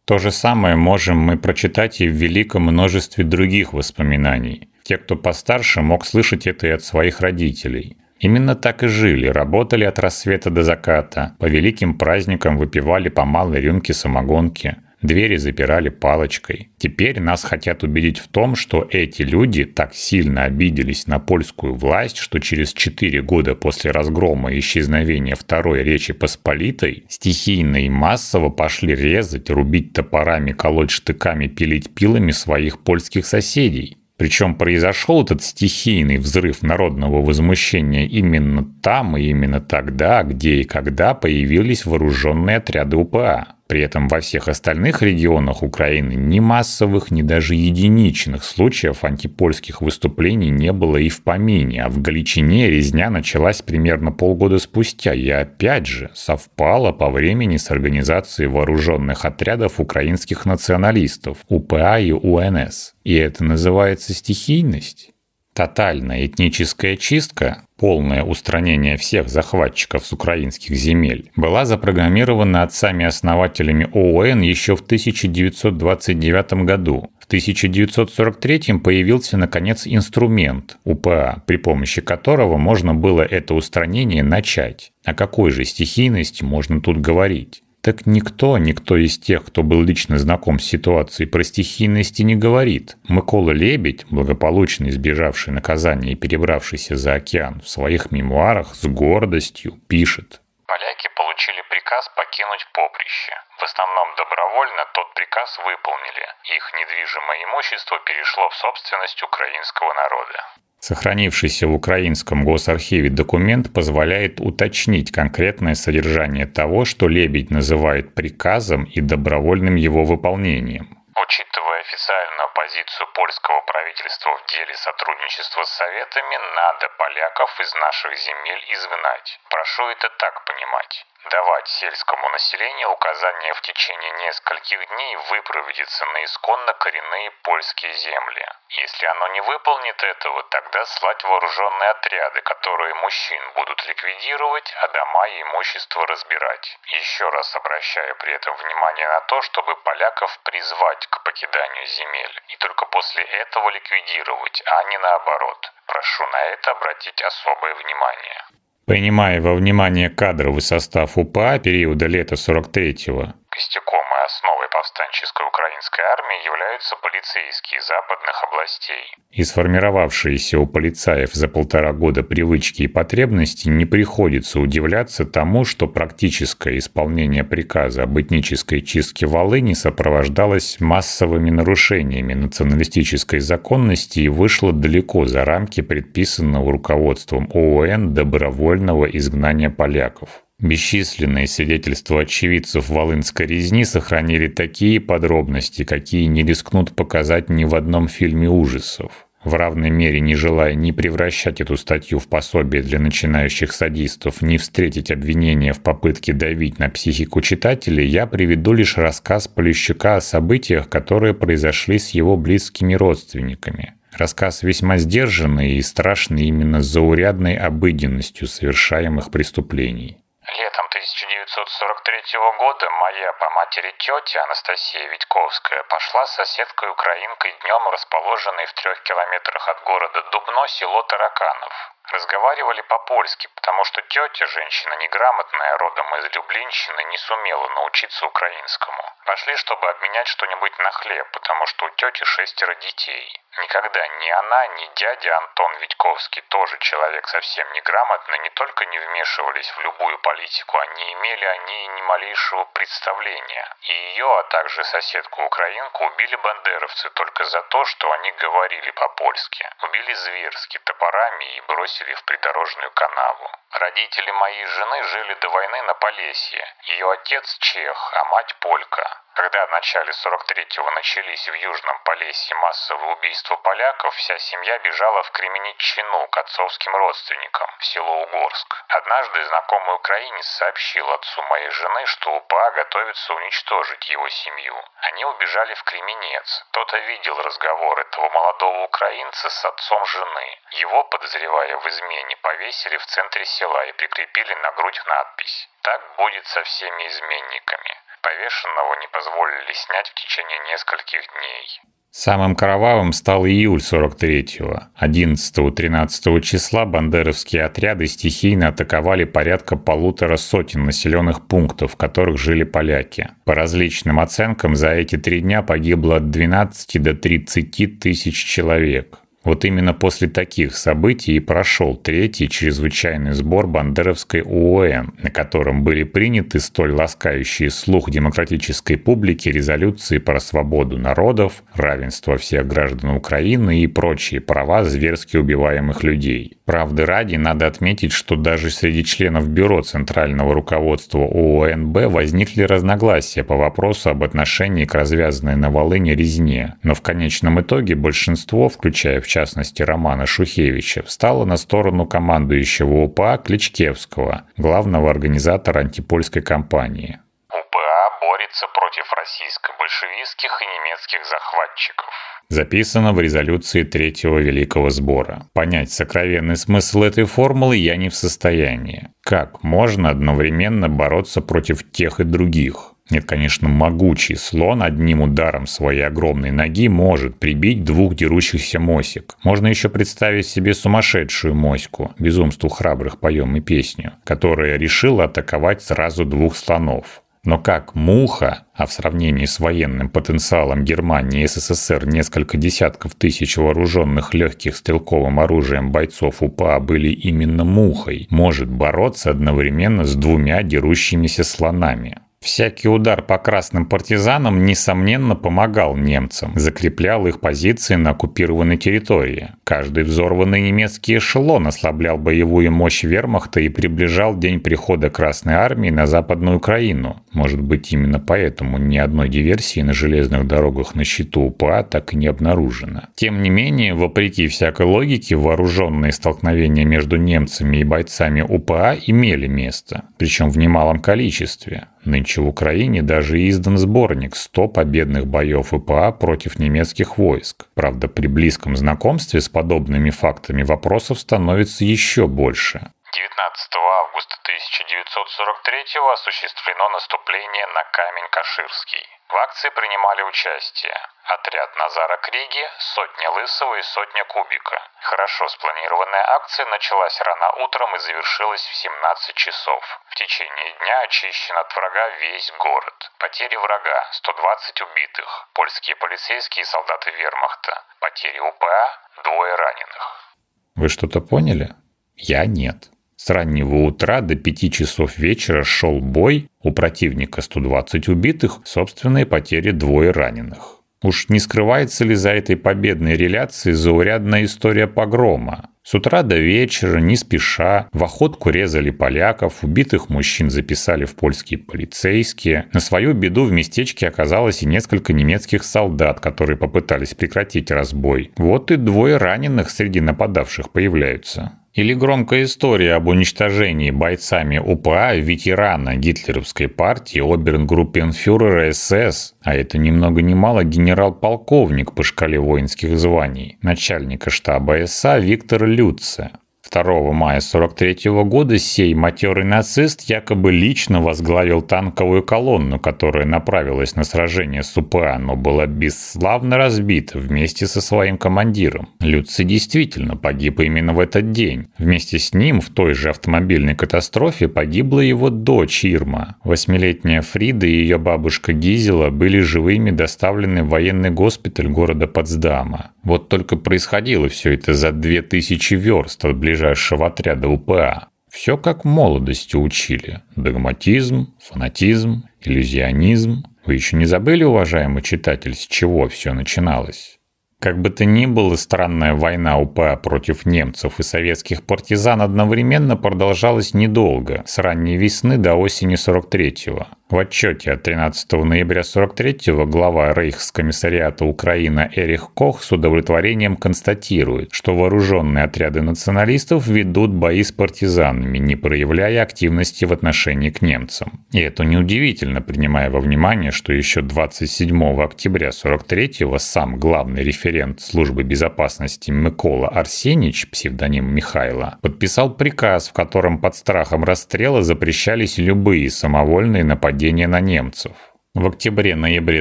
То же самое можем мы прочитать и в великом множестве других воспоминаний. Те, кто постарше, мог слышать это и от своих родителей. Именно так и жили, работали от рассвета до заката, по великим праздникам выпивали по малой рюмке самогонки – Двери запирали палочкой. Теперь нас хотят убедить в том, что эти люди так сильно обиделись на польскую власть, что через 4 года после разгрома и исчезновения Второй Речи Посполитой стихийно и массово пошли резать, рубить топорами, колоть штыками, пилить пилами своих польских соседей. Причем произошел этот стихийный взрыв народного возмущения именно там и именно тогда, где и когда появились вооруженные отряды УПА. При этом во всех остальных регионах Украины ни массовых, ни даже единичных случаев антипольских выступлений не было и в помине, а в Галичине резня началась примерно полгода спустя и опять же совпала по времени с организацией вооруженных отрядов украинских националистов УПА и УНС. И это называется стихийность. Тотальная этническая чистка, полное устранение всех захватчиков с украинских земель, была запрограммирована отцами-основателями ООН еще в 1929 году. В 1943 появился, наконец, инструмент УПА, при помощи которого можно было это устранение начать. О какой же стихийности можно тут говорить? Так никто, никто из тех, кто был лично знаком с ситуацией про стихийности, не говорит. Микола Лебедь, благополучно избежавший наказания и перебравшийся за океан, в своих мемуарах с гордостью пишет. Поляки получили приказ покинуть поприще. В основном добровольно тот приказ выполнили. Их недвижимое имущество перешло в собственность украинского народа. Сохранившийся в украинском госархиве документ позволяет уточнить конкретное содержание того, что Лебедь называет приказом и добровольным его выполнением. Учитывая официальную позицию польского правительства в деле сотрудничества с Советами, надо поляков из наших земель изгнать. Прошу это так понимать. Давать сельскому населению указание в течение нескольких дней выпроводиться на исконно коренные польские земли. Если оно не выполнит этого, тогда слать вооруженные отряды, которые мужчин будут ликвидировать, а дома и имущество разбирать. Еще раз обращаю при этом внимание на то, чтобы поляков призвать к покиданию земель, и только после этого ликвидировать, а не наоборот. Прошу на это обратить особое внимание. Принимая во внимание кадровый состав УПА периода лета 43-го, Костяком и основой повстанческой украинской армии являются полицейские западных областей. И сформировавшиеся у полицаев за полтора года привычки и потребности не приходится удивляться тому, что практическое исполнение приказа об этнической чистке Волыни сопровождалось массовыми нарушениями националистической законности и вышло далеко за рамки предписанного руководством ООН добровольного изгнания поляков. Бесчисленные свидетельства очевидцев Волынской резни сохранили такие подробности, какие не рискнут показать ни в одном фильме ужасов. В равной мере не желая ни превращать эту статью в пособие для начинающих садистов, ни встретить обвинения в попытке давить на психику читателей, я приведу лишь рассказ Полищука о событиях, которые произошли с его близкими родственниками. Рассказ весьма сдержанный и страшный именно заурядной обыденностью совершаемых преступлений. Летом 1943 года моя по матери тетя Анастасия Витьковская пошла с соседкой-украинкой днем расположенной в трех километрах от города Дубно село Тараканов. Разговаривали по-польски, потому что тетя, женщина неграмотная, родом из Люблинщины, не сумела научиться украинскому. Пошли, чтобы обменять что-нибудь на хлеб, потому что у тети шестеро детей. Никогда ни она, ни дядя Антон Витьковский, тоже человек совсем неграмотный, не только не вмешивались в любую политику, а не имели о ней ни малейшего представления. И ее, а также соседку-украинку убили бандеровцы только за то, что они говорили по-польски. Убили зверски, топорами и бросили в придорожную канаву. Родители моей жены жили до войны на Полесье. Ее отец чех, а мать полька. Когда в начале 43-го начались в Южном Полесье массовые убийства поляков, вся семья бежала в Кременичину к отцовским родственникам, в село Угорск. Однажды знакомый украинец сообщил отцу моей жены, что УПА готовится уничтожить его семью. Они убежали в Кременец. Кто-то видел разговор этого молодого украинца с отцом жены. Его, подозревая в измене, повесили в центре села и прикрепили на грудь надпись «Так будет со всеми изменниками». Повешенного не позволили снять в течение нескольких дней. Самым кровавым стал июль 43-го. 11-13 числа бандеровские отряды стихийно атаковали порядка полутора сотен населенных пунктов, в которых жили поляки. По различным оценкам, за эти три дня погибло от 12 до 30 тысяч человек. Вот именно после таких событий и прошел третий чрезвычайный сбор Бандеровской ООН, на котором были приняты столь ласкающие слух демократической публики резолюции про свободу народов, равенство всех граждан Украины и прочие права зверски убиваемых людей. Правды ради, надо отметить, что даже среди членов бюро Центрального руководства ООНБ возникли разногласия по вопросу об отношении к развязанной на Волыне резне, но в конечном итоге большинство, включая в частности Романа Шухевича, встало на сторону командующего УПА Кличкевского, главного организатора антипольской кампании. УПА борется против российско-большевистских и немецких захватчиков. Записано в резолюции Третьего Великого Сбора. Понять сокровенный смысл этой формулы я не в состоянии. Как можно одновременно бороться против тех и других? Нет, конечно, могучий слон одним ударом своей огромной ноги может прибить двух дерущихся мосик. Можно еще представить себе сумасшедшую моську, безумству храбрых поем и песню, которая решила атаковать сразу двух слонов. Но как муха, а в сравнении с военным потенциалом Германии и СССР несколько десятков тысяч вооруженных легких стрелковым оружием бойцов УПА были именно мухой, может бороться одновременно с двумя дерущимися слонами? Всякий удар по красным партизанам, несомненно, помогал немцам, закреплял их позиции на оккупированной территории. Каждый взорванный немецкий эшелон ослаблял боевую мощь вермахта и приближал день прихода Красной Армии на Западную Украину. Может быть, именно поэтому ни одной диверсии на железных дорогах на счету УПА так и не обнаружено. Тем не менее, вопреки всякой логике, вооруженные столкновения между немцами и бойцами УПА имели место, причем в немалом количестве. Нынче в Украине даже издан сборник «100 победных боев ИПА против немецких войск». Правда, при близком знакомстве с подобными фактами вопросов становится еще больше. 19 августа 1943 осуществлено наступление на Камень Каширский. В акции принимали участие отряд Назара Криги, сотня Лысого и сотня Кубика. Хорошо спланированная акция началась рано утром и завершилась в 17 часов. В течение дня очищен от врага весь город. Потери врага – 120 убитых. Польские полицейские и солдаты вермахта. Потери УПА – двое раненых. Вы что-то поняли? Я нет. С раннего утра до 5 часов вечера шел бой, у противника 120 убитых, собственные потери двое раненых. Уж не скрывается ли за этой победной реляцией заурядная история погрома? С утра до вечера, не спеша, в охотку резали поляков, убитых мужчин записали в польские полицейские. На свою беду в местечке оказалось и несколько немецких солдат, которые попытались прекратить разбой. Вот и двое раненых среди нападавших появляются. Или громкая история об уничтожении бойцами УПА ветерана гитлеровской партии обернгруппенфюрера СС, а это ни много ни мало генерал-полковник по шкале воинских званий, начальника штаба СА Виктор Люце. 2 мая 43 года сей матерый нацист якобы лично возглавил танковую колонну, которая направилась на сражение с УПА, но была бесславно разбита вместе со своим командиром. Люци действительно погиб именно в этот день. Вместе с ним в той же автомобильной катастрофе погибла его дочь Ирма. Восьмилетняя Фрида и ее бабушка Гизела были живыми доставлены в военный госпиталь города Потсдама. Вот только происходило все это за 2000 верст от ближайшего отряда УПА. Все как в молодости учили. Догматизм, фанатизм, иллюзионизм. Вы еще не забыли, уважаемый читатель, с чего все начиналось? Как бы то ни было, странная война УПА против немцев и советских партизан одновременно продолжалась недолго, с ранней весны до осени 43-го. В отчете от 13 ноября 43-го глава Рейхскомиссариата Украина Эрих Кох с удовлетворением констатирует, что вооруженные отряды националистов ведут бои с партизанами, не проявляя активности в отношении к немцам. И это неудивительно, принимая во внимание, что еще 27 октября 43-го сам главный референт службы безопасности Микола Арсенич, псевдоним Михайла, подписал приказ, в котором под страхом расстрела запрещались любые самовольные нападения на немцев. В октябре-ноябре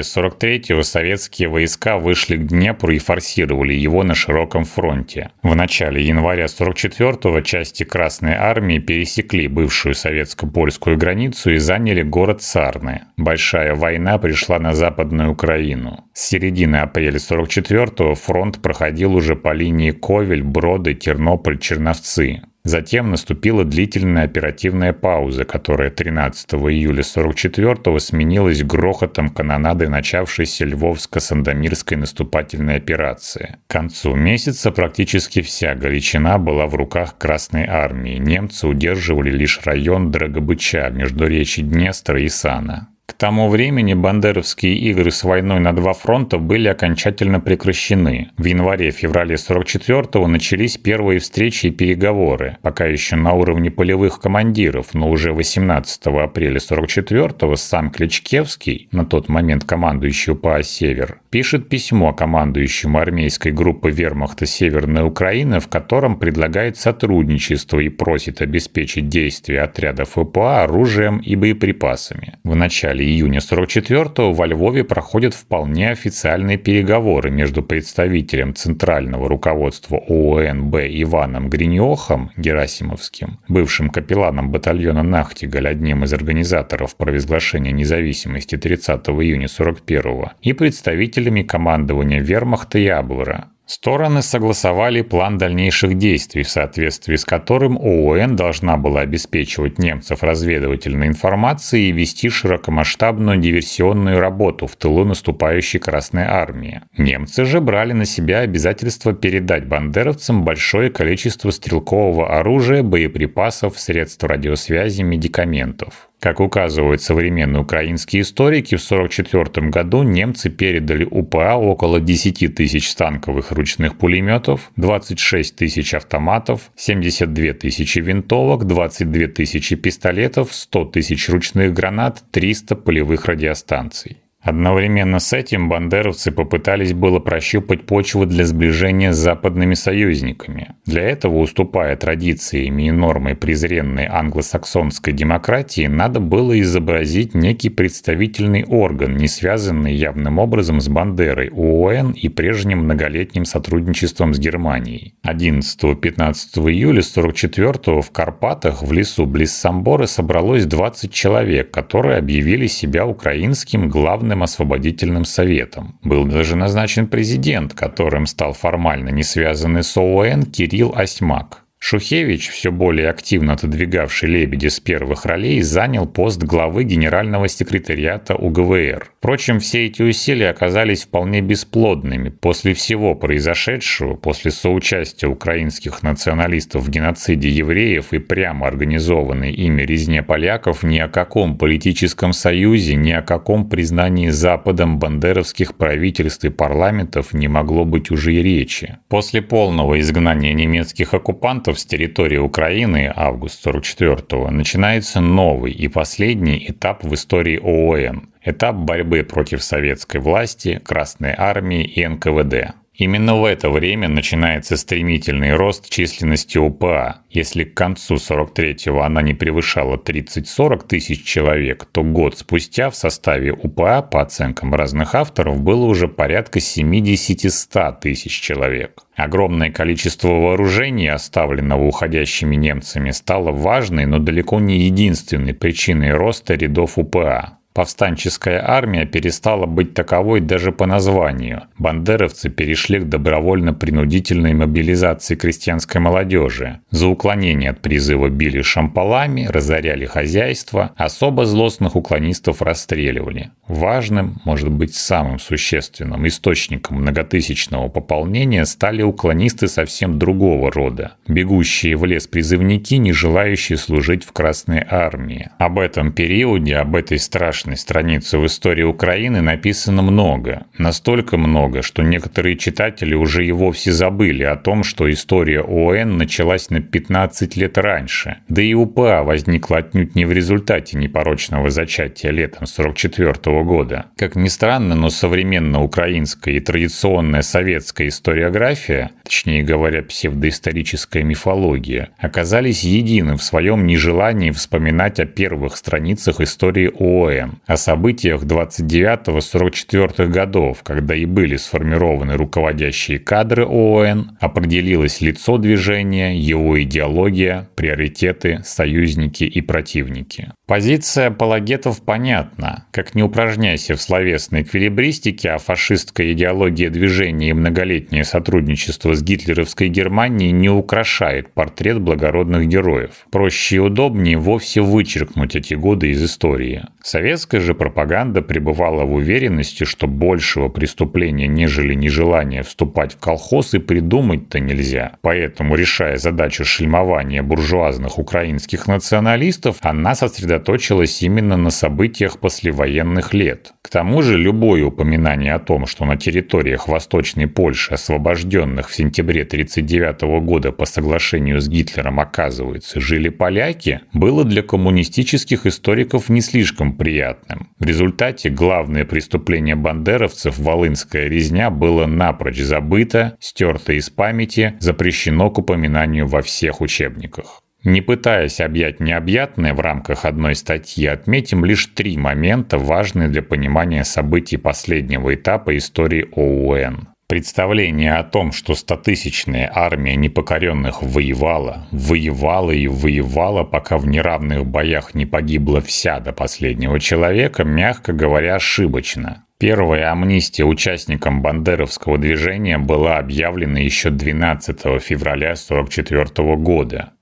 43-го советские войска вышли к Днепру и форсировали его на широком фронте. В начале января 44-го части Красной Армии пересекли бывшую советско-польскую границу и заняли город Сарны. Большая война пришла на Западную Украину. С середины апреля 44-го фронт проходил уже по линии Ковель, Броды, Тернополь, Черновцы. Затем наступила длительная оперативная пауза, которая 13 июля 44-го сменилась грохотом канонады начавшейся Львовско-Сандомирской наступательной операции. К концу месяца практически вся Галичина была в руках Красной Армии. Немцы удерживали лишь район Драгобыча между речи Днестра и Сана. К тому времени бандеровские игры с войной на два фронта были окончательно прекращены. В январе-феврале 44-го начались первые встречи и переговоры, пока еще на уровне полевых командиров, но уже 18 апреля 44-го сам Кличкевский, на тот момент командующий УПА «Север», пишет письмо командующему армейской группы вермахта «Северная Украина», в котором предлагает сотрудничество и просит обеспечить действия отрядов УПА оружием и боеприпасами. В начале начале июня 44-го во Львове проходят вполне официальные переговоры между представителем центрального руководства ООНБ Иваном Гриньохом Герасимовским, бывшим капелланом батальона Нахтигаль, одним из организаторов провозглашения независимости 30 июня 41-го, и представителями командования вермахта Абвера. Стороны согласовали план дальнейших действий, в соответствии с которым ООН должна была обеспечивать немцев разведывательной информацией и вести широкомасштабную диверсионную работу в тылу наступающей Красной Армии. Немцы же брали на себя обязательство передать бандеровцам большое количество стрелкового оружия, боеприпасов, средств радиосвязи, медикаментов. Как указывают современные украинские историки, в 1944 году немцы передали УПА около 10 тысяч танковых ручных пулеметов, 26 тысяч автоматов, 72 тысячи винтовок, 22 тысячи пистолетов, 100 тысяч ручных гранат, 300 полевых радиостанций. Одновременно с этим бандеровцы попытались было прощупать почву для сближения с западными союзниками. Для этого, уступая традициями и нормой презренной англосаксонской демократии, надо было изобразить некий представительный орган, не связанный явным образом с Бандерой, ООН и прежним многолетним сотрудничеством с Германией. 11-15 июля 44 в Карпатах в лесу близ Самбора собралось 20 человек, которые объявили себя украинским главным Главным освободительным советом. Был даже назначен президент, которым стал формально не связанный с ООН Кирилл Осьмак. Шухевич, все более активно отодвигавший Лебедя с первых ролей, занял пост главы генерального секретариата УГВР. Впрочем, все эти усилия оказались вполне бесплодными. После всего произошедшего, после соучастия украинских националистов в геноциде евреев и прямо организованной ими резне поляков, ни о каком политическом союзе, ни о каком признании Западом бандеровских правительств и парламентов не могло быть уже и речи. После полного изгнания немецких оккупантов с территории Украины август 44-го начинается новый и последний этап в истории ООН – этап борьбы против советской власти, Красной армии и НКВД. Именно в это время начинается стремительный рост численности УПА. Если к концу 43-го она не превышала 30-40 тысяч человек, то год спустя в составе УПА, по оценкам разных авторов, было уже порядка 70-100 тысяч человек. Огромное количество вооружений, оставленного уходящими немцами, стало важной, но далеко не единственной причиной роста рядов УПА. Повстанческая армия перестала быть таковой даже по названию. Бандеровцы перешли к добровольно-принудительной мобилизации крестьянской молодежи. За уклонение от призыва били шампалами, разоряли хозяйство, особо злостных уклонистов расстреливали. Важным, может быть самым существенным источником многотысячного пополнения стали уклонисты совсем другого рода. Бегущие в лес призывники, не желающие служить в Красной армии. Об этом периоде, об этой страшной страшной страницы в истории Украины написано много. Настолько много, что некоторые читатели уже и вовсе забыли о том, что история ОН началась на 15 лет раньше. Да и УПА возникла отнюдь не в результате непорочного зачатия летом 44 года. Как ни странно, но современная украинская и традиционная советская историография, точнее говоря, псевдоисторическая мифология, оказались едины в своем нежелании вспоминать о первых страницах истории ООН, о событиях 29-44 годов, когда и были сформированы руководящие кадры ООН, определилось лицо движения, его идеология, приоритеты, союзники и противники. Позиция апологетов понятна. Как не упражняйся в словесной эквилибристике, а фашистская идеология движения и многолетнее сотрудничество с гитлеровской Германией не украшает портрет благородных героев. Проще и удобнее вовсе вычеркнуть эти годы из истории. Советская же пропаганда пребывала в уверенности, что большего преступления, нежели нежелание вступать в колхоз и придумать-то нельзя. Поэтому, решая задачу шельмования буржуазных украинских националистов, она сосредоточилась сосредоточилась именно на событиях послевоенных лет. К тому же любое упоминание о том, что на территориях Восточной Польши, освобожденных в сентябре 1939 года по соглашению с Гитлером, оказывается, жили поляки, было для коммунистических историков не слишком приятным. В результате главное преступление бандеровцев, Волынская резня, было напрочь забыто, стерто из памяти, запрещено к упоминанию во всех учебниках. Не пытаясь объять необъятное в рамках одной статьи, отметим лишь три момента, важные для понимания событий последнего этапа истории ОУН. Представление о том, что стотысячная армия непокоренных воевала, воевала и воевала, пока в неравных боях не погибла вся до последнего человека, мягко говоря, ошибочно. Первая амнистия участникам бандеровского движения была объявлена еще 12 февраля 1944 года.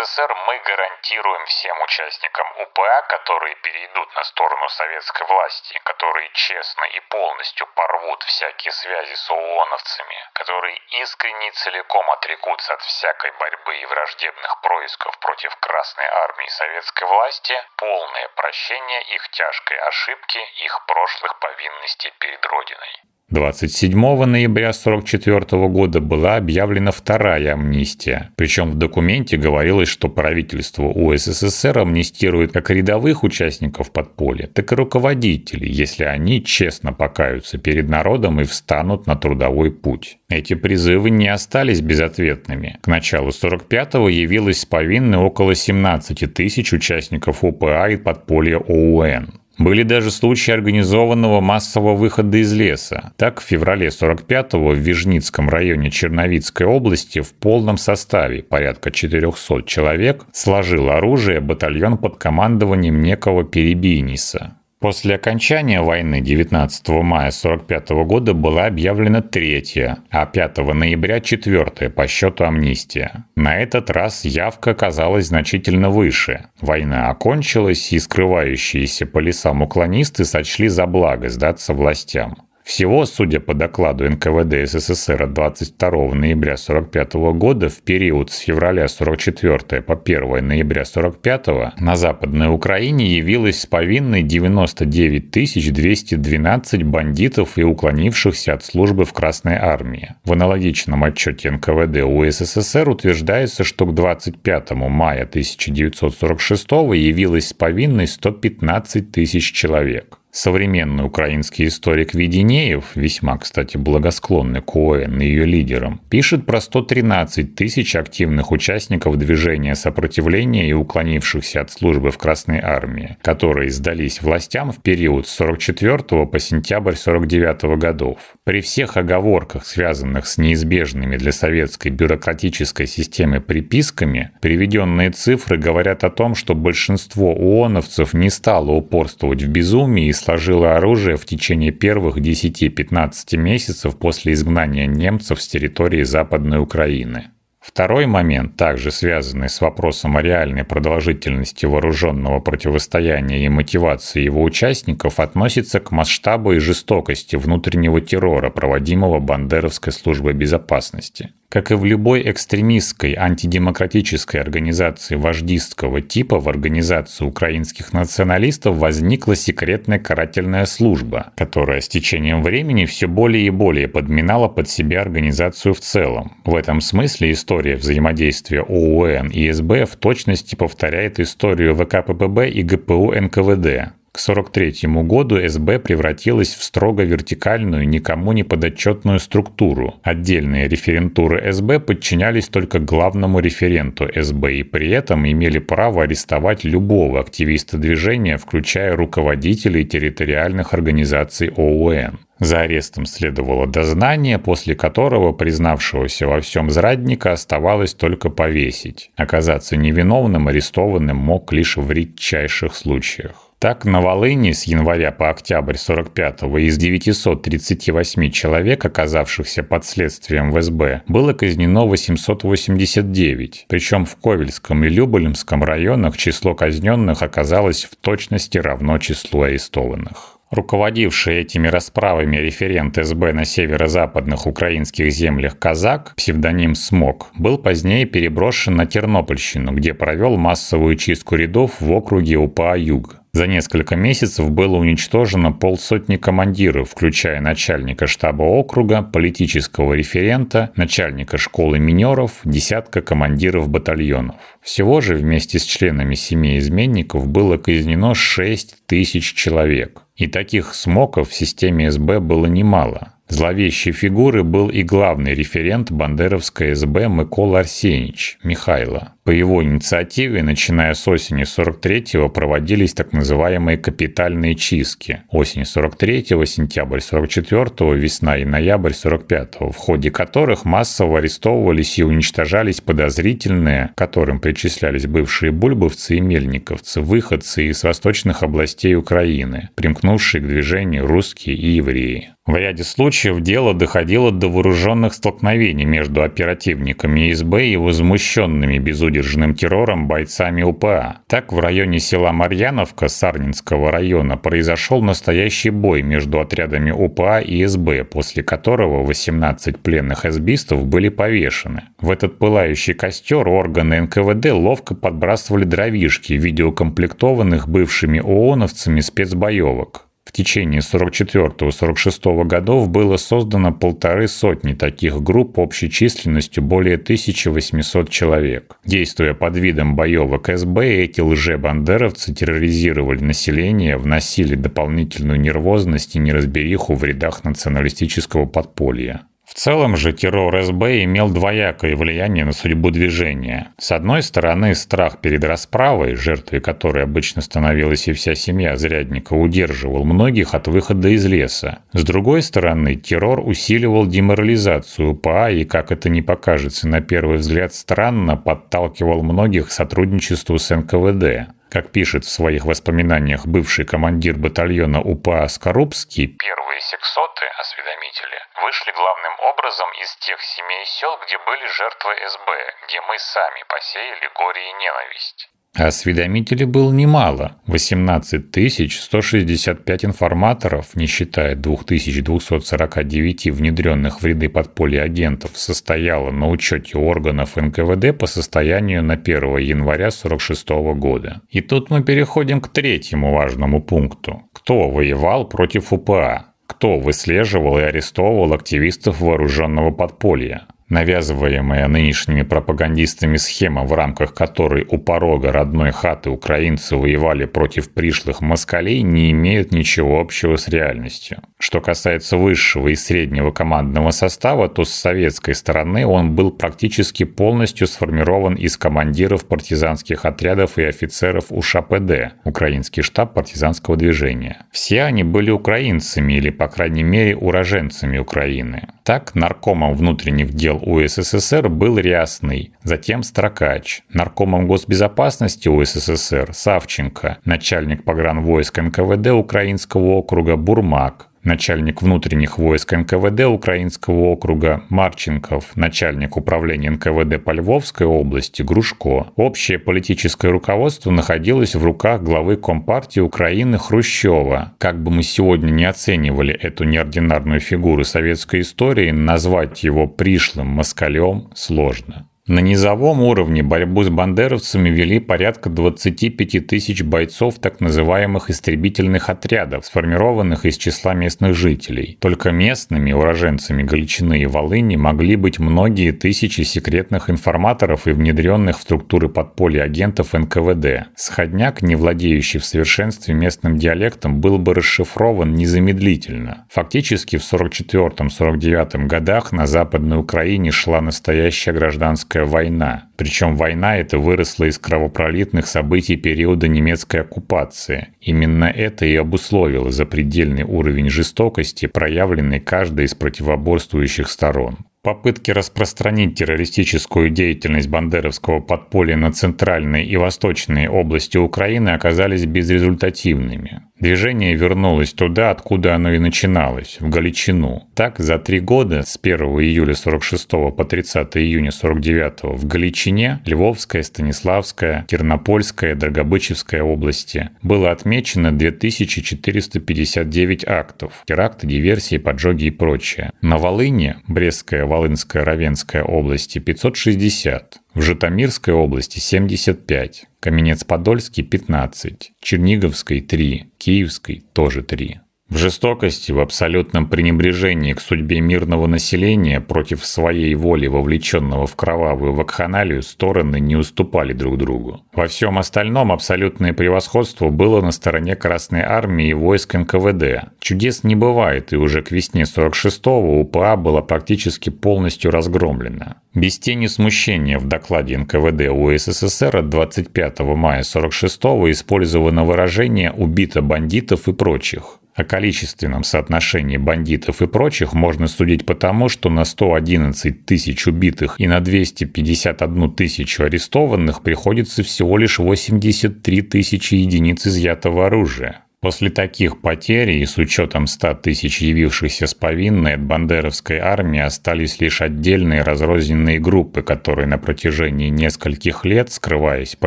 СССР мы гарантируем всем участникам УПА, которые перейдут на сторону советской власти, которые честно и полностью порвут всякие связи с ООНовцами, которые искренне и целиком отрекутся от всякой борьбы и враждебных происков против Красной Армии и советской власти, полное прощение их тяжкой ошибки, их прошлых повинностей перед Родиной. 27 ноября 1944 года была объявлена вторая амнистия. Причем в документе говорилось, что правительство УССР амнистирует как рядовых участников подполья, так и руководителей, если они честно покаются перед народом и встанут на трудовой путь. Эти призывы не остались безответными. К началу 45-го явилось с повинной около 17 тысяч участников УПА и подполья ОУН. Были даже случаи организованного массового выхода из леса. Так, в феврале 45-го в Вижницком районе Черновицкой области в полном составе, порядка 400 человек, сложил оружие батальон под командованием некого Перебийниса. После окончания войны 19 мая 1945 года была объявлена третья, а 5 ноября четвертая по счету амнистия. На этот раз явка оказалась значительно выше. Война окончилась, и скрывающиеся по лесам уклонисты сочли за благо сдаться властям. Всего, судя по докладу НКВД СССР от 22 ноября 1945 года, в период с февраля 44 по 1 ноября 45 на Западной Украине явилось с повинной 99 212 бандитов и уклонившихся от службы в Красной Армии. В аналогичном отчете НКВД УССР утверждается, что к 25 мая 1946 явилось с повинной 115 тысяч человек. Современный украинский историк Веденеев, весьма, кстати, благосклонный к ОН и ее лидерам, пишет про 113 тысяч активных участников движения сопротивления и уклонившихся от службы в Красной Армии, которые сдались властям в период с 44 по сентябрь 49 годов. При всех оговорках, связанных с неизбежными для советской бюрократической системы приписками, приведенные цифры говорят о том, что большинство ООНовцев не стало упорствовать в безумии и сложила оружие в течение первых 10-15 месяцев после изгнания немцев с территории Западной Украины. Второй момент, также связанный с вопросом о реальной продолжительности вооруженного противостояния и мотивации его участников, относится к масштабу и жестокости внутреннего террора, проводимого Бандеровской службой безопасности. Как и в любой экстремистской антидемократической организации вождистского типа, в организации украинских националистов возникла секретная карательная служба, которая с течением времени все более и более подминала под себя организацию в целом. В этом смысле история взаимодействия ОУН и СБ в точности повторяет историю ВКПБ и ГПУ НКВД, к 1943 году СБ превратилась в строго вертикальную, никому не подотчетную структуру. Отдельные референтуры СБ подчинялись только главному референту СБ и при этом имели право арестовать любого активиста движения, включая руководителей территориальных организаций ОУН. За арестом следовало дознание, после которого признавшегося во всем зрадника оставалось только повесить. Оказаться невиновным арестованным мог лишь в редчайших случаях. Так, на Волыне с января по октябрь 45-го из 938 человек, оказавшихся под следствием в СБ, было казнено 889. Причем в Ковельском и Люболемском районах число казненных оказалось в точности равно числу арестованных. Руководивший этими расправами референт СБ на северо-западных украинских землях казак, псевдоним Смок, был позднее переброшен на Тернопольщину, где провел массовую чистку рядов в округе УПА-Юг. За несколько месяцев было уничтожено полсотни командиров, включая начальника штаба округа, политического референта, начальника школы минеров, десятка командиров батальонов. Всего же вместе с членами семей изменников было казнено 6 тысяч человек. И таких смоков в системе СБ было немало. Зловещей фигуры был и главный референт бандеровской СБ Микола Арсеньевич Михайло. По его инициативе, начиная с осени 43-го, проводились так называемые капитальные чистки. Осень 43-го, сентябрь 44-го, весна и ноябрь 45-го, в ходе которых массово арестовывались и уничтожались подозрительные, которым причислялись бывшие бульбовцы и мельниковцы, выходцы из восточных областей Украины, примкнувшие к движению русские и евреи. В ряде случаев дело доходило до вооруженных столкновений между оперативниками СБ и возмущенными безудержным террором бойцами УПА. Так, в районе села Марьяновка Сарнинского района произошел настоящий бой между отрядами УПА и СБ, после которого 18 пленных эсбистов были повешены. В этот пылающий костер органы НКВД ловко подбрасывали дровишки, видеокомплектованных бывшими ООНовцами спецбоевок. В течение 44-46 годов было создано полторы сотни таких групп общей численностью более 1800 человек. Действуя под видом боевок СБ, эти лже-бандеровцы терроризировали население, вносили дополнительную нервозность и неразбериху в рядах националистического подполья. В целом же террор СБ имел двоякое влияние на судьбу движения. С одной стороны, страх перед расправой, жертвой которой обычно становилась и вся семья Зрядника, удерживал многих от выхода из леса. С другой стороны, террор усиливал деморализацию УПА и, как это не покажется на первый взгляд странно, подталкивал многих к сотрудничеству с НКВД. Как пишет в своих воспоминаниях бывший командир батальона УПА Скорубский, первые сексоты, осведомители, вышли главным образом из тех семей и сел, где были жертвы СБ, где мы сами посеяли горе и ненависть. Осведомителей было немало – 18 165 информаторов, не считая 2249 внедренных в ряды подполья агентов, состояло на учете органов НКВД по состоянию на 1 января 1946 года. И тут мы переходим к третьему важному пункту. Кто воевал против УПА? Кто выслеживал и арестовывал активистов вооруженного подполья? Навязываемая нынешними пропагандистами схема, в рамках которой у порога родной хаты украинцы воевали против пришлых москалей, не имеет ничего общего с реальностью. Что касается высшего и среднего командного состава, то с советской стороны он был практически полностью сформирован из командиров партизанских отрядов и офицеров УШПД, Украинский штаб партизанского движения. Все они были украинцами или, по крайней мере, уроженцами Украины. Так, наркомом внутренних дел УССР был Рясный, затем Строкач, наркомом госбезопасности УССР Савченко, начальник погранвойск НКВД Украинского округа Бурмак, начальник внутренних войск НКВД Украинского округа Марченков, начальник управления НКВД по Львовской области Грушко. Общее политическое руководство находилось в руках главы Компартии Украины Хрущева. Как бы мы сегодня не оценивали эту неординарную фигуру советской истории, назвать его пришлым москалем сложно. На низовом уровне борьбу с бандеровцами вели порядка 25 тысяч бойцов так называемых истребительных отрядов, сформированных из числа местных жителей. Только местными уроженцами Галичины и Волыни могли быть многие тысячи секретных информаторов и внедренных в структуры подполья агентов НКВД. Сходняк, не владеющий в совершенстве местным диалектом, был бы расшифрован незамедлительно. Фактически в 44-49 годах на Западной Украине шла настоящая гражданская гражданская война. Причем война эта выросла из кровопролитных событий периода немецкой оккупации. Именно это и обусловило запредельный уровень жестокости, проявленный каждой из противоборствующих сторон. Попытки распространить террористическую деятельность бандеровского подполья на центральной и восточной области Украины оказались безрезультативными. Движение вернулось туда, откуда оно и начиналось, в Галичину. Так, за три года, с 1 июля 46 по 30 июня 49 в Галичине, Львовская, Станиславская, Тернопольская, Драгобычевская области было отмечено 2459 актов, теракты, диверсии, поджоги и прочее. На Волыне, Брестская, Волынская, Равенская области 560, в Житомирской области 75, Каменец-Подольский 15, Черниговской 3, Киевской тоже 3. В жестокости, в абсолютном пренебрежении к судьбе мирного населения против своей воли, вовлеченного в кровавую вакханалию, стороны не уступали друг другу. Во всем остальном абсолютное превосходство было на стороне Красной Армии и войск НКВД. Чудес не бывает, и уже к весне 46-го УПА была практически полностью разгромлена. Без тени смущения в докладе НКВД УССР от 25 мая 46-го использовано выражение «убито бандитов и прочих». О количественном соотношении бандитов и прочих можно судить потому, что на 111 тысяч убитых и на 251 тысячу арестованных приходится всего лишь 83 тысячи единиц изъятого оружия. После таких потерь и с учетом 100 тысяч явившихся с повинной от бандеровской армии остались лишь отдельные разрозненные группы, которые на протяжении нескольких лет, скрываясь по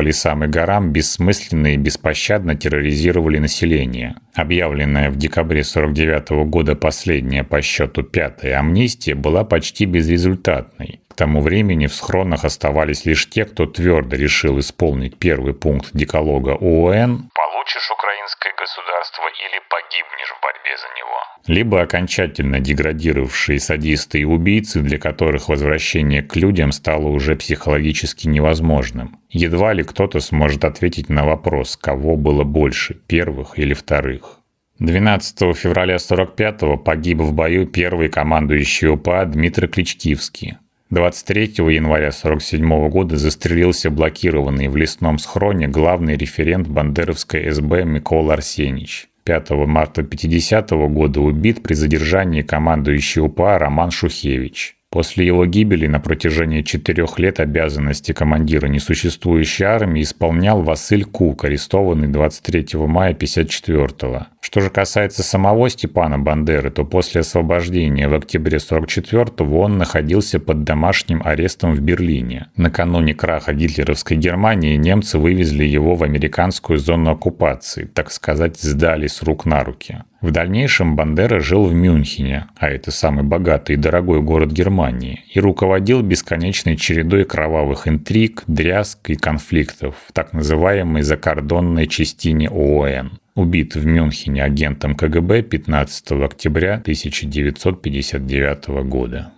лесам и горам, бессмысленно и беспощадно терроризировали население. Объявленная в декабре 49 года последняя по счету пятая амнистия была почти безрезультатной. К тому времени в схронах оставались лишь те, кто твердо решил исполнить первый пункт декалога ООН получишь украинское государство или погибнешь в борьбе за него. Либо окончательно деградировавшие садисты и убийцы, для которых возвращение к людям стало уже психологически невозможным. Едва ли кто-то сможет ответить на вопрос, кого было больше, первых или вторых. 12 февраля 45-го погиб в бою первый командующий УПА Дмитрий Кличкивский. 23 января 1947 года застрелился блокированный в лесном схроне главный референт Бандеровской СБ Микола Арсеньевич. 5 марта 50 года убит при задержании командующий УПА Роман Шухевич. После его гибели на протяжении четырех лет обязанности командира несуществующей армии исполнял Василь Кук, арестованный 23 мая 54 Что же касается самого Степана Бандеры, то после освобождения в октябре 44-го он находился под домашним арестом в Берлине. Накануне краха гитлеровской Германии немцы вывезли его в американскую зону оккупации, так сказать, сдали с рук на руки. В дальнейшем Бандера жил в Мюнхене, а это самый богатый и дорогой город Германии, и руководил бесконечной чередой кровавых интриг, дрязг и конфликтов в так называемой закордонной частине ООН. Убит в Мюнхене агентом КГБ 15 октября 1959 года.